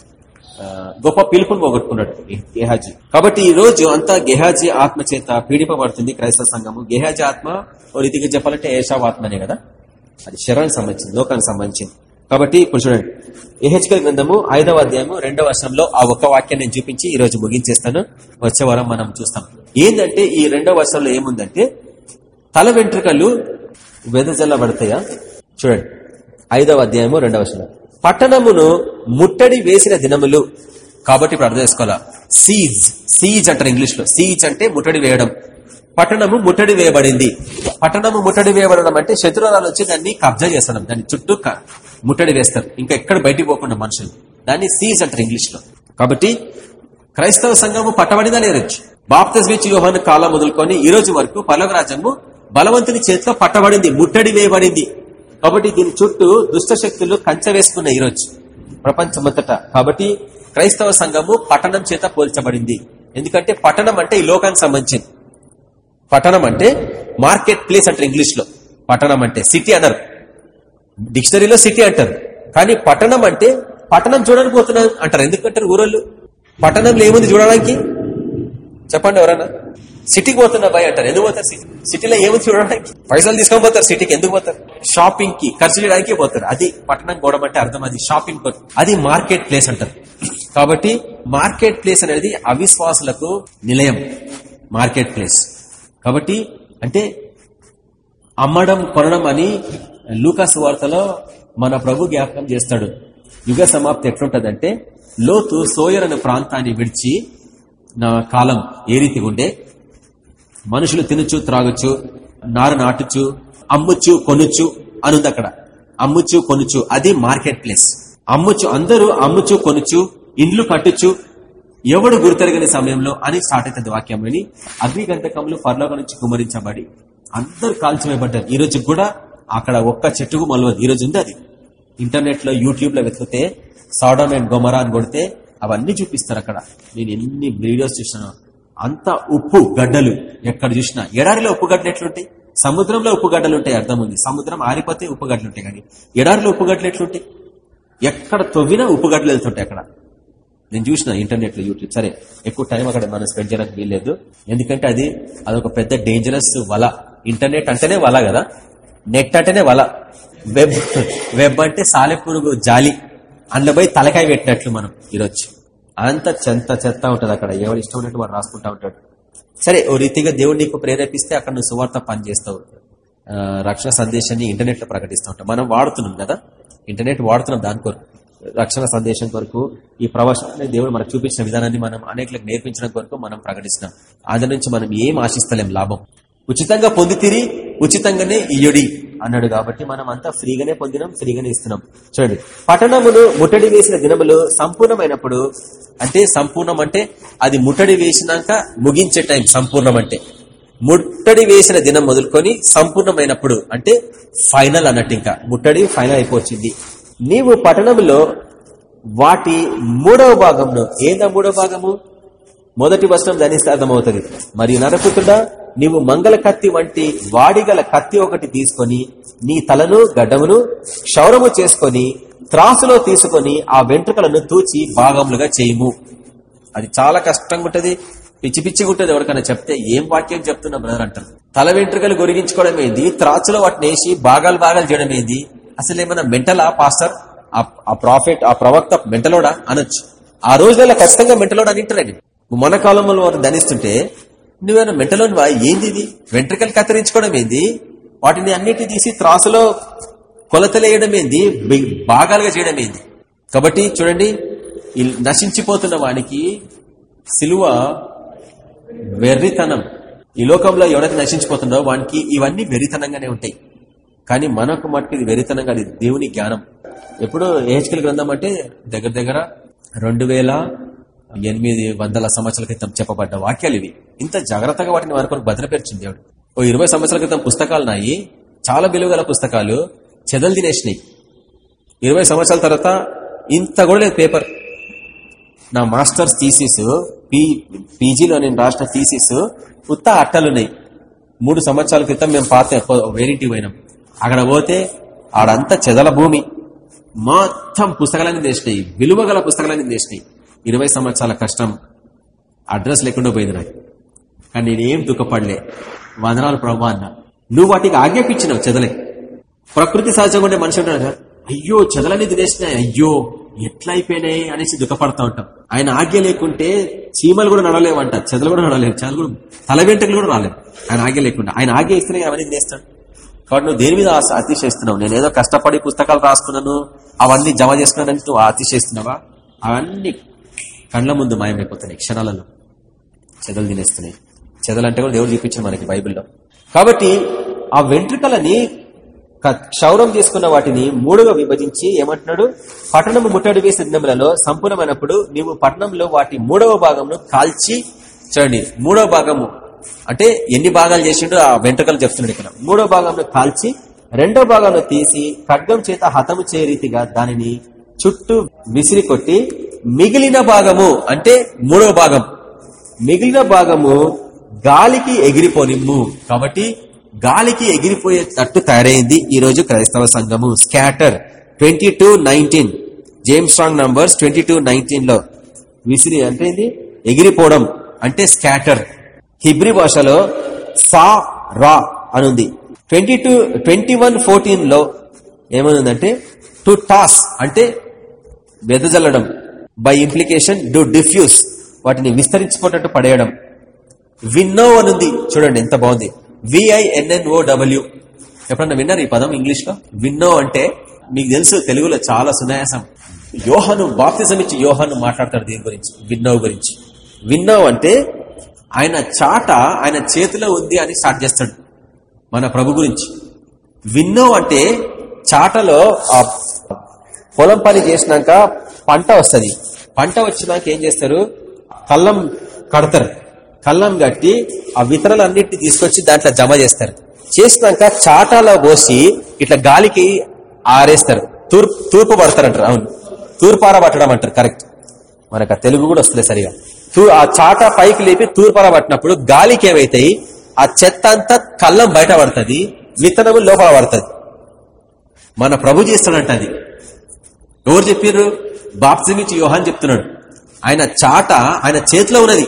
ఆ, గొప్ప పిలుపుని పోగొట్టుకున్నాడు గేహాజీ కాబట్టి ఈ రోజు అంతా గేహాజీ ఆత్మ చేత పీడిపబడుతుంది క్రైస్తవ సంఘము. గేహాజీ ఆత్మ ఓ రీతిగా చెప్పాలంటే ఏషావు ఆత్మనే కదా? అది శరీరానికి సంబంధించింది లోకానికి సంబంధించింది. కాబట్టి ఇప్పుడు చూడండి. ఎహెచ్కల్ గ్రంథము ఐదవ అధ్యాయము రెండవ వర్షంలో ఆ ఒక్క వాక్యం నేను చూపించి ఈ రోజు ముగించేస్తాను. వచ్చే వారం మనం చూస్తాం. ఏంటంటే ఈ రెండవ వర్షంలో ఏముందంటే తల వెంట్రుకలు వెదజల్లబడతాయా? చూడండి. ఐదవ అధ్యాయము రెండవ వర్షంలో పట్టణమును ముట్టడి వేసిన దినములు. కాబట్టి ఇప్పుడు అర్థం చేసుకోవాలా? సీజ్. సీజ్ అంటారు ఇంగ్లీష్లో సీజ్ అంటే ముట్టడి వేయడం. పట్టణము ముట్టడి వేయబడింది. పట్టణము ముట్టడి వేయబడడం అంటే శత్రురాలు వచ్చి దాన్ని కబ్జా చేస్తాం. దాన్ని చుట్టూ క- ముట్టడి వేస్తారు. ఇంకా ఎక్కడ బయటికి పోకుండా మనుషులు. దాన్ని సీజ్ అంటారు ఇంగ్లీష్లో కాబట్టి క్రైస్తవ సంఘము పట్టబడిందా లేరొచ్చు బాప్తస్విచ్ యోహాను కాలం మొదలుకొని ఈ రోజు వరకు పల్లవ రాజ్యము బలవంతుని చేతిలో పట్టబడింది ముట్టడి వేయబడింది. కాబట్టి దీని చుట్టూ దుష్టశక్తులు కంచె వేసుకున్నాయి ఈరోజు ప్రపంచమంతటా. కాబట్టి క్రైస్తవ సంఘము పట్టణం చేత పోల్చబడింది. ఎందుకంటే పట్టణం అంటే ఈ లోకానికి సంబంధించింది. పట్టణం అంటే మార్కెట్ ప్లేస్ అంటారు ఇంగ్లీష్లో పట్టణం అంటే సిటీ అనరు. డిక్షనరీలో సిటీ అంటారు. కానీ పట్టణం అంటే పట్టణం చూడడానికి పోతున్నాం అంటారు. ఎందుకంటారు ఊరోళ్ళు? పట్టణంలో ఏముంది చూడడానికి? చెప్పండి ఎవరన్నా. సిటీకి పోతున్నా భయ అంటారు. ఎందుకు పోతారు సిటీ? సిటీలో ఏముంది చూడడానికి? పైసలు తీసుకొని పోతారు సిటీకి. ఎందుకు పోతారు? షాపింగ్కి ఖర్చు చేయడానికి పోతారు. అది పట్టణం గోడం అంటే అర్థం అది షాపింగ్ అది మార్కెట్ ప్లేస్ అంటారు. కాబట్టి మార్కెట్ ప్లేస్ అనేది అవిశ్వాసులకు నిలయం. Market place. కాబట్టి అంటే అమ్మడం కొనడం అని లూకాసు వార్తలో మన ప్రభు జ్ఞాపకం చేస్తాడు. యుగ సమాప్తి ఎట్లుంటదంటే లోతు సోయర్ అనే ప్రాంతాన్ని విడిచి నా కాలం ఏ రీతిగా ఉండే మనుషులు తినచ్చు త్రాగొచ్చు నారు నాటుచు అమ్ముచ్చు కొనుచ్చు అనుంది అక్కడ. అమ్ముచ్చు కొనుచ్చు అది మార్కెట్ ప్లేస్. అమ్ముచ్చు అందరూ అమ్ముచ్చు కొనుచు ఇండ్లు కట్టుచు ఎవడు గుర్తెరగని సమయంలో అని స్టార్ట్ అవుతుంది వాక్యం అని అగ్ని పర్లోక నుంచి కుమరించబడి అందరు కాల్చివేయబడ్డారు. ఈ రోజు కూడా అక్కడ ఒక్క చెట్టుకు మొలవదు ఈరోజు ఉంది అది. ఇంటర్నెట్లో యూట్యూబ్లో వెతికితే సాడమ్ అండ్ గొమరా అని కొడితే అవన్నీ చూపిస్తారు అక్కడ. నేను ఎన్ని వీడియోస్ చూసినా అంత ఉప్పు గడ్డలు ఎక్కడ చూసినా. ఎడారిలో ఉప్పు గడ్డలు ఎట్లుంటాయి? సముద్రంలో ఉప్పు గడ్డలు ఉంటాయి అర్థం ఉంది. సముద్రం ఆరిపోతే ఉప్పు గడ్డలు ఉంటాయి కానీ ఎడారిలో ఉప్పు గడ్డలు ఎట్లుంటాయి? ఎక్కడ తవ్వినా ఉప్పు గడ్డలు వెళ్తుంటాయి అక్కడ. నేను చూసిన ఇంటర్నెట్లో యూట్యూబ్. సరే ఎక్కువ టైం అక్కడ మనం స్పెండ్ చేయడానికి వీల్లేదు. ఎందుకంటే అది అదొక పెద్ద డేంజరస్ వల. ఇంటర్నెట్ అంటేనే వల కదా. నెట్ అంటేనే వల. వెబ్ వెబ్ అంటే సాలెపురుగు జాలి. అందులో పోయి తలకాయ పెట్టినట్లు మనం ఈరోజు. అంత చెంత చెత్త ఉంటుంది అక్కడ. ఎవరు ఇష్టం ఉన్నట్టు వాడు రాసుకుంటా ఉంటాడు. సరే ఓ రీతిగా దేవుడు నీకు ప్రేరేపిస్తే అక్కడ నువ్వు సువార్త పనిచేస్తావు. రక్షణ సందేశాన్ని ఇంటర్నెట్లో ప్రకటిస్తూ ఉంటాం మనం వాడుతున్నాం కదా? ఇంటర్నెట్ వాడుతున్నాం దాని కొరకు. రక్షణ సందేశం కొరకు ఈ ప్రవచనాన్ని దేవుడు మనకు చూపించిన విధానాన్ని మనం అనేకలకు నేర్పించడం కొరకు మనం ప్రకటిస్తున్నాం. అది నుంచి మనం ఏం ఆశిస్తలేం లాభం. ఉచితంగా పొందితిరి ఉచితంగానే ఇయుడి అన్నాడు కాబట్టి మనం అంతా ఫ్రీగానే పొందినాం ఫ్రీగానే ఇస్తున్నాం. చూడండి పట్టణమును ముట్టడి వేసిన దినములు సంపూర్ణమైనప్పుడు అంటే సంపూర్ణం అంటే అది ముట్టడి వేసినాక ముగించే టైం సంపూర్ణం అంటే ముట్టడి వేసిన దినం మొదలుకొని సంపూర్ణమైనప్పుడు అంటే ఫైనల్ అన్నట్టు ఇంకా. ముట్టడి ఫైనల్ అయిపోయింది నీవు పట్టణంలో వాటి మూడవ భాగంలో ఏదా మూడవ భాగము? మొదటి వస్త్రం ధనిస్తే అర్థమవుతుంది మరియు నరపుతుడా నీవు మంగళ కత్తి వంటి వాడిగల కత్తి ఒకటి తీసుకొని నీ తలను గడ్డమును క్షౌరము చేసుకొని త్రాసులో తీసుకొని ఆ వెంట్రుకలను తూచి భాగములుగా చేయము. అది చాలా కష్టంగా ఉంటుంది పిచ్చి పిచ్చిగా ఉంటుంది ఎవరికైనా చెప్తే ఏం వాక్యం చెప్తున్నా బ్రదర్ అంటారు. తల వెంట్రుకలు గొరిగించుకోవడం ఏంది త్రాచులో వాటిని వేసి భాగాలు భాగాలు చేయడం ఏంది అసలు ఏమైనా మెంటలా పాస్టర్? ఆ ప్రాఫిట్ ఆ ప్రవక్త మెంటలోడా? అనొచ్చు. ఆ రోజులలో ఖచ్చితంగా మెంటలోడా అని ఇంటరండి మన కాలంలో వారు ధనిస్తుంటే నువ్వేమైనా మెంటలోనివా ఏంది ఇది వెంట్రుకలు కత్తిరించుకోవడం ఏంది? వాటిని అన్నిటి తీసి త్రాసులో కొలతలేయడం ఏంది? భాగాలుగా చేయడం ఏంది? కాబట్టి చూడండి నశించిపోతున్న వానికి సిలువ వెర్రితనం. ఈ లోకంలో ఎవరైతే నశించిపోతుందో వానికి ఇవన్నీ వెరితనంగానే ఉంటాయి. కానీ మనకు మటుకు ఇది వెరితనంగా ఇది దేవుని జ్ఞానం. ఎప్పుడు ఏహెచ్కల్ గ్రంథం అంటే దగ్గర దగ్గర రెండు వేల ఎనిమిది వందల సంవత్సరాల క్రితం చెప్పబడ్డ వాక్యాలు ఇవి. ఇంత జాగ్రత్తగా వాటిని వారి కొరకు భద్రపరిచింది దేవుడు. ఓ ఇరవై సంవత్సరాల క్రితం పుస్తకాలు నాయి. చాలా విలువగల పుస్తకాలు. చెదలు తినేసినాయి. ఇరవై సంవత్సరాల తర్వాత ఇంత కూడా లేదు పేపర్. నా మాస్టర్స్ థీసిస్ పీ పీజీలో నేను రాసిన థీసిస్ ఉత్త అట్టలున్నాయి మూడు సంవత్సరాల క్రితం మేము పాత వేరింటికి పోయినాం. అక్కడ పోతే ఆడంతా చెదల భూమి. మొత్తం పుస్తకాలన్నీ తెచ్చినాయి విలువగల పుస్తకాలన్నీ తెచ్చినాయి ఇరవై సంవత్సరాల కష్టం అడ్రస్ లేకుండా పోయింది నాకు. కానీ నేనేం దుఃఖపడలే. వందనాలు ప్రభా అన్న. నువ్వు వాటికి ఆజ్ఞాపించినావు చెదలే. ప్రకృతి సహజంగా ఉండే మనిషి ఉంటాడు అయ్యో చెదలని తినేసినాయి అయ్యో ఎట్లా అయిపోయినాయి అనేసి దుఃఖపడతా ఉంటాం. ఆయన ఆజ్ఞ లేకుంటే చీమలు కూడా నడలేవంట చెదలు కూడా నడలేవు చెదలు కూడా తల వెంటలు కూడా రాలేవు ఆయన ఆజ్ఞ లేకుండా. ఆయన ఆజ్ఞ ఇస్తేనే అవన్నీ చేస్తాడు కాబట్టి నువ్వు దేని మీద అతిశయిస్తున్నావు? నేను ఏదో కష్టపడి పుస్తకాలు రాసుకున్నాను అవన్నీ జమ చేసుకున్నానని నువ్వు అతిశయిస్తున్నావా అవన్నీ కండ్ల ముందు మాయమైపోతున్నాయి క్షణాలలో. చెదలు తినేస్తున్నాయి. చెదలు అంటే కూడా దేవుడు చూపించారు మనకి బైబిల్లో. కాబట్టి ఆ వెంట్రుకలని క్షౌరం చేసుకున్న వాటిని మూడుగా విభజించి ఏమంటున్నాడు? పట్టణము ముట్టడి వేసిన దినములలో సంపూర్ణమైనప్పుడు నీవు పట్టణంలో వాటి మూడవ భాగంను కాల్చి చూడండి. మూడవ భాగము. అంటే ఎన్ని భాగాలు చేసిండో ఆ వెంట్రుకలు చెప్తున్నాడు ఇక్కడ. మూడో భాగంలో కాల్చి రెండో భాగంలో తీసి ఖడ్గం చేత హతము చే రీతిగా దానిని చుట్టూ విసిరి కొట్టి మిగిలిన భాగము అంటే మూడో భాగం. మిగిలిన భాగము గాలికి ఎగిరిపోనిమ్ము. కాబట్టి గాలికి ఎగిరిపోయేటట్టు తయారైంది ఈ రోజు క్రైస్తవ సంఘము. Scatter twenty two nineteen James Strong numbers twenty two నైన్టీన్లో. విసిరి అంటే ఎగిరిపోవడం అంటే స్కాటర్ హిబ్రి భాషలో సా రా అనుంది. ట్వంటీ టూ ట్వంటీ వన్ ఫోర్టీన్లో ఏమనుందంటే? టు టాస్ అంటే వెదజల్లడం. బై ఇంప్లికేషన్ డు డిఫ్యూజ్ వాటిని విస్తరించుకున్నట్టు పడేయడం. విన్నో అనుంది. చూడండి ఎంత బాగుంది. విఐఎన్ఎన్ఓ డబ్ల్యూ ఎప్పుడన్నా విన్నారు ఈ పదం ఇంగ్లీష్లో విన్నో అంటే మీకు తెలుసు తెలుగులో చాలా సునాయాసం. యోహను బాప్తిజం ఇచ్చి యోహను మాట్లాడతాడు దీని గురించి విన్నో గురించి. విన్నో అంటే ఆయన చాట ఆయన చేతిలో ఉంది అని స్టార్ట్ చేస్తాడు మన ప్రభు గురించి. విన్నో అంటే చాటలో ఆ పొలం పని చేసినాక పంట వస్తుంది. పంట వచ్చినాక ఏం చేస్తారు? కళ్ళం కడతారు. కళ్ళం కట్టి ఆ విత్తనాలన్నింటినీ తీసుకొచ్చి దాంట్లో జమ చేస్తారు. చేసినాక చాటాలో పోసి ఇట్లా గాలికి ఆరేస్తారు. తూర్పు తూర్పు పడతారు అంటారు అవును. తూర్పార పట్టడం అంటారు. కరెక్ట్ మనకు తెలుగు కూడా వస్తుంది సరిగా. ఆ చాట పైకి లేపి తూర్పార పట్టినప్పుడు గాలికి ఏమైతాయి? ఆ చెత్త అంతా కళ్ళం బయట పడుతుంది. విత్తనము లోపల పడుతుంది. మన ప్రభు చేస్తాడంట అది. ఎవరు చెప్పారు బాప్సిమిచ్చి యోహాన్ చెప్తున్నాడు. ఆయన చాట ఆయన చేతిలో ఉన్నది.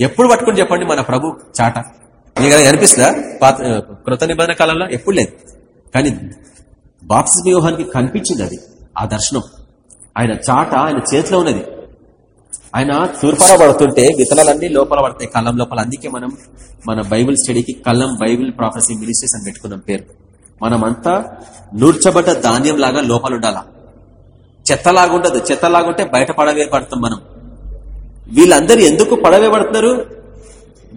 ఎప్పుడు పట్టుకుని చెప్పండి మన ప్రభు చాట. మీకు అనిపిస్తుందా? పాత కృత నిబంధన కాలంలో ఎప్పుడు లేదు. కానీ బాప్సిమి యోహానికి కనిపించింది అది ఆ దర్శనం. ఆయన చాట ఆయన చేతిలో ఉన్నది. ఆయన తూర్పార పడుతుంటే విత్తనాలన్నీ లోపల పడతాయి కళ్ళం లోపల. అందుకే మనం మన బైబిల్ స్టడీకి కళ్ళం బైబిల్ ప్రాఫెసింగ్ మినిస్ట్రీస్ అని పెట్టుకున్నాం పేరు. మనమంతా నూర్చబడ్డ ధాన్యం లాగా లోపల ఉండాలా? చెత్తలాగుండదు. చెత్తలాగుంటే బయట పడవే పడతాం మనం. వీళ్ళందరూ ఎందుకు పడవే పడుతున్నారు?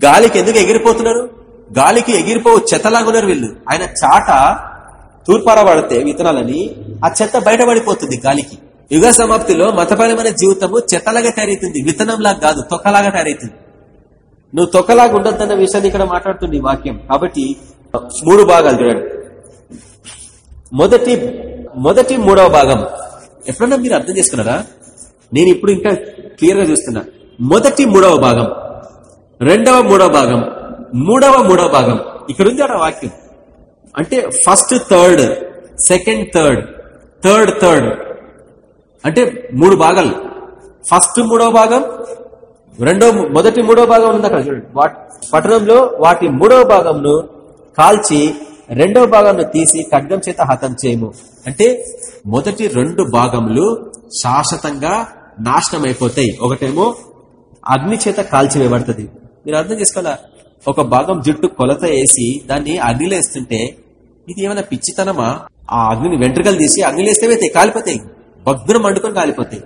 గాలికి ఎందుకు ఎగిరిపోతున్నారు? గాలికి ఎగిరిపో చెత్తలాగున్నారు వీళ్ళు. ఆయన చాట తూర్పార పడితే విత్తనాలని ఆ చెత్త బయటపడిపోతుంది గాలికి. యుగ సమాప్తిలో మతపరమైన జీవితము చెత్తలాగా తయారైతుంది. విత్తనంలాగా కాదు తొక్కలాగా తయారైతుంది. నువ్వు తొక్కలాగా ఉండొద్దన్న విషయాన్ని ఇక్కడ మాట్లాడుతుంది వాక్యం. కాబట్టి మూడు భాగాలు చూడండి. మొదటి మొదటి మూడవ భాగం. ఎప్పుడన్నా మీరు అర్థం చేసుకున్నారా? నేను ఇప్పుడు ఇంకా క్లియర్గా చూస్తున్నా. మొదటి మూడవ భాగం రెండవ మూడవ భాగం మూడవ మూడవ భాగం. ఇక్కడ ఉంది అక్కడ వాక్యం. అంటే first third second third third third అంటే మూడు భాగాలు. ఫస్ట్ మూడవ భాగం రెండో మొదటి మూడో భాగం ఉంది అక్కడ చూడండి. పట్టణంలో వాటి మూడో భాగంను కాల్చి రెండవ భాగంను తీసి ఖడ్గం చేత హతం చేయము. అంటే మొదటి రెండు భాగములు శాశ్వతంగా నాశనం అయిపోతాయి ఒకటేమో అగ్ని చేత కాల్చివేయబడుతుంది. మీరు అర్థం చేసుకోవాలా? ఒక భాగం జుట్టు కొలత వేసి దాన్ని అగ్నిలో వేస్తుంటే ఇది ఏమైనా పిచ్చితనమా? ఆ అగ్నిని వెంట్రుకలు తీసి అగ్నిలో వేస్తే కాలిపోతాయి. భగ్నం అండుకొని కాలిపోతాయి.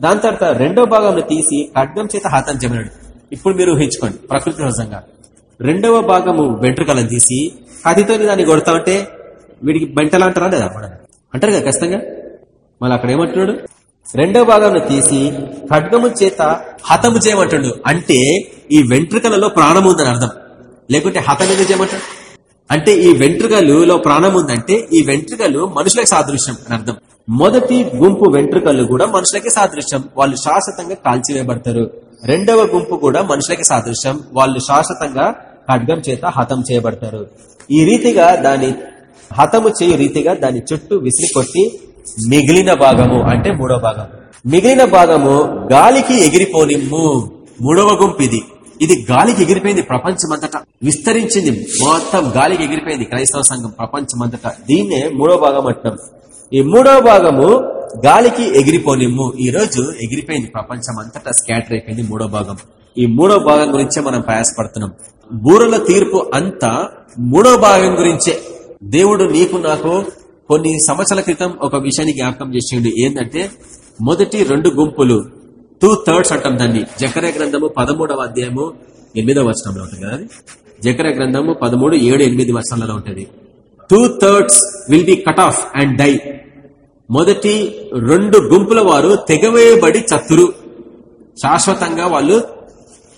దాని తర్వాత రెండో భాగంలో తీసి ఖడ్గం చేత హతం చేయమన్నాడు. ఇప్పుడు మీరు ఊహించుకోండి ప్రకృతి సహజంగా. రెండవ భాగము వెంట్రుకలను తీసి కత్తితో దాన్ని కొడతా ఉంటే వీడికి బెంటలు అంటారా లేదా? అంటారు కదా ఖచ్చితంగా? మళ్ళీ అక్కడ ఏమంటున్నాడు? రెండో భాగంలో తీసి ఖడ్గము చేత హతము చేయమంటాడు అంటే ఈ వెంట్రుకలలో ప్రాణం ఉందని అర్థం. లేకుంటే హతం ఎందుకు చేయమంటాడు అంటే ఈ వెంట్రుకలులో ప్రాణం ఉందంటే ఈ వెంట్రుకలు మనుషులకు సాదృశ్యం అని అర్థం. మొదటి గుంపు వెంట్రుకలు కూడా మనుషులకి సాదృశ్యం. వాళ్ళు శాశ్వతంగా కాల్చివేయబడతారు. రెండవ గుంపు కూడా మనుషులకి సాదృశ్యం. వాళ్ళు శాశ్వతంగా ఖడ్గం చేత హతం చేయబడతారు. ఈ రీతిగా దాని హతము చేయు రీతిగా దాని చుట్టూ విసిరి కొట్టి మిగిలిన భాగము అంటే మూడో భాగం. మిగిలిన భాగము గాలికి ఎగిరిపోనిమ్ము. మూడవ గుంపు ఇది. ఇది గాలికి ఎగిరిపోయింది ప్రపంచమంతటా. విస్తరించింది మొత్తం గాలికి ఎగిరిపోయింది క్రైస్తవ సంఘం ప్రపంచమంతటా. దీన్నే మూడో భాగం అంటున్నాం ఈ మూడో భాగము గాలికి ఎగిరిపోనిమ్ము. ఈ రోజు ఎగిరిపోయింది ప్రపంచం అంతటా స్కాటర్ అయిపోయింది మూడో భాగం. ఈ మూడో భాగం గురించే మనం ప్రయాసపడుతున్నాం. బూరల తీర్పు అంతా మూడో భాగం గురించే. దేవుడు నీకు నాకు కొన్ని సంవత్సరాల క్రితం ఒక విషయాన్ని జ్ఞాపకం చేసిండు. ఏంటంటే మొదటి రెండు గుంపులు టూ థర్డ్స్ అంటాం దాన్ని. జకర గ్రంథము పదమూడవ అధ్యాయము ఎనిమిదవ వచనంలో ఉంటుంది కదా జకర గ్రంథము పదమూడు ఏడు ఎనిమిది వచనాలలో ఉంటుంది. Two thirds will be cut off and die మొదటి రెండు గుంపుల వారు తెగవేయబడి చతురు శాశ్వతంగా వాళ్ళు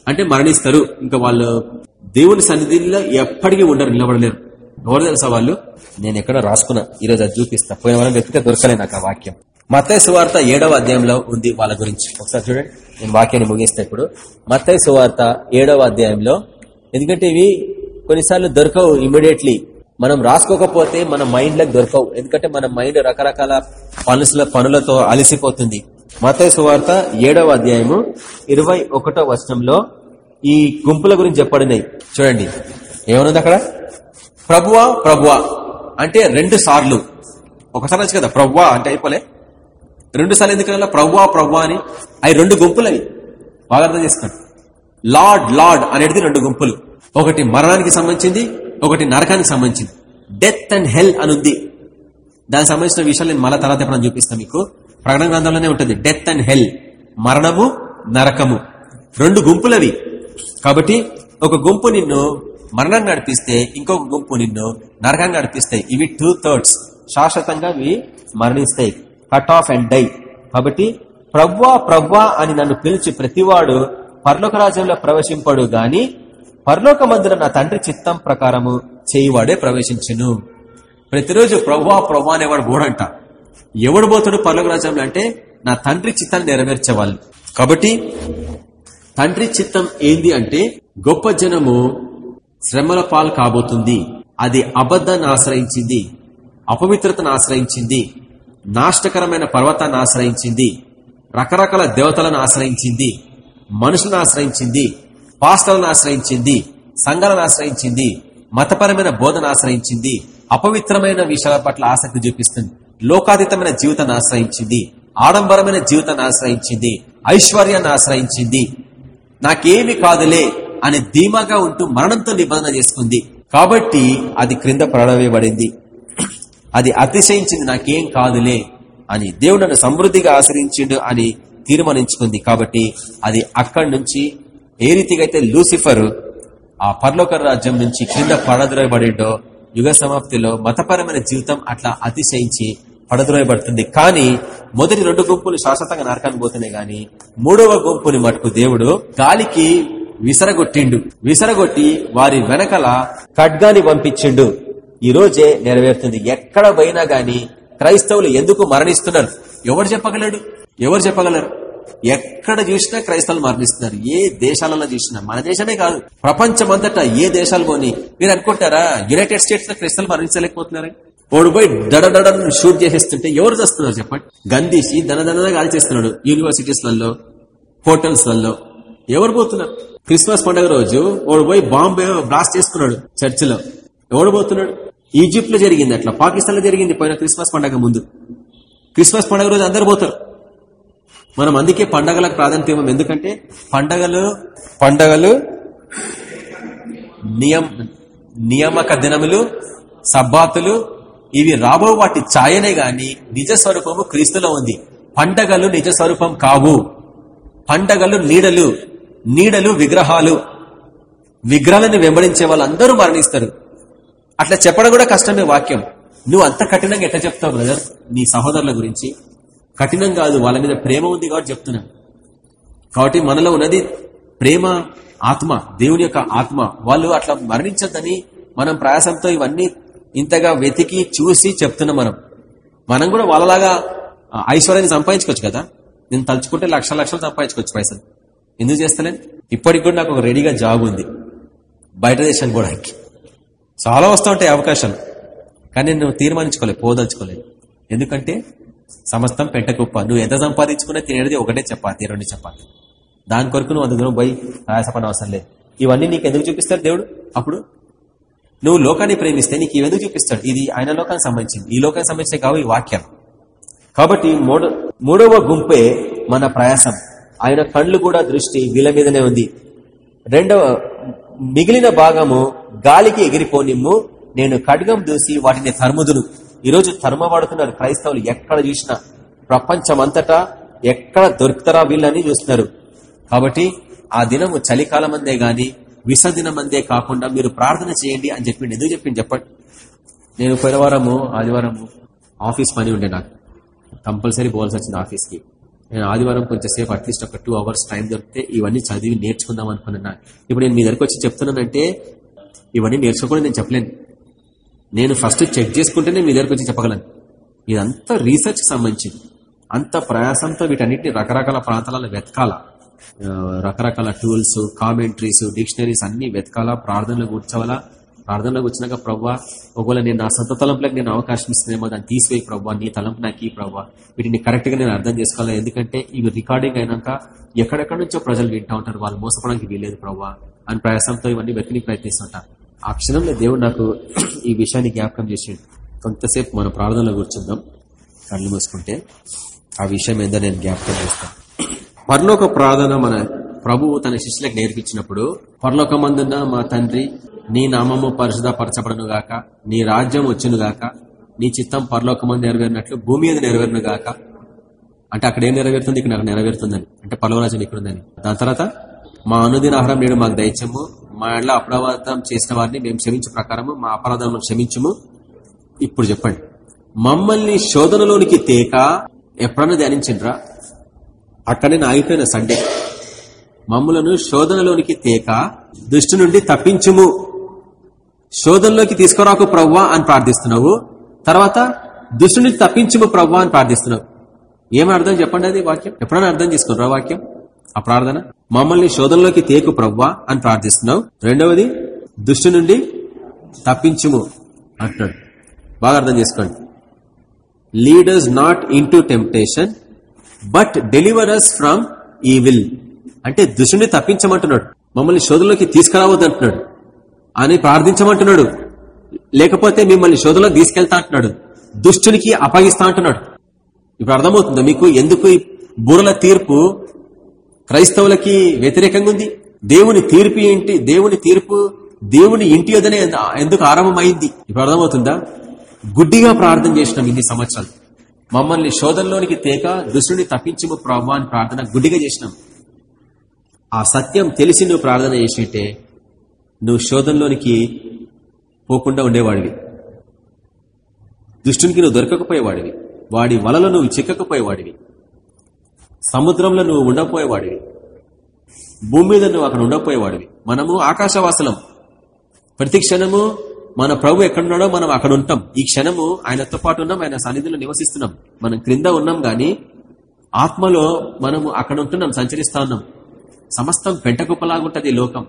అంటే మరణిస్తారు. ఇంకా వాళ్ళు దేవుని సన్నిధిలో ఎప్పటికీ ఉండరు నిలబడలేరు. ఎవరు తెలుసా వాళ్ళు? నేను ఎక్కడ రాసుకున్నా. ఈరోజు అది చూపిస్తా. పోయిన వారం వెతికితే దొరకలే నాకు ఆ వాక్యం. మత్తయ్య సువార్త ఏడవ అధ్యాయంలో ఉంది వాళ్ళ గురించి. ఒకసారి చూడండి. నేను వాక్యాన్ని ముగిస్తా ఇప్పుడు. మత్తయ్య సువార్త ఏడవ అధ్యాయంలో. ఎందుకంటే ఇవి కొన్నిసార్లు దొరకవు ఇమీడియట్లీ మనం రాసుకోకపోతే మన మైండ్లకు దొరకవు. ఎందుకంటే మన మైండ్ రకరకాల పనుల పనులతో అలసిపోతుంది. మతయ సువార్త ఏడవ అధ్యాయము ఇరవై ఒకటో వచనంలో ఈ గుంపుల గురించి చెప్పబడినాయి. చూడండి. ఏమనుంది అక్కడ? ప్రభువా ప్రభువా అంటే రెండు సార్లు. ఒకసారి వచ్చి కదా ప్రవ్వా అంటే అయిపోలే. రెండు సార్లు ఎందుకు ప్రవ్వా ప్రవ్వా అని. అవి రెండు గుంపులు అవి బాగా అర్థం చేసుకోండి. లార్డ్ లార్డ్ అనేది రెండు గుంపులు. ఒకటి మరణానికి సంబంధించింది ఒకటి నరకానికి సంబంధించింది. డెత్ అండ్ హెల్ అని ఉంది దానికి సంబంధించిన విషయాలు నేను మళ్ళా తర్వాత ఎప్పుడైనా చూపిస్తాను మీకు. ప్రకటన గ్రంథంలోనే ఉంటుంది. Death and hell. మరణము నరకము. రెండు గుంపులవి. కాబట్టి ఒక గుంపు నిన్ను మరణం నడిపిస్తే ఇంకొక గుంపు నిన్ను నరకం నడిపిస్తాయి. ఇవి టూ థర్డ్స్ శాశ్వతంగా ఇవి మరణిస్తాయి. కట్ ఆఫ్ అండ్ డై కాబట్టి ప్రవ్వా ప్రవ్వా అని నన్ను పిలిచి ప్రతివాడు పర్లోక రాజ్యంలో ప్రవేశింపడు గాని పర్లోక మందున నా తండ్రి చిత్తం ప్రకారము చేయివాడే ప్రవేశించును. ప్రతిరోజు ప్రవ్వా ప్రవ్వా అనేవాడు బోడంట ఎవడు పోతాడు పర్లోక రాజ్యంలో అంటే నా తండ్రి చిత్తాన్ని నెరవేర్చేవాళ్ళు. కాబట్టి తండ్రి చిత్తం ఏంది అంటే గొప్ప జనము శ్రమల పాలు కాబోతుంది. అది అబద్ధాన్ని ఆశ్రయించింది. అపవిత్రతను ఆశ్రయించింది. నాష్టకరమైన పర్వతాన్ని ఆశ్రయించింది. రకరకాల దేవతలను ఆశ్రయించింది. మనుషులను ఆశ్రయించింది. పాస్టలను ఆశ్రయించింది. సంఘాలను ఆశ్రయించింది. మతపరమైన బోధన ఆశ్రయించింది. అపవిత్రమైన విషయాల పట్ల ఆసక్తి చూపిస్తుంది. లోకాతీతమైన జీవితాన్ని ఆశ్రయించింది. ఆడంబరమైన జీవితాన్ని ఆశ్రయించింది. ఐశ్వర్యాన్ని ఆశ్రయించింది. నాకేమి కాదులే. అని ధీమాగా ఉంటూ మరణంతో నిబంధన చేసుకుంది. కాబట్టి అది క్రింద పడవేయబడింది. అది అతిశయించింది నాకేం కాదులే అని దేవుడు నన్ను సమృద్ధిగా ఆశ్రయించిండు అని తీర్మానించుకుంది. కాబట్టి అది అక్కడి నుంచి ఏ రీతిగా అయితే లూసిఫర్ ఆ పర్లోక రాజ్యం నుంచి క్రింద పడద్రోయబడిండో యుగ సమాప్తిలో మతపరమైన జీవితం అట్లా అతిశయించి పడద్రోయబడుతుంది. కానీ మొదటి రెండు గుంపులు శాశ్వతంగా నరకానికి పోతున్నాయి గాని మూడవ గుంపుని మటుకు దేవుడు గాలికి విసరగొట్టిండు. విసరగొట్టి వారి వెనకల ఖడ్గాని పంపించిండు. ఈ రోజే నెరవేరుతుంది. ఎక్కడ పోయినా గాని క్రైస్తవులు ఎందుకు మరణిస్తున్నారు? ఎవరు చెప్పగలడు? ఎవరు చెప్పగలరు? ఎక్కడ చూసినా క్రైస్తవులు మరణిస్తున్నారు. ఏ దేశాలలో చూసినా. మన దేశమే కాదు. ప్రపంచమంతటా ఏ దేశాలు పోని. మీరు అనుకుంటారా? యునైటెడ్ స్టేట్స్లో క్రైస్తవులు మరణించలేకపోతున్నారు? ఓడి పోయి దడదడను షూట్ చేసేస్తుంటే ఎవరు చేస్తున్నారు చెప్పండి? గందీసి దనదనగా ఆలోచిస్తున్నాడు యూనివర్సిటీస్లలో హోటల్స్లలో. ఎవరు పోతున్నారు? క్రిస్మస్ పండుగ రోజు వాడు పోయి బాంబే బ్లాస్ట్ చేసుకున్నాడు చర్చిలో. ఎవడు పోతున్నాడు? ఈజిప్ట్లో జరిగింది అట్లా. పాకిస్తాన్లో జరిగింది పోయిన క్రిస్మస్ పండుగ ముందు. క్రిస్మస్ పండుగ రోజు అందరు పోతారు. మనం అందుకే పండగలకు ప్రాధాన్యత ఇవ్వం. ఎందుకంటే పండగలు పండగలు నియం నియామక దినములు సబ్బాతులు ఇవి రాబో వాటి ఛాయనే గాని నిజ స్వరూపము క్రీస్తులో ఉంది. పండగలు నిజ స్వరూపం కావు. పండగలు నీడలు. నీడలు విగ్రహాలు విగ్రహాలను వెంబడించే వాళ్ళందరూ మరణిస్తారు. అట్లా చెప్పడం కూడా కష్టమే వాక్యం. నువ్వు అంత కఠినంగా ఎట్లా చెప్తావు బ్రదర్? నీ సహోదరుల గురించి. కఠినం కాదు వాళ్ళ మీద ప్రేమ ఉంది కాబట్టి చెప్తున్నా. కాబట్టి మనలో ఉన్నది ప్రేమ ఆత్మ దేవుని యొక్క ఆత్మ. వాళ్ళు అట్లా మరణించద్దని మనం ప్రయాసంతో ఇవన్నీ ఇంతగా వెతికి చూసి చెప్తున్నాం మనం. మనం కూడా వాళ్ళలాగా ఐశ్వర్యాన్ని సంపాదించుకోవచ్చు కదా? నేను తలుచుకుంటే లక్ష లక్షలు సంపాదించుకోవచ్చు పైసలు. ఎందుకు చేస్తలేదు? ఇప్పటికి కూడా నాకు ఒక రెడీగా జాబ్ ఉంది. బయట దేశం కూడా చాలా వస్తూ ఉంటాయి అవకాశాలు. కానీ నువ్వు తీర్మానించుకోలేదు పోదలుచుకోలేదు. ఎందుకంటే సమస్తం పెట్టకుప్ప నువ్వు ఎంత సంపాదించుకున్నా తినేది ఒకటే చపాతి రెండు చపాతి. దాని కొరకు నువ్వు అంత దూరం పోయి ప్రయాసపడిన అవసరం లేదు. ఇవన్నీ నీకు ఎందుకు చూపిస్తాడు దేవుడు? అప్పుడు నువ్వు లోకాన్ని ప్రేమిస్తే నీకు ఇవెందుకు చూపిస్తాడు? ఇది ఆయన లోకానికి సంబంధించింది. ఈ లోకానికి సంబంధించిన కావు ఈ వాక్యం కాబట్టి మూడవ గుంపే మన ప్రయాసం. ఆయన కళ్ళు కూడా దృష్టి వీళ్ళ మీదనే ఉంది. రెండవ మిగిలిన భాగము గాలికి ఎగిరిపోనిమ్ము నేను ఖడ్గం దూసి వాటిని ధర్ముదును ఈరోజు తరుమబడుతున్నారు క్రైస్తవులు. ఎక్కడ చూసినా ప్రపంచమంతటా ఎక్కడ దొరుకుతారా వీళ్ళని చూస్తున్నారు. కాబట్టి ఆ దినము చలికాలం అందే గాని విసర్జనం అందే కాకుండా మీరు ప్రార్థన చేయండి అని చెప్పిండి ఎందుకు చెప్పింది చెప్పండి నేను పోయిన వారము ఆదివారము ఆఫీస్ పని ఉండే నాకు. కంపల్సరీ పోవాల్సి వచ్చింది ఆఫీస్కి. నేను ఆదివారం కొంచెంసేపు అట్లీస్ట్ ఒక టూ అవర్స్ టైం దొరికితే ఇవన్నీ చదివి నేర్చుకుందాం అనుకున్నా ఇప్పుడు నేను మీ దగ్గరకు వచ్చి చెప్తున్నానంటే ఇవన్నీ నేర్చుకోకుండా నేను చెప్పలేను. నేను ఫస్ట్ చెక్ చేసుకుంటేనే మీ దగ్గరకు వచ్చి చెప్పగలను. ఇదంతా రీసెర్చ్ సంబంధించింది. అంత ప్రయాసంతో వీటన్నిటిని రకరకాల ప్రాంతాలలో వెతకాల. రకరకాల టూల్స్ కామెంట్రీస్ డిక్షనరీస్ అన్ని వెతకాల ప్రార్థనలు కూర్చోవాలా ప్రార్థనలోకి వచ్చినాక ప్రవ్వా ఒకవేళ నేను నా సొంత తలంపులకు నేను అవకాశం ఇస్తున్నామో దాన్ని తీసివేయి ప్రవ్వా నీ తలంపు నాకు ఈ ప్రవ్వా. వీటిని కరెక్ట్గా నేను అర్థం చేసుకోవాలి? ఎందుకంటే ఇవి రికార్డింగ్ అయినాక ఎక్కడెక్కడి నుంచో ప్రజలు వింటా ఉంటారు వాళ్ళు మోసపోవడానికి వీలేదు ప్రవ్వా అని ప్రయాసంతో ఇవన్నీ వెతికి ప్రయత్నిస్తుంటారు ఆ క్షణంలో దేవుడు నాకు ఈ విషయాన్ని జ్ఞాపకం చేసిండు కొంతసేపు మన ప్రార్థనలో కూర్చుందాం. కళ్ళు మూసుకుంటే ఆ విషయం ఏందో నేను జ్ఞాపకం చేస్తాను పరలోక ప్రార్థన మన ప్రభువు తన శిష్యులకు నేర్పించినప్పుడు పరలోకమందున్న మా తండ్రి నీ నామము పరిశుధపరచబడను గాక నీ రాజ్యం వచ్చును గాక నీ చిత్తం పరలోకమని నెరవేరినట్లు భూమి మీద నెరవేరును గాక అంటే అక్కడ ఏం నెరవేరుతుంది? ఇక్కడ నాకు నెరవేరుతుందని. అంటే పర్వరాజ్యం ఇక్కడ ఉందని. దాని తర్వాత మా అనుదిన ఆహారం నేడు మాకు దయచము. మా ఇళ్ళ అప్రవాదం చేసిన వారిని మేము క్షమించే ప్రకారము మా అపరాధం క్షమించము. ఇప్పుడు చెప్పండి. మమ్మల్ని శోధనలోనికి తేక ఎప్పుడన్నా ధ్యానించండ్రా? అక్కడే ఆగిపోయిన సండే. మమ్మలను శోధనలోనికి తేక దృష్టి నుండి తప్పించుము. శోధనలోకి తీసుకురాకు ప్రవ్వా అని ప్రార్థిస్తున్నావు. తర్వాత దుష్టుని తప్పించుము ప్రవ్వా అని ప్రార్థిస్తున్నావు. ఏమని అర్థం చెప్పండి అది వాక్యం? ఎప్పుడైనా అర్థం చేసుకున్నారా వాక్యం? ఆ ప్రార్థన? మమ్మల్ని శోధనలోకి తేకు ప్రవ్వా అని ప్రార్థిస్తున్నావు. రెండవది దుష్టు నుండి తప్పించుము అంటున్నాడు. బాగా అర్థం చేసుకోండి. Lead us not in temptation but deliver us from from evil. అంటే దుష్టుని తప్పించమంటున్నాడు. మమ్మల్ని శోధనలోకి తీసుకురావద్దు అంటున్నాడు అని ప్రార్థించమంటున్నాడు. లేకపోతే మిమ్మల్ని శోధనలో తీసుకెళ్తా అంటున్నాడు. దుష్టునికి అప్పగిస్తా అంటున్నాడు. ఇప్పుడు అర్థమవుతుందా మీకు ఎందుకు బురల తీర్పు క్రైస్తవులకి వ్యతిరేకంగా ఉంది? దేవుని తీర్పు ఏంటి? దేవుని తీర్పు దేవుని ఇంటి వద్దనే ఎందుకు ఆరంభమైంది? ఇప్పుడు అర్థమవుతుందా? గుడ్డిగా ప్రార్థన చేసినాం ఇన్ని సంవత్సరాలు. మమ్మల్ని శోధనలోనికి తేక దుష్టుని తప్పించము ప్రభావ అని ప్రార్థన గుడ్డిగా చేసినాం. ఆ సత్యం తెలిసి నువ్వు ప్రార్థన చేసింటే నువ్వు శోధనలోనికి పోకుండా ఉండేవాడివి. దుష్టునికి నువ్వు దొరకకపోయేవాడివి. వాడి వలలో నువ్వు చిక్కకపోయేవాడివి. సముద్రంలో నువ్వు ఉండకపోయేవాడివి. భూమి మీద నువ్వు అక్కడ ఉండకపోయేవాడివి. మనము ఆకాశవాసలం. ప్రతి క్షణము మన ప్రభు ఎక్కడున్నాడో మనం అక్కడ ఉంటాం. ఈ క్షణము ఆయనతో పాటు ఉన్నాం ఆయన సన్నిధిలో నివసిస్తున్నాం. మనం క్రింద ఉన్నాం గాని ఆత్మలో మనము అక్కడ ఉంటున్నాం సంచరిస్తా ఉన్నాం. సమస్తం పెంటకుప్పలాగుంటది లోకం.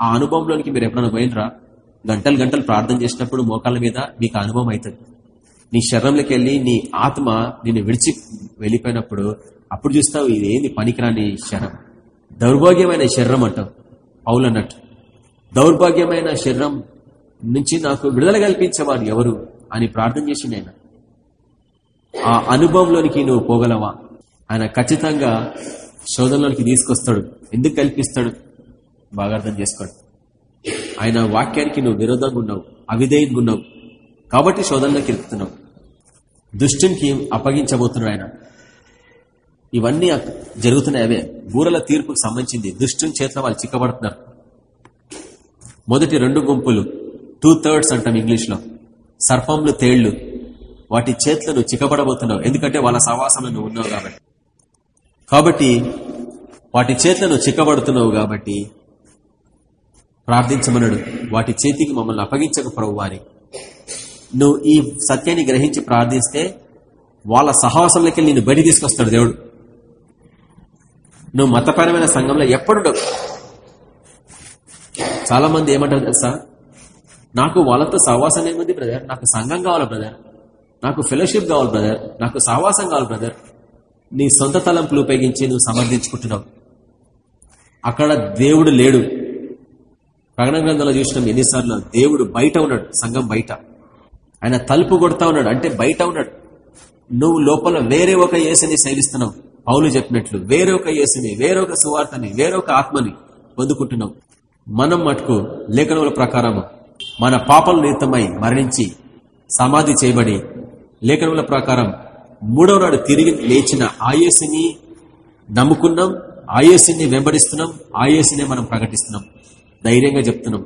ఆ అనుభవంలోనికి మీరు ఎప్పుడైనా పోయినరా? గంటలు గంటలు ప్రార్థన చేసినప్పుడు మోకాళ్ళ మీద మీకు అనుభవం అవుతుంది. నీ శరీరంలోకి వెళ్ళి నీ ఆత్మ నిన్ను విడిచి వెళ్ళిపోయినప్పుడు అప్పుడు చూస్తావు ఇదేంది పనికిరాని శరం దౌర్భాగ్యమైన శరీరం అంటావు. పౌలు అన్నట్టు. దౌర్భాగ్యమైన శరీరం నుంచి నాకు విడుదల కల్పించేవాడు ఎవరు అని ప్రార్థన చేసి నేను ఆ అనుభవంలోనికి నువ్వు పోగలవా? ఆయన ఖచ్చితంగా శోధనలోనికి తీసుకొస్తాడు. ఎందుకు కల్పిస్తాడు? బాగా అర్థం చేసుకోండి. ఆయన వాక్యానికి నువ్వు విరోధంగా ఉన్నావు అవిధేయంగా ఉన్నావు. కాబట్టి శోధనలోకి ఇరుకుతున్నావు దుష్టునికి అప్పగించబోతున్నాడు ఆయన. ఇవన్నీ జరుగుతున్నాయి అవే బూరల తీర్పుకు సంబంధించింది. దుష్టుని చేతిలో వాళ్ళు చిక్కబడుతున్నారు. మొదటి రెండు గుంపులు టూ థర్డ్స్ అంటాం ఇంగ్లీష్లో. సర్పంలు తేళ్ళు. వాటి చేతులను చిక్కబడబోతున్నావు. ఎందుకంటే వాళ్ళ సహవాసంలో నువ్వు ఉన్నావు కాబట్టి. కాబట్టి వాటి చేతులను చిక్కబడుతున్నావు కాబట్టి ప్రార్థించమన్నాడు. వాటి చేతికి మమ్మల్ని అప్పగించక ప్రభు వారి నువ్వు ఈ సత్యాన్ని గ్రహించి ప్రార్థిస్తే వాళ్ళ సహవాసంలోకి నేను బయట తీసుకొస్తాడు దేవుడు. నువ్వు మతపరమైన సంఘంలో ఎప్పుడుండవు చాలా మంది ఏమంటారు తెలుసా? నాకు వాళ్ళతో సహవాసం ఏముంది బ్రదర్ నాకు సంఘం కావాలి బ్రదర్ నాకు ఫెలోషిప్ కావాలి బ్రదర్ నాకు సహవాసం కావాలి బ్రదర్. నీ సొంత తలంపులు ఉపయోగించి నువ్వు సమర్థించుకుంటున్నావు. అక్కడ దేవుడు లేడు. ప్రకటన గ్రంథంలో చూసినాం ఎన్నిసార్లు దేవుడు బయట ఉన్నాడు సంఘం బయట. ఆయన తలుపు కొడతా ఉన్నాడు అంటే బయట ఉన్నాడు. నువ్వు లోపల వేరే ఒక యేసుని శైలిస్తున్నావు పౌలు చెప్పినట్లు వేరొక యేసుని వేరొక సువార్తని వేరొక ఆత్మని పొందుకుంటున్నావు. మనం మటుకు లేఖనముల ప్రకారము మన పాపల నిమిత్తమై మరణించి సమాధి చేయబడి లేఖనముల ప్రకారం మూడవ నాడు తిరిగి లేచిన ఆయేసుని నమ్ముకున్నాం ఆయేసుని వెంబడిస్తున్నాం ఆయేసునే మనం ప్రకటిస్తున్నాం. ధైర్యంగా చెప్తున్నాం.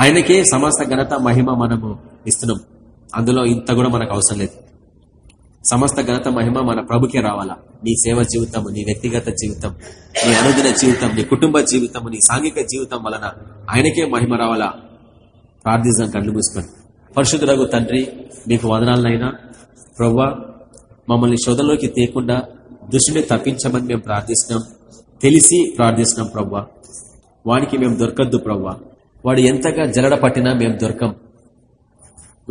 ఆయనకే సమస్త ఘనత మహిమ మనము ఇస్తున్నాం. అందులో ఇంత కూడా మనకు అవసరం లేదు. సమస్త ఘనత మహిమ మన ప్రభుకే రావాలా? నీ సేవ జీవితం నీ వ్యక్తిగత జీవితం నీ అనుదిన జీవితం నీ కుటుంబ జీవితం నీ సాంఘిక జీవితం వలన ఆయనకే మహిమ రావాలా? ప్రార్థిస్తాం కళ్ళు మూసుకొని. పరిశుద్ధులకు తండ్రి మీకు వదనాలనైనా ప్రవ్వా మమ్మల్ని శోధంలోకి తేకుండా దుష్టిని తప్పించమని మేము ప్రార్థిస్తున్నాం. తెలిసి ప్రార్థిస్తున్నాం ప్రవ్వా. వాడికి మేము దొరకద్దు ప్రవ్వా. వాడు ఎంతగా జలడ పట్టినా మేము దొరకం.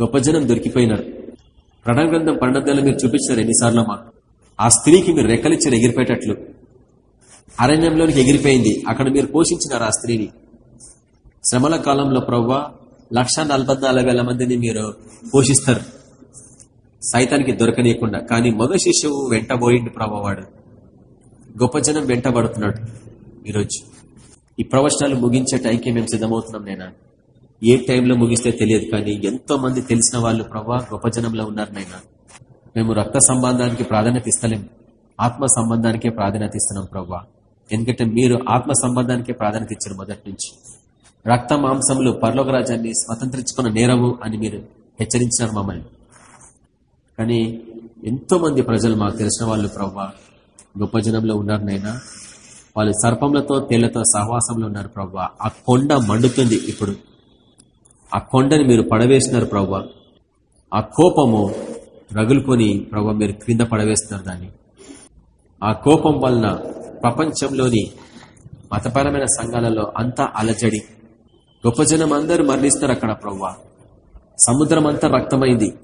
గొప్ప జనం దొరికిపోయినారు. ప్రణగ్రంథం పన్నెండులో మీరు చూపించినారు ఎన్నిసార్లు మా ఆ స్త్రీకి మీరు రెక్కలిచ్చారు ఎగిరిపోయేటట్లు. అరణ్యంలోనికి ఎగిరిపోయింది. అక్కడ మీరు పోషించినారు ఆ స్త్రీని. శ్రమల కాలంలో ప్రవ్వా లక్ష మందిని మీరు పోషిస్తారు. సైతానికి దొరకనీయకుండా. కానీ మగ శిష్యువు వెంటబోయిండు ప్రభావాడు గొప్ప జనం వెంటబడుతున్నాడు ఈరోజు. ఈ ప్రవచనాలు ముగించే టైంకి మేము సిద్ధమవుతున్నాం నేనా? ఏ టైంలో ముగిస్తే తెలియదు కానీ ఎంతో మంది తెలిసిన వాళ్ళు ప్రభా గొప్ప జనంలో ఉన్నారు నైనా? మేము రక్త సంబంధానికి ప్రాధాన్యత ఇస్తలేం. ఆత్మ సంబంధానికే ప్రాధాన్యత ఇస్తున్నాం ప్రభా ఎందుకంటే మీరు ఆత్మ సంబంధానికే ప్రాధాన్యత ఇచ్చారు మొదటి నుంచి. రక్త మాంసములు పర్లోక రాజ్యాన్ని స్వతంత్రించుకున్న నేరవు అని మీరు హెచ్చరించినారు మమ్మల్ని. కానీ ఎంతో మంది ప్రజలు మాకు తెలిసిన వాళ్ళు ప్రవ్వా గొప్ప జనంలో ఉన్నారు నైనా? వాళ్ళు సర్పంలతో తేళ్ళతో సహవాసంలో ఉన్నారు ప్రవ్వ ఆ కొండ మండుతుంది ఇప్పుడు. ఆ కొండని మీరు పడవేసినారు ప్రవ్వ ఆ కోపము రగులుకొని ప్రవ్వ మీరు క్రింద పడవేస్తున్నారు దాన్ని. ఆ కోపం వలన ప్రపంచంలోని మతపరమైన సంఘాలలో అంతా అలజడి. గొప్ప జనం అందరూ మరణిస్తారు అక్కడ ప్రవ్వ సముద్రం అంతా రక్తమైంది.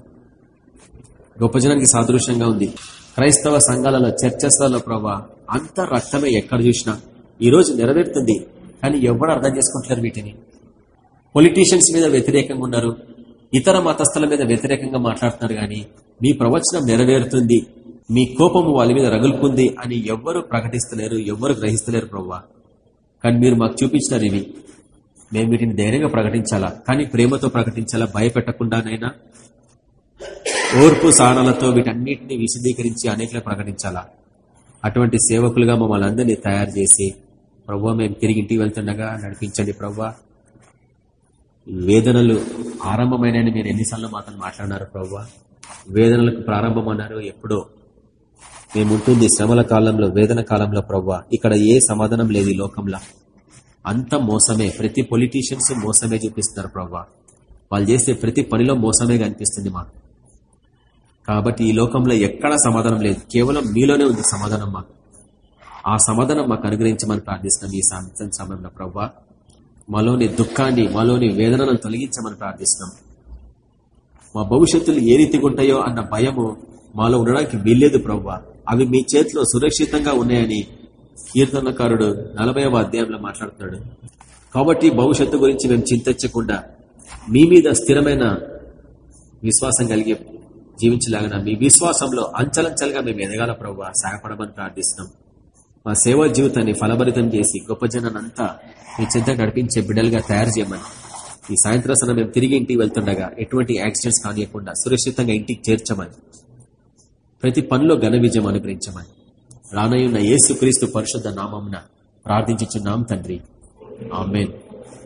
గొప్ప జనానికి సాదృశ్యంగా ఉంది. క్రైస్తవ సంఘాలలో చర్చస్లలో ప్రభా అంత రక్తమే ఎక్కడ చూసినా ఈ రోజు నెరవేరుతుంది. కానీ ఎవరు అర్థం చేసుకుంటున్నారు వీటిని. పొలిటీషియన్స్ మీద వ్యతిరేకంగా ఉన్నారు. ఇతర మతస్థుల మీద వ్యతిరేకంగా మాట్లాడుతున్నారు కానీ మీ ప్రవచనం నెరవేరుతుంది. మీ కోపము వాళ్ళ మీద రగులుకుంది అని ఎవ్వరు ప్రకటిస్తలేరు ఎవ్వరు గ్రహిస్తలేరు ప్రవ్వా కానీ మీరు మాకు చూపించినారు ఇవి. మేము వీటిని ధైర్యంగా ప్రకటించాలా? కానీ ప్రేమతో ప్రకటించాలా? భయపెట్టకుండానైనా? ఓర్పు సానాలతో వీటన్నిటిని విశదీకరించి అనేకలు ప్రకటించాలా? అటువంటి సేవకులుగా మమ్మల్ని అందరినీ తయారు చేసి ప్రవ్వా మేము తిరిగి ఇంటికి వెళ్తుండగా నడిపించండి ప్రవ్వ. వేదనలు ఆరంభమైన మీరు ఎన్నిసార్లు మాత్రం మాట్లాడినారు ప్రవ్వ? వేదనలకు ప్రారంభం అన్నారు ఎప్పుడో? మేముంటుంది శ్రమల కాలంలో వేదన కాలంలో ప్రవ్వ. ఇక్కడ ఏ సమాధానం లేదు ఈ లోకంలో. అంత మోసమే ప్రతి పొలిటీషియన్స్ మోసమే చూపిస్తున్నారు ప్రవ్వ. వాళ్ళు చేసే ప్రతి పనిలో మోసమే కనిపిస్తుంది మాకు. కాబట్టి ఈ లోకంలో ఎక్కడా సమాధానం లేదు. కేవలం మీలోనే ఉంది సమాధానం మాకు. ఆ సమాధానం మాకు అనుగ్రహించమని ప్రార్థిస్తున్నాం ఈ సాయంత్రం సమయంలో ప్రవ్వా. మాలోని దుఃఖాన్ని మాలోని వేదనను తొలగించమని ప్రార్థిస్తున్నాం. మా భవిష్యత్తులు ఏ రీతిగా ఉంటాయో అన్న భయము మాలో ఉండడానికి వీల్లేదు ప్రవ్వా. అవి మీ చేతిలో సురక్షితంగా ఉన్నాయని కీర్తనకారుడు నలభైవ అధ్యాయంలో మాట్లాడుతున్నాడు. కాబట్టి భవిష్యత్తు గురించి మేము చింతించకుండా మీ మీద స్థిరమైన విశ్వాసం కలిగే జీవించలాగిన మీ విశ్వాసంలో అంచలంచలుగా మేము ఎదగాల ప్రభు సహాయపడమని ప్రార్థిస్తున్నాం. మా సేవా జీవితాన్ని ఫలభరితం చేసి గొప్ప జనానంతా మీ చెంత నడిపించే బిడ్డలుగా తయారు చేయమని ఈ సాయంత్రం సన మేము తిరిగి ఇంటికి వెళ్తుండగా ఎటువంటి యాక్సిడెంట్స్ కానియకుండా సురక్షితంగా ఇంటికి చేర్చమని ప్రతి పనిలో ఘన విజయం అనుగ్రహించమని రానయ్యున్న యేసు క్రీస్తు పరిశుద్ధ నామమున ప్రార్థించుచున్నాం తండ్రి. ఆమెన్.